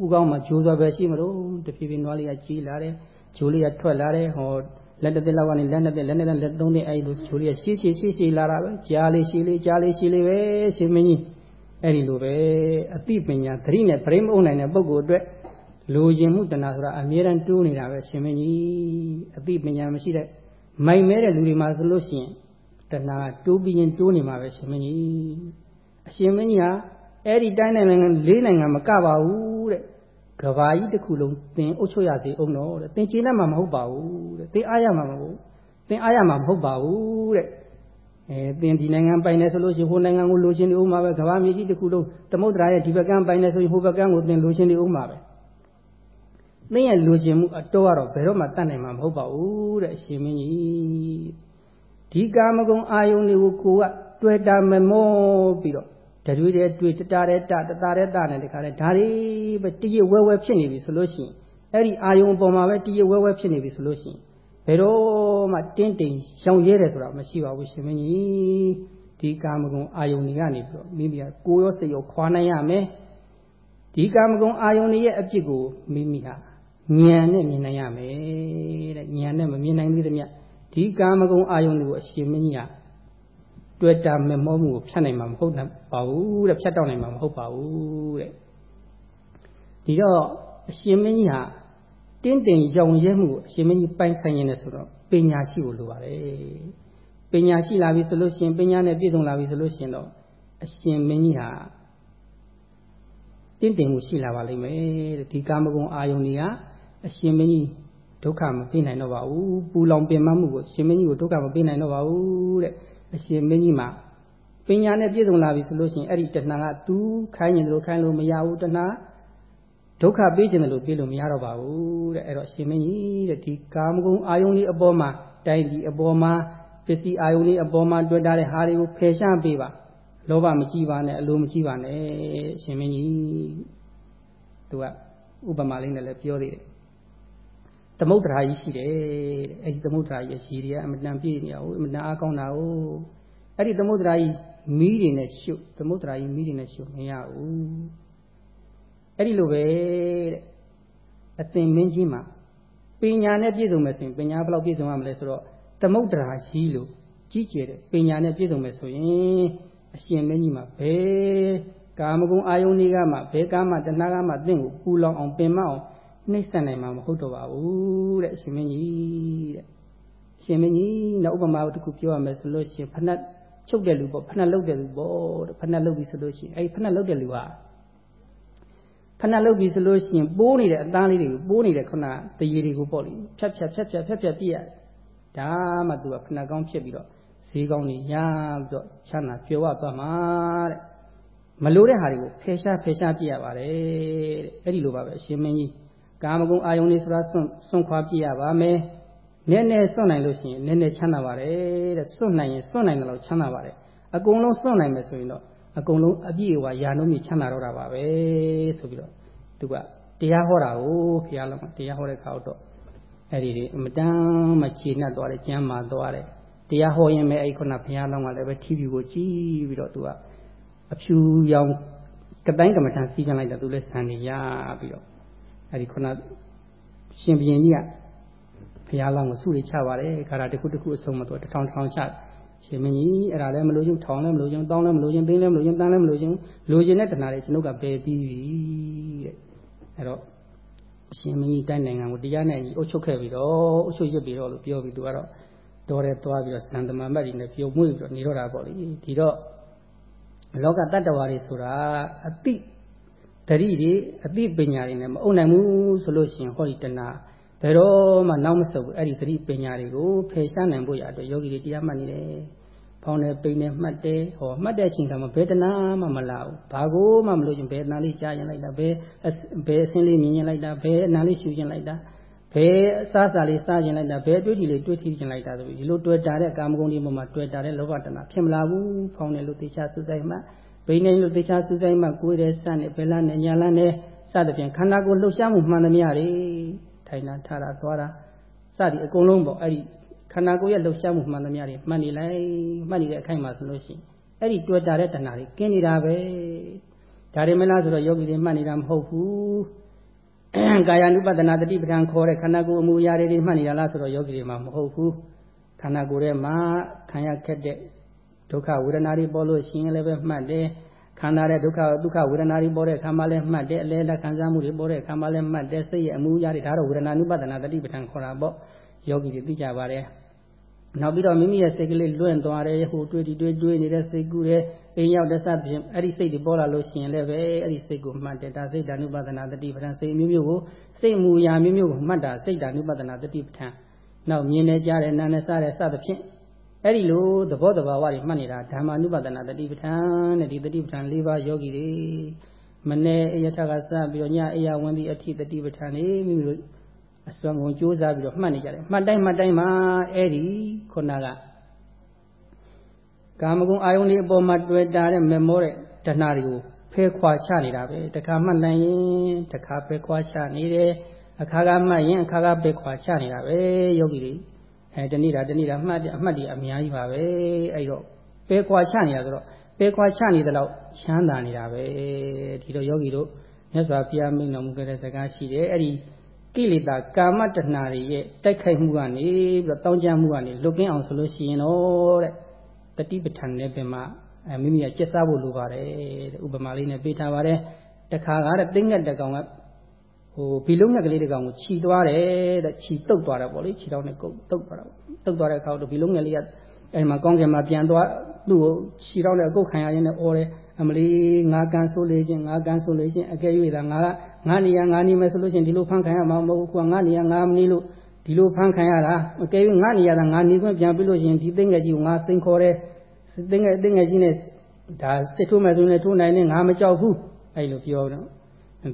ဥကောင်းမှာဂျိုးသွားပဲရှိမလို့တဖြည်းဖြည်းနွားလေးကကြီးလာတယ်ဂျိုးလေးကထွက်လာတယ်ဟောလက်တစ်သက်လောက်ကနေလက်နှစ်သက်လက်နှစ်သက်လက်သုံးသက်အဲ့လိုဂျိုးလေးကရှေ့ရှေ့ရှေ့ရှေ့လာတာပဲကြားလေးရှေ့လေးကြားလေးရှေ့လေးပဲရှင်မင်းကြီးအဲ့ဒီလိုပဲအသိပညာသတိနဲ့ပြိမ့်မုံနိုင်တဲ့ပုဂ္ဂိုလ်အတွက် လိုချင်မှုတဏှာဆိုတာအမြဲတမ်းတိုးနေတာပဲရှင်မင်းကြီးအသိပညာမရှိတဲ့မိုင်မဲတဲ့လူတွေမှာဆိုလို့ရှိရင်တဏှာတိုးပြီးရင်တိုးနေမှာပဲရှင်မင်းကြီးအရှင်မင်းကြီးဟာအဲ့ဒီတိုင်းနိုင်ငံလေးနိုင်ငံမကပါဘူးတဲ့ကဘာကြီးတစ်ခုလုံးသင်အုပ်ချုပ်ရစေအောင်တော့တဲ့သင်ကျေနပ်မှာမဟုတ်ပါဘူးတဲ့သင်အားရမှာမဟုတ်သင်အားရမှာမဟုတ်ပါဘူးတဲ့အဲသင်ဒီနိုင်ငံပိုင်နေဆိုလို့ရှိရင်ဟိုနိုင်ငံကိုလိုချင်နေဦးမှာပဲကဘာမြေကြီးတစ်ခုလုံးသမုဒ္ဒရာရဲ့ဒီဘက်ကမ်းပိုင်နေဆိုရင်ဟိုဘက်ကမ်းကိုသင်လိုချင်နေဦးမှာပဲ သင်ရဲ့လိုချင်မှုအတော့ကတော့ဘယ်တော့မှတတ်နိုင်မှာမဟုတ်ပါဘူးတဲ့အရှင်မင်းကြီးဒီကာမဂုဏ်အာယုန်တွေကိုကိုကတွေ့တာမမောပြီးတော့တရွေတဲ့တွေ့တတာတဲ့တတတာတဲ့တနဲ့တခါလဲဒါတွေပဲတရဝဲဝဲဖြစ်နေပြီဆိုလို့ရှိရင်အဲ့ဒီအာယုံအပေါ်မှာပဲတရဝဲဝဲဖြစ်နေပြီဆိုလို့ရှိရင်ဘယ်တော့မှတင်းတိမ်ရောင်ရဲတယ်ဆိုတာမရှိပါဘူးရှင်မင်းကြီးဒီကာမဂုဏ်အာယုန်တွေကနေပြီးတော့မိမိကကိုယ်ရောစိတ်ရောခွာနိုင်ရမယ်ဒီကာမဂုဏ်အာယုန်တွေရဲ့အဖြစ်ကိုမိမိဟာ ဉာဏ်နဲ့မြင်နိုင်ရမယ်တဲ့ဉာဏ်နဲ့မမြင်နိုင်သေးသမျှဒီကာမဂုဏ်အာယုန်တွေကိုအရှင်မင်းကြီးကတွေ့တာမမောမှုကိုဖြတ်နိုင်မှာမဟုတ်ပါဘူးတဲ့ဖြတ်တောက်နိုင်မှာမဟုတ်ပါဘူးတဲ့ဒီတော့အရှင်မင်းကြီးဟာတင်းတင်ရောင်ရဲမှုကိုအရှင်မင်းကြီးပိုင်ဆိုင်နေဆိုတော့ပညာရှိကိုလိုပါတယ်ပညာရှိလာပြီဆိုလို့ရှိရင်ပညာနဲ့ပြည့်စုံလာပြီဆိုလို့ရှိရင်တော့အရှင်မင်းကြီးဟာတင့်တယ်မှုရှိလာပါလိမ့်မယ်တဲ့ဒီကာမဂုဏ်အာယုန်တွေက အရှင်မင်းကြီးဒုက္ခမပေးနိုင်တော့ပါဘူးပူလောင်ပင်မမှုကိုရှင်မင်းကြီးကိုဒုက္ခမပေးနိုင်တော့ပါဘူးတဲ့အရှင်မင်းကြီးမှာပညာနဲ့ပြည့်စုံလာပြီဆိုလို့ရှိရင်အဲ့ဒီတဏှာကသူခိုင်းရင်တို့ခိုင်းလို့မရဘူးတဏှာဒုက္ခပေးခြင်းလို့ပေးလို့မရတော့ပါဘူးတဲ့အဲ့တော့ရှင်မင်းကြီးတဲ့ဒီကာမဂုဏ်အာယုန်လေးအပေါ်မှာတိုင်းဒီအပေါ်မှာပစ္စည်းအာယုန်လေးအပေါ်မှာတွေ့တာတဲ့ဟာတွေကိုဖယ်ရှားပေးပါလောဘမကြည့်ပါနဲ့အလိုမကြည့်ပါနဲ့ရှင်မင်းကြီးသူကဥပမာလေးနဲ့လည်းပြောသေးတယ် သမုဒ္ဒရာကြီးရှိတယ်တဲ့အဲ့ဒီသမုဒ္ဒရာကြီးရေတွေကအမတန်ပြည့်နေတာဟုတ်အမတန်အားကောင်းတာဟုတ်အဲ့ဒီသမုဒ္ဒရာကြီးမီးတွေနဲ့ရှုပ်သမုဒ္ဒရာကြီးမီးတွေနဲ့ရှုပ်မရဘူးအဲ့ဒီလိုပဲတဲ့အသင်မင်းကြီးမှာပညာနဲ့ပြည့်စုံမယ်ဆိုရင်ပညာဘယ်လောက်ပြည့်စုံရမလဲဆိုတော့သမုဒ္ဒရာကြီးလို့ကြီးကျယ်တဲ့ပညာနဲ့ပြည့်စုံမယ်ဆိုရင်အရှင်မင်းကြီးမှာဘယ်ကာမဂုဏ်အာယုန်တွေကမှဘယ်ကာမတဏှာကမှသင်ကိုပူလောင်အောင်ပင်မအောင် နှိမ့်ဆက်နိုင်မှာမဟုတ်တော့ပါဘူးတဲ့အရှင်မင်းကြီးတဲ့အရှင်မင်းကြီးနောက်ဥပမာတစ်ခုပြောရမယ်ဆိုလို့ရှိရင်ဖဏတ်ချုပ်တဲ့လူပေါ့ဖဏတ်လုတ်တဲ့လူပေါ့တဲ့ဖဏတ်လုတ်ပြီဆိုလို့ရှိရင်အဲဒီဖဏတ်လုတ်တဲ့လူဟာဖဏတ်လုတ်ပြီဆိုလို့ရှိရင်ပိုးနေတဲ့အသားလေးတွေကိုပိုးနေတဲ့ခုနတရေတွေကိုပေါ့လေဖြတ်ဖြတ်ဖြတ်ဖြတ်ဖြတ်ဖြတ်ပြည့်ရတယ်ဒါမှသူကဖဏတ်ကောင်းဖြစ်ပြီးတော့ဈေးကောင်းကြီးရပြီးတော့ချမ်းသာကြွယ်ဝသွားမှာတဲ့မလိုတဲ့ဟာတွေကိုဖယ်ရှားဖယ်ရှားပြရပါတယ်တဲ့အဲ့ဒီလိုပါပဲအရှင်မင်းကြီး ကာမဂုဏ်အာယုန်လေးဆိုတာစွန့်စွန့်ခွာပြရပါမယ်နည်းနည်းစွန့်နိုင်လို့ရှိရင်နည်းနည်းချမ်းသာပါတယ်တဲ့စွန့်နိုင်ရင်စွန့်နိုင်တယ်လို့ချမ်းသာပါတယ်အကုန်လုံးစွန့်နိုင်မယ်ဆိုရင်တော့အကုန်လုံးအပြည့်အဝရာနှုန်းကြီးချမ်းသာတော့တာပါပဲဆိုပြီးတော့သူကတရားဟောတာကိုဘုရားလုံးကတရားဟောတဲ့ခါတော့အဲ့ဒီဒီအမတန်မှခြေနှက်သွားတယ်ကျမ်းမာသွားတယ်တရားဟောရင်ပဲအဲ့ခုနဘုရားလုံးကလည်းပဲထီးဖြူကိုကြည်ပြီးတော့သူကအဖြူရောင်ကတိုင်းကမ္မထန်စီးပြန်လိုက်တာသူလည်းဆန်နေရပြီးတော့ အဲဒီခုနရှင်ဘုရင်ကြီးကဘုရားလောင်းကိုစုတွေချပါတယ်ခါတာတစ်ခုတစ်ခုအဆုံးမတော့တထောင်ထောင်ချရှင်မင်းကြီးအဲ့ဒါလည်းမလို့ချင်းထောင်လည်းမလို့ချင်းတောင်းလည်းမလို့ချင်းသိန်းလည်းမလို့ချင်းတန်းလည်းမလို့ချင်းလိုချင်တဲ့တဏှာတွေကျွန်ုပ်ကပယ်ပြီးပြီတဲ့အဲ့တော့ရှင်မင်းကြီးတိုင်းနိုင်ငံကိုတရားနဲ့ကြီးအုပ်ချုပ်ခဲ့ပြီးတော့အုပ်ချုပ်ရစ်ပြီးတော့လို့ပြောပြီးသူကတော့တော်တယ်သွားပြီးတော့စံတမန်မတ်ကြီးနဲ့ပြုံမွေ့ပြီးတော့နေတော့တာပေါ့လေဒီတော့လောကတတ္တဝါတွေဆိုတာအတိ တတိတွေအသိပညာတွေနဲ့မအုံနိုင်ဘူးဆိုလို့ရှိရင်ဟောဒီတဏှာဘယ်တော့မှနောက်မဆုတ်ဘူးအဲ့ဒီသတိပညာတွေကိုဖယ်ရှားနိုင်ဖို့ရအတွက်ယောဂီတွေတရားမှတ်နေတယ်။ဖောင်းတယ်ပိန်တယ်မှတ်တယ်ဟောမှတ်တဲ့အချိန်ကမှဘယ်တဏှာမှမလာဘူး။ဘာကိုမှမလို့ချင်းဘယ်တဏှာလေးကြားရင်လိုက်တာဘယ်ဘယ်အစင်းလေးမြင်ရင်လိုက်တာဘယ်အနာလေးရှူရင်လိုက်တာဘယ်အစားအစာလေးစားရင်လိုက်တာဘယ်တွေးထီလေးတွေးထီရင်လိုက်တာဆိုပြီးဒီလိုတွေ့တာတဲ့ကာမဂုဏ်တွေပေါ်မှာတွေ့တာတဲ့လောဘတဏှာဖြစ်မလာဘူး။ဖောင်းတယ်လို့တေချာစွဆိုင်မှတ် ဘိနေလို့တခြားစူးစိုက်မှကိုယ်တဲ့စနဲ့ဘယ်လနဲ့ညာလနဲ့စသဖြင့်ခန္ဓာကိုယ်လှုပ်ရှားမှုမှန်သမျှတွေထိုင်တာထားတာသွားတာစသည်အကုန်လုံးပေါ့အဲ့ဒီခန္ဓာကိုယ်ရဲ့လှုပ်ရှားမှုမှန်သမျှတွေမှတ်နေလိုက်မှတ်နေတဲ့အခိုက်မှာဆိုလို့ရှိရင်အဲ့ဒီတွေ့တာတဲ့တဏှာတွေကင်းနေတာပဲဒါတွေမလားဆိုတော့ယောဂီတွေမှတ်နေတာမဟုတ်ဘူးကာယ ानु ပဒနာတတိပဌာန်ခေါ်တဲ့ခန္ဓာကိုယ်အမူအရာတွေမှတ်နေတာလားဆိုတော့ယောဂီတွေမှာမဟုတ်ဘူးခန္ဓာကိုယ်ထဲမှာခံရခက်တဲ့ ဒုက္ခဝေဒနာတွေပေါ်လို့ရှိရင်လည်းပဲမှတ်တယ်ခန္ဓာတဲ့ဒုက္ခဒုက္ခဝေဒနာတွေပေါ်တဲ့အခါမှာလည်းမှတ်တယ်အလဲလက်ခံစားမှုတွေပေါ်တဲ့အခါမှာလည်းမှတ်တယ်စိတ်ရဲ့အမှုအရာတွေဒါတော့ဝေဒနာနုပဒနာတတိပဋ္ဌာန်ခေါ်တာပေါ့ယောဂီတွေသိကြပါတယ်နောက်ပြီးတော့မိမိရဲ့စိတ်ကလေးလွင့်သွားတယ်ဟိုတွေးဒီတွေးတွေးနေတဲ့စိတ်ကူးတဲ့အိမ်ရောက်တဲ့စသဖြင့်အဲ့ဒီစိတ်တွေပေါ်လာလို့ရှိရင်လည်းပဲအဲ့ဒီစိတ်ကိုမှတ်တယ်ဒါစိတ်ဓာနုပဒနာတတိပဋ္ဌာန်စိတ်မျိုးမျိုးကိုစိတ်မူရာမျိုးမျိုးကိုမှတ်တာစိတ်ဓာနုပဒနာတတိပဋ္ဌာန်နောက်မြင်နေကြတဲ့နာနဲ့စားတဲ့စသဖြင့် အဲ့ဒီလိုသဘောတဘာဝတွေမှတ်နေတာဓမ္မနုပဒနာတတိပဋ္ဌာန်တဲ့ဒီတတိပဋ္ဌာန်၄ပါးယောဂီတွေမနေ့အယထကစပြီးတော့ညအေယဝန်ဒီအထိတတိပဋ္ဌာန်နေမိမိတို့အစွမ်းကုန်ကြိုးစားပြီးတော့မှတ်နေကြတယ်မှတ်တိုင်းမှတ်တိုင်းမှာအဲ့ဒီခုနကကာမဂုဏ်အာယုန်လေးအပေါ်မှာတွေ့တာတဲ့မေမောတဲ့တဏှာတွေကိုဖဲခွာချနေတာပဲတခါမှတ်နိုင်ရင်တခါဖဲခွာချနေတယ်အခါကမှတ်ရင်အခါကဖဲခွာချနေတာပဲယောဂီတွေ အဲတနေ့တာတနေ့တာမှတ်အမှတ်တွေအများကြီးပါပဲအဲ့တော့ဖဲခွာချနေတာဆိုတော့ဖဲခွာချနေတယ်လို့ချမ်းသာနေတာပဲဒီတော့ယောဂီတို့မြတ်စွာဘုရားမိန့်တော်မူခဲ့တဲ့စကားရှိတယ်အဲ့ဒီကိလေသာကာမတဏှာတွေရဲ့တိုက်ခိုက်မှုကနေပြီးတော့တောင်းကြမှုကနေလွတ်ကင်းအောင်ဆိုလို့ရှိရင်တော့တဲ့တတိပဋ္ဌာန်နဲ့ပင်မှအဲမိမိကကျက်စားဖို့လိုပါတယ်တဲ့ဥပမာလေးနဲ့ပေးထားပါတယ်တခါကားတဲ့တင်းငက်တကောင်က ဟိုဘီလုံးငက်ကလေးတကောင်ကိုခြီသွားတယ်တဲ့ခြီတုတ်သွားတာပေါ့လေခြီတော့နဲ့ကုတ်တုတ်သွားတာတုတ်သွားတဲ့အခါတော့ဘီလုံးငက်လေးကအဲမှာကောင်းကင်မှာပြန်သွားသူ့ကိုခြီတော့နဲ့အကုတ်ခံရရင်လည်းအော်တယ်အမလီငါကန်ဆိုးလေးချင်းငါကန်ဆိုးလေးချင်းအကဲ၍သာငါငါနေရငါနေမယ်ဆိုလို့ချင်းဒီလိုဖန်ခံရမှာမဟုတ်ဘူးကွာငါနေရငါမနေလို့ဒီလိုဖန်ခံရတာအကဲ၍ငါနေရတာငါနေခွင့်ပြန်ပြလို့ချင်းဒီသိငယ်ကြီးကိုငါစိန်ခေါ်တယ်သိငယ်သိငယ်ကြီးနဲ့ဒါစစ်ထိုးမယ်ဆိုရင်ထိုးနိုင်နေငါမကြောက်ဘူးအဲ့လိုပြောတော့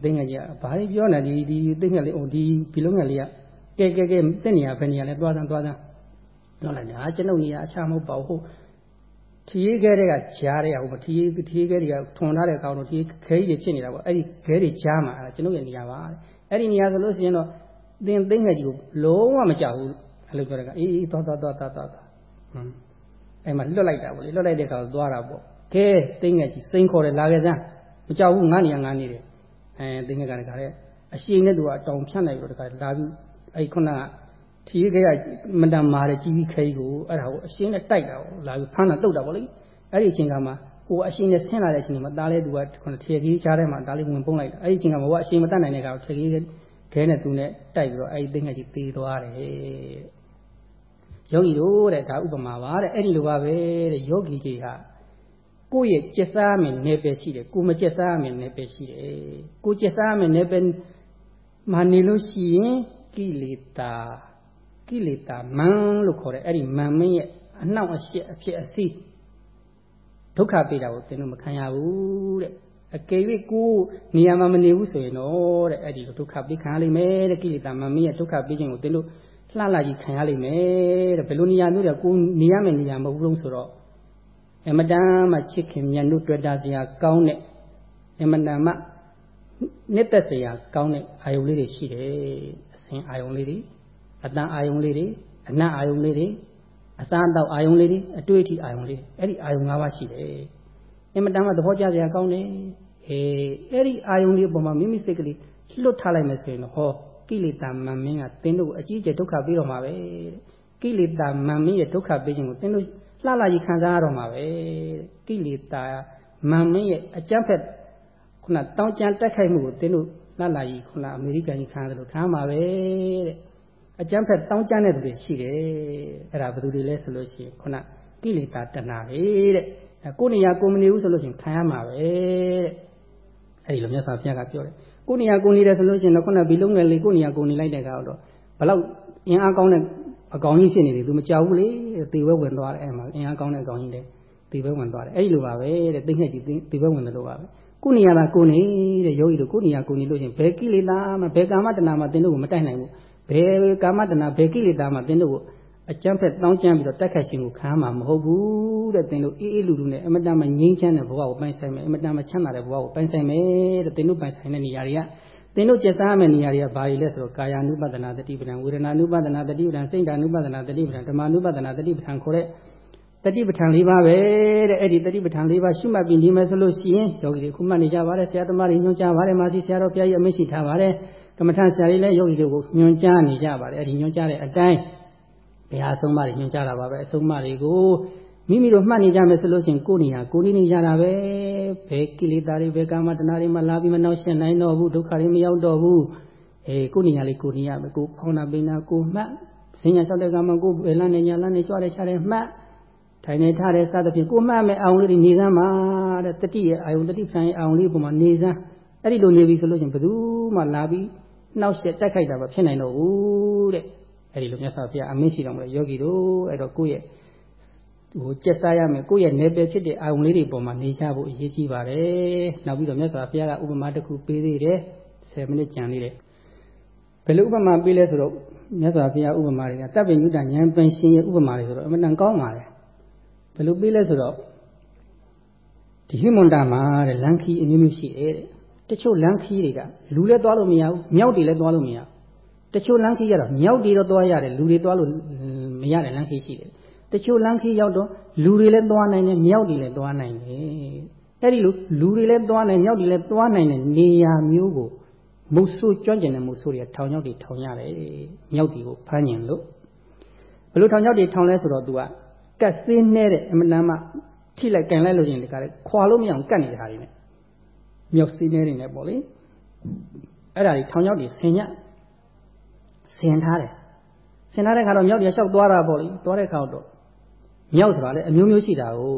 သိငယ်ကြီးကဘာလို့ပြောနေဒီဒီသိငယ်လေးဟိုဒီဘီလုံးငယ်လေးကကဲကဲကဲတက်နေရဘယ်နေရလဲသွားသန်းသွားသန်းပြောလိုက်တာကျွန်ုပ်နေရအခြားမဟုတ်ပါဘူးထီးခဲတွေကကြားတဲ့ဟိုထီးထီးခဲတွေကထွန်ထားတဲ့ကောင်တို့ထီးခဲကြီးတွေဖြစ်နေတာပေါ့အဲ့ဒီခဲတွေကြားမှာအဲ့ကျွန်ုပ်ရဲ့နေရာပါအဲ့ဒီနေရာဆိုလို့ရှိရင်တော့သင်သိငယ်ကြီးကိုလုံးဝမကြောက်ဘူးအဲ့လိုပြောတဲ့ကအေးအေးသွားသွားသွားသွားသွားဟွန်းအဲ့မှာလွတ်လိုက်တာပေါ့လေလွတ်လိုက်တဲ့အခါသွားတာပေါ့ကဲသိငယ်ကြီးစိန်ခေါ်တယ်လာခဲ့စမ်းမကြောက်ဘူးငါနေရာငါနေတယ် အဲသိငယ်ကတခါတဲ့အရှိန်နဲ့သူကတောင်ဖြတ်နိုင်လို့တခါလာပြီးအဲ့ခုနကထီးခဲကမတန်မာတဲ့ကြီးကြီးခဲကြီးကိုအဲ့ဒါကိုအရှင်းနဲ့တိုက်တာကိုလာပြီးဖမ်းတာတုတ်တာပေါ့လေအဲ့ဒီအချိန်ကမှဟိုအရှင်းနဲ့ဆင်းလာတဲ့အချိန်မှာတားလဲသူကခုနထီးကြီးချားထဲမှာတားလေးဝင်ပုံးလိုက်တာအဲ့ဒီအချိန်ကမှဘောအရှင်းမတတ်နိုင်တဲ့ကောင်ထီးကြီးခဲနဲ့သူနဲ့တိုက်ပြီးတော့အဲ့ဒီသိငယ်ကြီးသေးသွားတယ်ယောဂီတို့တဲ့ဒါဥပမာပါတဲ့အဲ့ဒီလိုပါပဲတဲ့ယောဂီကြီးဟာ ကိုယ့်ရဲ့ကျက်စားမယ်နယ်ပယ်ရှိတယ်ကိုမကျက်စားမယ်နယ်ပယ်ရှိတယ်ကိုကျက်စားမယ်နယ်ပယ်မှာနေလို့ရှိရင်ကိလေသာကိလေသာမန်လို့ခေါ်တဲ့အဲ့ဒီမန်မင်းရဲ့အနှောင့်အယှက်အဖြစ်အစီးဒုက္ခပေးတာကိုသင်တို့မခံရဘူးတဲ့အကယ်၍ကိုနေရာမှာမနေဘူးဆိုရင်တော့တဲ့အဲ့ဒီဒုက္ခပေးခံရလိမ့်မယ်တဲ့ကိလေသာမန်မင်းရဲ့ဒုက္ခပေးခြင်းကိုသင်တို့လှလှကြီးခံရလိမ့်မယ်တဲ့ဘယ်လိုနေရာမျိုးတဲ့ကိုနေရမယ့်နေရာမဟုတ်ဘူးလို့ဆိုတော့ အမတန်မှချစ်ခင်မြတ်တို့တွေ့တာစရာကောင်းတဲ့အမတန်မှနှစ်သက်စရာကောင်းတဲ့အာယုလေးတွေရှိတယ်အစဉ်အာယုလေးတွေအတန်အာယုံလေးတွေအနတ်အာယုံလေးတွေအစားအသောက်အာယုံလေးတွေအတွေ့အထိအာယုံလေးအဲ့ဒီအာယုံ၅ပါးရှိတယ်အင်မတန်မှသဘောကျစရာကောင်းတယ်အေးအဲ့ဒီအာယုံလေးအပေါ်မှာမိမိစိတ်ကလေးလွတ်ထားလိုက်မယ်ဆိုရင်တော့ဟောကိလေသာမန်မင်းကတင်းတို့အကြီးကျယ်ဒုက္ခပေးတော့မှာပဲကိလေသာမန်မင်းရဲ့ဒုက္ခပေးခြင်းကိုတင်းတို့ လှလှကြီးခံစားရတော့မှာပဲကိလေသာမန်မင်းရဲ့အကြမ်းဖက်ခုနတောင်းကြမ်းတက်ခိုက်မှုကိုတင်းတို့လှလှကြီးခုနအမေရိကန်ကြီးခံရတယ်လို့ခံမှာပဲတဲ့အကျမ်းဖက်တောင်းကြတဲ့သူတွေရှိတယ်အဲ့ဒါဘယ်သူတွေလဲဆိုလို့ရှိရင်ခုနကိလေသာတဏှာပဲတဲ့ကိုနေရာကိုမနေဘူးဆိုလို့ရှိရင်ခံရမှာပဲတဲ့အဲ့ဒီလိုမြတ်စွာဘုရားကပြောတယ်ကိုနေရာကိုနေတယ်ဆိုလို့ရှိရင်တော့ခုနဘီလုံးငယ်လေးကိုနေရာကိုနေလိုက်တဲ့အခါတော့ဘလောက်အင်အားကောင်းတဲ့ အကောင်ကြီးဖြစ်နေတယ်သူမကြောက်ဘူးလေသေဘဲဝင်သွားတယ်အဲ့မှာအင်အားကောင်းတဲ့အကောင်ကြီးတယ်သေဘဲဝင်သွားတယ်အဲ့ဒီလိုပါပဲတဲ့သိငှက်ကြီးသေဘဲဝင်တယ်လို့ပါပဲကိုနေရာသာကိုနေတဲ့ယောဂီတို့ကိုနေရာကိုနေလို့ချင်းဘယ်ကိလေသာမှဘယ်ကာမတဏမှသင်တို့ကိုမတိုက်နိုင်ဘူးဘယ်ကာမတဏဘယ်ကိလေသာမှသင်တို့ကိုအကျမ်းဖက်တောင်းကျမ်းပြီးတော့တက်ခတ်ခြင်းကိုခံမှာမဟုတ်ဘူးတဲ့သင်တို့အေးအေးလူလူနဲ့အမတန်မှငြိမ်းချမ်းတဲ့ဘဝကိုပိုင်ဆိုင်မယ်အမတန်မှချမ်းသာတဲ့ဘဝကိုပိုင်ဆိုင်မယ်တဲ့သင်တို့ပိုင်ဆိုင်တဲ့နေရာတွေက သင်တို့ကျက်စားမယ့်နေရာတွေကဘာတွေလဲဆိုတော့ကာယ ानु ပဒနာတတိပဒံဝေဒနာ ानु ပဒနာတတိပဒံစိတ် ानु ပဒနာတတိပဒံဓမ္မ ानु ပဒနာတတိပဒံခေါ်တဲ့တ တတိပဋ္ဌာန်၄ပါးပဲတဲ့အဲ့ဒီတတိပဋ္ဌာန်၄ပါးရှုမှတ်ပြီးနေမယ်ဆိုလို့ရှိရင်ယောဂီတွေခုမှတ်နေကြပါတယ်ဆရာသမားတွေညွှန်ကြားပါတယ်မာသီဆရာတော်ဘုရားကြီးအမိန့်ရှိထားပါတယ်ကမ္မထဆရာကြီးလည်းယောဂီတွေကိုညွှန်ကြားနေကြပါတယ်အဲ့ဒီညွှန်ကြားတဲ့အတိုင်းဘုရားအဆုံးအမတွေညွှန်ကြားတာပါပဲအဆုံးအမတွေကို မိမိတို့မှတ်နေကြမယ်ဆိုလို့ရှိရင်ကိုယ်နေရာကိုယ်နေနေကြတာပဲဘယ်ကိလေသာတွေဘယ်ကာမတဏှာတွေမှလာပြီးမနှောက်ယှက်နိုင်တော့ဘူးဒုက္ခတွေမရောက်တော့ဘူးအေးကိုယ်နေရာလေးကိုယ်နေရမယ်ကိုယ်ဖောင်းနာပိနာကိုယ်မှတ်စဉ္ညာလျှောက်တဲ့ကမှကိုယ်ဘယ်လန်းနေညာလန်းနေကြွားတယ်ချတယ်မှတ်ထိုင်နေထားတယ်စသဖြင့်ကိုယ်မှတ်မယ်အောင်လေးတွေနေစမ်းပါတဲ့တတိရဲ့အာယုံတတိဖန်ရဲ့အောင်လေးပုံမှာနေစမ်းအဲ့ဒီလိုနေပြီဆိုလို့ရှိရင်ဘယ်သူမှလာပြီးနှောက်ယှက်တိုက်ခိုက်တာမဖြစ်နိုင်တော့ဘူးတဲ့အဲ့ဒီလိုမြတ်စွာဘုရားအမင်းရှိတော်မူတဲ့ယောဂီတို့အဲ့တော့ကိုယ့်ရဲ့ ဟိုကျက်စားရမယ်ကိုယ့်ရဲ့နေပယ်ဖြစ်တဲ့အာယုံလေးတွေပေါ်မှာနေကြဖို့အရေးကြီးပါတယ်နောက်ပြီးတော့မြတ်စွာဘုရားကဥပမာတစ်ခုပေးသေးတယ်10မိနစ်ကြံသေးတယ်ဘယ်လိုဥပမာပေးလဲဆိုတော့မြတ်စွာဘုရားဥပမာတွေကတပ်ပင်ညုတဉာဏ်ပင်ရှင်ရဲ့ဥပမာတွေဆိုတော့အမှန်တန်ကောင်းပါတယ်ဘယ်လိုပေးလဲဆိုတော့ဒီဟိမွန်တာမှာတဲ့လန်ခီအမျိုးမျိုးရှိတယ်တဲ့တချို့လန်ခီတွေကလူလည်းသွားလို့မရဘူးမြောက်တွေလည်းသွားလို့မရဘူးတချို့လန်ခီရတော့မြောက်တွေတော့သွားရတယ်လူတွေသွားလို့မရတဲ့လန်ခီရှိတယ် တချို့လန်ခီရောက်တော့လူတွေလည်းသွားနိုင်တယ်မြောက်တွေလည်းသွားနိုင်တယ်အဲ့ဒီလိုလူတွေလည်းသွားနိုင်မြောက်တွေလည်းသွားနိုင်တဲ့နေရာမျိုးကိုမုတ်ဆိုးကျွမ်းကျင်တဲ့မုတ်ဆိုးတွေကထောင်ချောက်တွေထောင်ရတယ်မြောက်တွေကိုဖမ်းညင်လို့ဘယ်လိုထောင်ချောက်တွေထောင်လဲဆိုတော့ तू ကကတ်စင်းနဲ့တဲ့အမတန်မှထိလိုက်ကန်လိုက်လို့ရင်ဒီကလည်းခွာလို့မရအောင်ကတ်နေတဲ့ဟာတွေနဲ့မြောက်စင်းနေတွေနဲ့ပေါ့လေအဲ့ဒါတွေထောင်ချောက်တွေဆင်ညဆင်ထားတယ်ဆင်ထားတဲ့ခါတော့မြောက်တွေလျှောက်သွားတာပေါ့လေသွားတဲ့ခါတော့ မြောက်ဆိုတာလည်းအမျိုးမျိုးရှိတာကို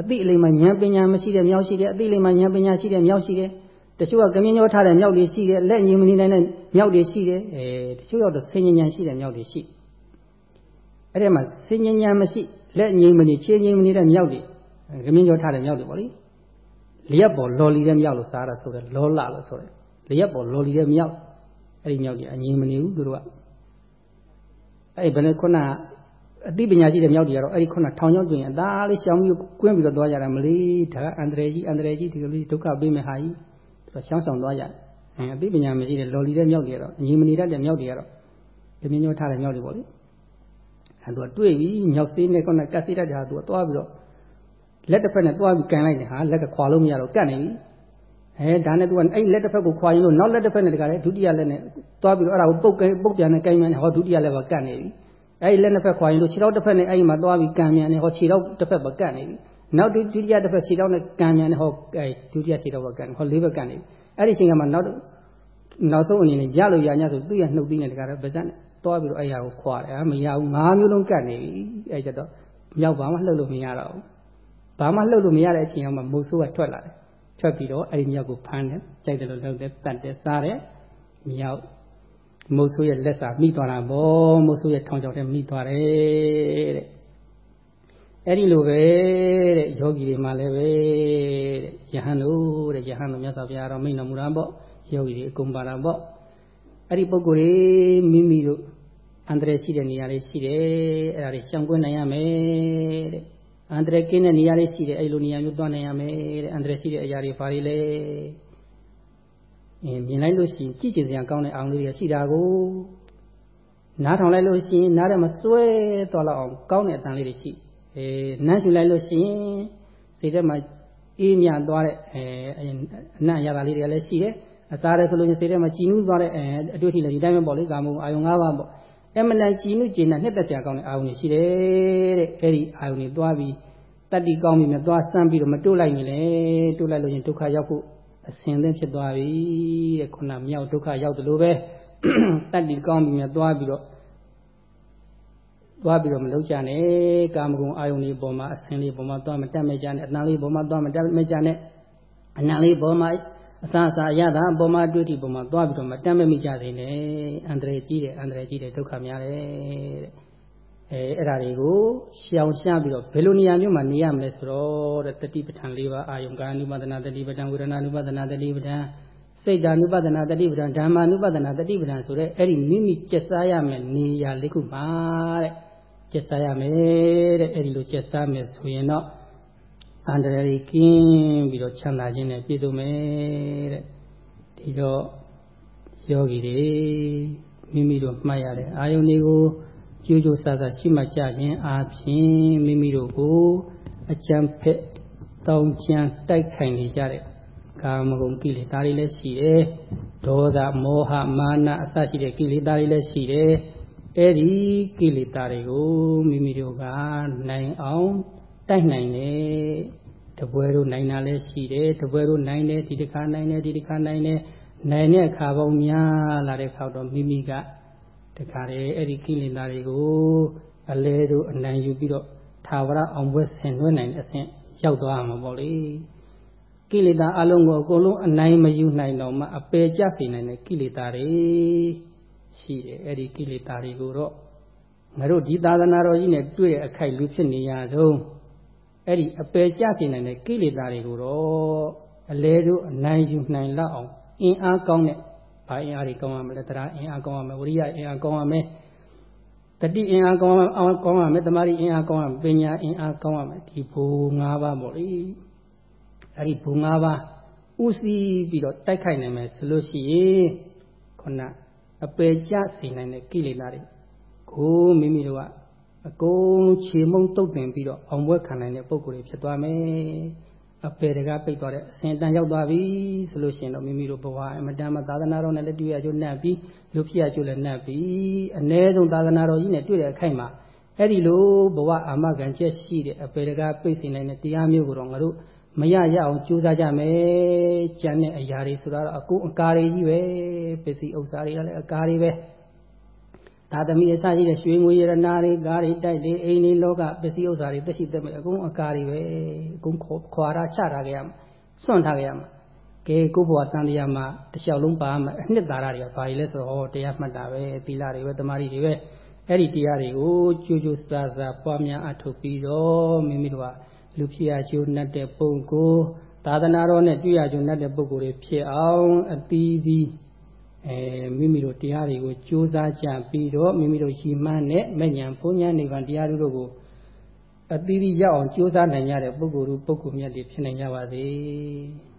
အတိအလိမ္မာဉာဏ်ပညာမရှိတဲ့မြောက်ရှိတယ်အတိအလိမ္မာဉာဏ်ပညာရှိတဲ့မြောက်ရှိတယ်တချို့ကကမြင်းညောထားတဲ့မြောက်တွေရှိတယ်လက်ညင်မနေနိုင်တဲ့မြောက်တွေရှိတယ်အဲတချို့ရောက်တော့ဆင်ញဉဏ်ရှိတဲ့မြောက်တွေရှိအဲ့ဒီမှာဆင်ញဉဏ်မရှိလက်ငြိမ်မနေခြေငြိမ်မနေတဲ့မြောက်တွေကမြင်းညောထားတဲ့မြောက်တွေပေါ့လေလျက်ပေါ်လော်လီတဲ့မြောက်လို့စားတာဆိုတယ်လောလလို့ဆိုတယ်လျက်ပေါ်လော်လီတဲ့မြောက်အဲ့ဒီမြောက်တွေအငြိမ်မနေဘူးသူတို့ကအဲ့ဘယ်နဲ့ခုန အသိပညာရှိတဲ့မြောက်တွေကတော့အဲ့ဒီခုနထောင်ချောင်းတွင်အသားလေးရှောင်းပြီးကွင်းပြီးတော့သွားကြတာမလေးဒါကအန္တရာယ်ကြီးအန္တရာယ်ကြီးဒီလိုလေးဒုက္ခပေးမယ်ဟာကြီးဆိုရှောင်းဆောင်သွားကြတယ်အဲအသိပညာမရှိတဲ့လော်လီတဲ့မြောက်တွေကတော့အငြိမ်မနေတတ်တဲ့မြောက်တွေကတော့ဒီမြင်းညောထားတဲ့မြောက်တွေပေါ့လေအဲသူကတွေ့ပြီမြောက်စေးနဲ့ခုနကတ်စေးတတ်တဲ့ဟာသူကသွားပြီးတော့လက်တစ်ဖက်နဲ့သွားပြီးကန်လိုက်တယ်ဟာလက်ကခွာလို့မရတော့ကတ်နေပြီအဲဒါနဲ့သူကအဲ့လက်တစ်ဖက်ကိုခွာရင်လို့နောက်လက်တစ်ဖက်နဲ့တခါလေဒုတိယလက်နဲ့သွားပြီးတော့အဲ့ဒါကိုပုတ်ပုတ်ပြန်နဲ့ကိုင်းမြန်ဟောဒုတိယလက်ပါကတ်နေပြီ အဲ့လက်နှစ်ဖက်ခွာရင်လို့ခြေထောက်တစ်ဖက်နဲ့အဲ့ဒီမှာသွားပြီးကန်မြန်နေဟောခြေထောက်တစ်ဖက်ပါကတ်နေပြီနောက်ဒုတိယတစ်ဖက်ခြေထောက်နဲ့ကန်မြန်နေဟောအဲဒုတိယခြေထောက်ပါကတ်နေဟောလေးဘက်ကတ်နေပြီအဲ့ဒီချိန်ကမှနောက်နောက်ဆုံးအနေနဲ့ရလို့ရ냐ဆိုသူ့ရဲ့နှုတ်သီးနဲ့တခါတော့ပါဇက်နဲ့သွားပြီးတော့အဲ့ရကိုခွာတယ်မရဘူးငါးမျိုးလုံးကတ်နေပြီအဲ့ကျတော့မြောက်ဘာမှလှုပ်လို့မရတော့ဘူးဘာမှလှုပ်လို့မရတဲ့အချိန်အောင်မှမုတ်ဆိုးကထွက်လာတယ်ထွက်ပြီးတော့အဲ့ဒီမြောက်ကိုဖမ်းတယ်ကြိုက်တယ်လို့လုပ်တယ်တတ်တယ်စားတယ်မြောက် မုတ်ဆိုးရဲ့လက်စာမိသွားတာဗောမုတ်ဆိုးရဲ့ထောင်ချောက်ထဲမိသွားတယ်တဲ့အဲ့ဒီလိုပဲတဲ့ယောဂီတွေမှလည်းပဲတဲ့ယဟန်တို့တဲ့ယဟန်တို့မြတ်စွာဘုရားတော်မိန့်တော်မူတာပေါ့ယောဂီတွေအကုန်ပါတာပေါ့အဲ့ဒီပုံကိုယ်တွေမိမိတို့အန္တရာယ်ရှိတဲ့နေရာလေးရှိတယ်အဲ့ဒါတွေရှောင်ကွင်းနိုင်ရမယ်တဲ့အန္တရာယ်ကင်းတဲ့နေရာလေးရှိတယ်အဲ့လိုနေရာမျိုးသွားနိုင်ရမယ်တဲ့အန္တရာယ်ရှိတဲ့အရာတွေဘာတွေလဲ အင်းမြင်လိုက်လို့ရှိရင်ကြည့်ချင်စရာကောင်းတဲ့အောင်လေးတွေရှိတာကိုနားထောင်လိုက်လို့ရှိရင်နားထဲမှာစွဲသွားလောက်အောင်ကောင်းတဲ့အတန်လေးတွေရှိအဲနမ်းရှူလိုက်လို့ရှိရင်စိတ်ထဲမှာအေးမြသွားတဲ့အဲအနံ့ရတာလေးတွေလည်းရှိတယ်အစားတယ်ဆိုလို့စိတ်ထဲမှာကြည်နူးသွားတဲ့အဲအတွေ့အထိလည်းဒီတိုင်းပဲပေါ့လေကာမဂုဏ်အာယုံ၅ပါးပေါ့အမှန်တန်ကြည်နူးကျင်တဲ့နှစ်သက်စရာကောင်းတဲ့အာယုံတွေရှိတယ်တဲ့အဲဒီအာယုံတွေသွားပြီးတတ္တိကောင်းပြီနဲ့သွားစမ်းပြီးတော့မတိုးလိုက်ရင်လေတိုးလိုက်လို့ရင်ဒုက္ခရောက်ဖို့ အစင်သင်းဖြစ်သွားပြီတဲ့ခုနမြောက်ဒုက္ခရောက်တယ်လို့ပဲတတ္တိကောင်းပြီနဲ့သွားပြီးတော့သွားပြီးတော့မလုပ်ကြနဲ့ကာမဂုဏ်အာယုန်လေးပေါ်မှာအစင်လေးပေါ်မှာသွားမတက်မကြနဲ့အတန်လေးပေါ်မှာသွားမတက်မကြနဲ့အနံလေးပေါ်မှာအစာအစာရတာပေါ်မှာတွေ့တိပေါ်မှာသွားပြီးတော့မတက်မမိကြသေးနဲ့အန္တရာယ်ကြီးတယ်အန္တရာယ်ကြီးတယ်ဒုက္ခများတယ်တဲ့ အဲအဲ့ဒါတွေကိုရှောင်ရှားပြီးတော့ဘယ်လိုနေရာမျိုးမှာနေရမလဲဆိုတော့တဲ့တတိပဋ္ဌာန်၄ပါးအာယုံကာနုပဒနာတတိပဋ္ဌာန်ဝေဒနာနုပဒနာတတိပဋ္ဌာန်စိတ်ဓာနုပဒနာတတိပဋ္ဌာန်ဓမ္မာနုပဒနာတတိပဋ္ဌာန်ဆိုတဲ့အဲ့ဒီမိမိကျက်စားရမယ်နေရာလေးခုမှာတဲ့ကျက်စားရမယ်တဲ့အဲ့ဒီလိုကျက်စားမယ်ဆိုရင်တော့အန္တရာယ်ကင်းပြီးတော့ချမ်းသာခြင်းနဲ့ပြည့်စုံမယ်တဲ့ဒီတော့ယောဂီတွေမိမိတို့မှတ်ရတဲ့အာယုန်တွေကို ကြိုးကြိုးစားစားရှိမှကြခြင်းအားဖြင့်မိမိတို့ကိုအကျံဖက်တောင်းချမ်းတိုက်ခိုင်နေကြတဲ့ကာမဂုဏ်ကိလေသာတွေလည်းရှိတယ်ဒေါသမောဟမာနအစရှိတဲ့ကိလေသာတွေလည်းရှိတယ်အဲ့ဒီကိလေသာတွေကိုမိမိတို့ကနိုင်အောင်တိုက်နိုင်တယ်တပွဲတို့နိုင်တာလည်းရှိတယ်တပွဲတို့နိုင်တယ်ဒီတစ်ခါနိုင်တယ်ဒီတစ်ခါနိုင်တယ်နိုင်တဲ့အခါပေါင်းများလာတဲ့အခါတော့မိမိကတ ခါလေအဲ့ဒီကိလေသာတွေကိုအလဲတို့အနိုင်ယူပြီးတော့သာဝရအောင်ပွဲဆင်နွှဲနိုင်တဲ့အဆင့်ရောက်သွားမှာပေါ့လေကိလေသာအလုံးကိုအကုန်လုံးအနိုင်မယူနိုင်တော့မှအပယ်ကျစေနိုင်တဲ့ကိလေသာတွေရှိတယ်အဲ့ဒီကိလေသာတွေကိုတော့ငါတို့ဒီသာသနာတော်ကြီးနဲ့တွေ့တဲ့အခိုက်လူဖြစ်နေရတော့အဲ့ဒီအပယ်ကျစေနိုင်တဲ့ကိလေသာတွေကိုတော့အလဲတို့အနိုင်ယူနိုင်လောက်အောင်အင်အားကောင်းတဲ့ ဘာအင်အားတွေကောင်းရမလဲတရားအင်အားကောင်းရမယ်ဝိရိယအင်အားကောင်းရမယ်တတိအင်အားကောင်းအောင်ကောင်းရမယ်တမာရီအင်အားကောင်းရမယ်ပညာအင်အားကောင်းရမယ်ဒီဘူ၅ပါးပေါ့လေအဲ့ဒီဘူ၅ပါးဥစည်းပြီးတော့တိုက်ခိုက်နိုင်မယ်ဆိုလို့ရှိရင်ခုနအပေကျစေနိုင်တဲ့ကိလေသာတွေကိုမိမိတို့ကအကုန်ခြေမုံတုတ်တင်ပြီးတော့အောင်ပွဲခံနိုင်တဲ့ပုံကိုယ်တွေဖြစ်သွားမယ် အပေတကားပိတ်သွားတဲ့အစဉ်တန်ရောက်သွားပြီဆိုလို့ရှိရင်တော့မိမိတို့ဘဝအမတန်မှသာသနာတော်နဲ့လည်းတွေ့ရကြနှက်ပြီးလူဖြစ်ရကြလည်းနှက်ပြီးအ ਨੇ ဆုံးသာသနာတော်ကြီးနဲ့တွေ့တဲ့အခိုက်မှာအဲ့ဒီလိုဘဝအာမခံချက်ရှိတဲ့အပေတကားပိတ်စေနိုင်တဲ့တရားမျိုးကိုတော့ငါတို့မရရအောင်ကြိုးစားကြမယ်ကြံတဲ့အရာတွေဆိုတော့အကုန်အကာတွေကြီးပဲပစ္စည်းဥစ္စာတွေကလည်းအကာတွေပဲ သာသမီအစရှိတဲ့ရွှေငွေရတနာတွေကားတွေတိုက်တွေအိမ်တွေလောကပစ္စည်းဥစ္စာတွေတက်ရှိတက်မဲ့အကုန်အကာတွေပဲအကုန်ခွာရချထားကြရမှာစွန့်ထားကြရမှာကဲကိုဘဝတန်တရားမှာတလျှောက်လုံးပါမှာအနှစ်သာရတွေကဘာတွေလဲဆိုတော့တရားမှတ်တာပဲသီလတွေပဲတမာရီတွေပဲအဲ့ဒီတရားတွေကိုကြိုးကြိုးစားစားပွားများအထုတ်ပြီးတော့မိမိတို့ကလူဖြစ်ရကျိုးနှက်တဲ့ပုံကိုသာသနာတော်နဲ့တွေ့ရကျိုးနှက်တဲ့ပုံကိုယ်တွေဖြစ်အောင်အသီးသီး အဲမိမိတို့တရားတွေကိုကြိုးစားကြပြီးတော့မိမိတို့ရှိမှန်းတဲ့မဉ္ဇဉ်ဘုံညာနိဗ္ဗာန်တရားတို့ကိုအသီးသီးရောက်အောင်ကြိုးစားနိုင်ကြတဲ့ပုဂ္ဂိုလ်တို့ပုဂ္ဂိုလ်မြတ်တွေဖြစ်နိုင်ကြပါစေ။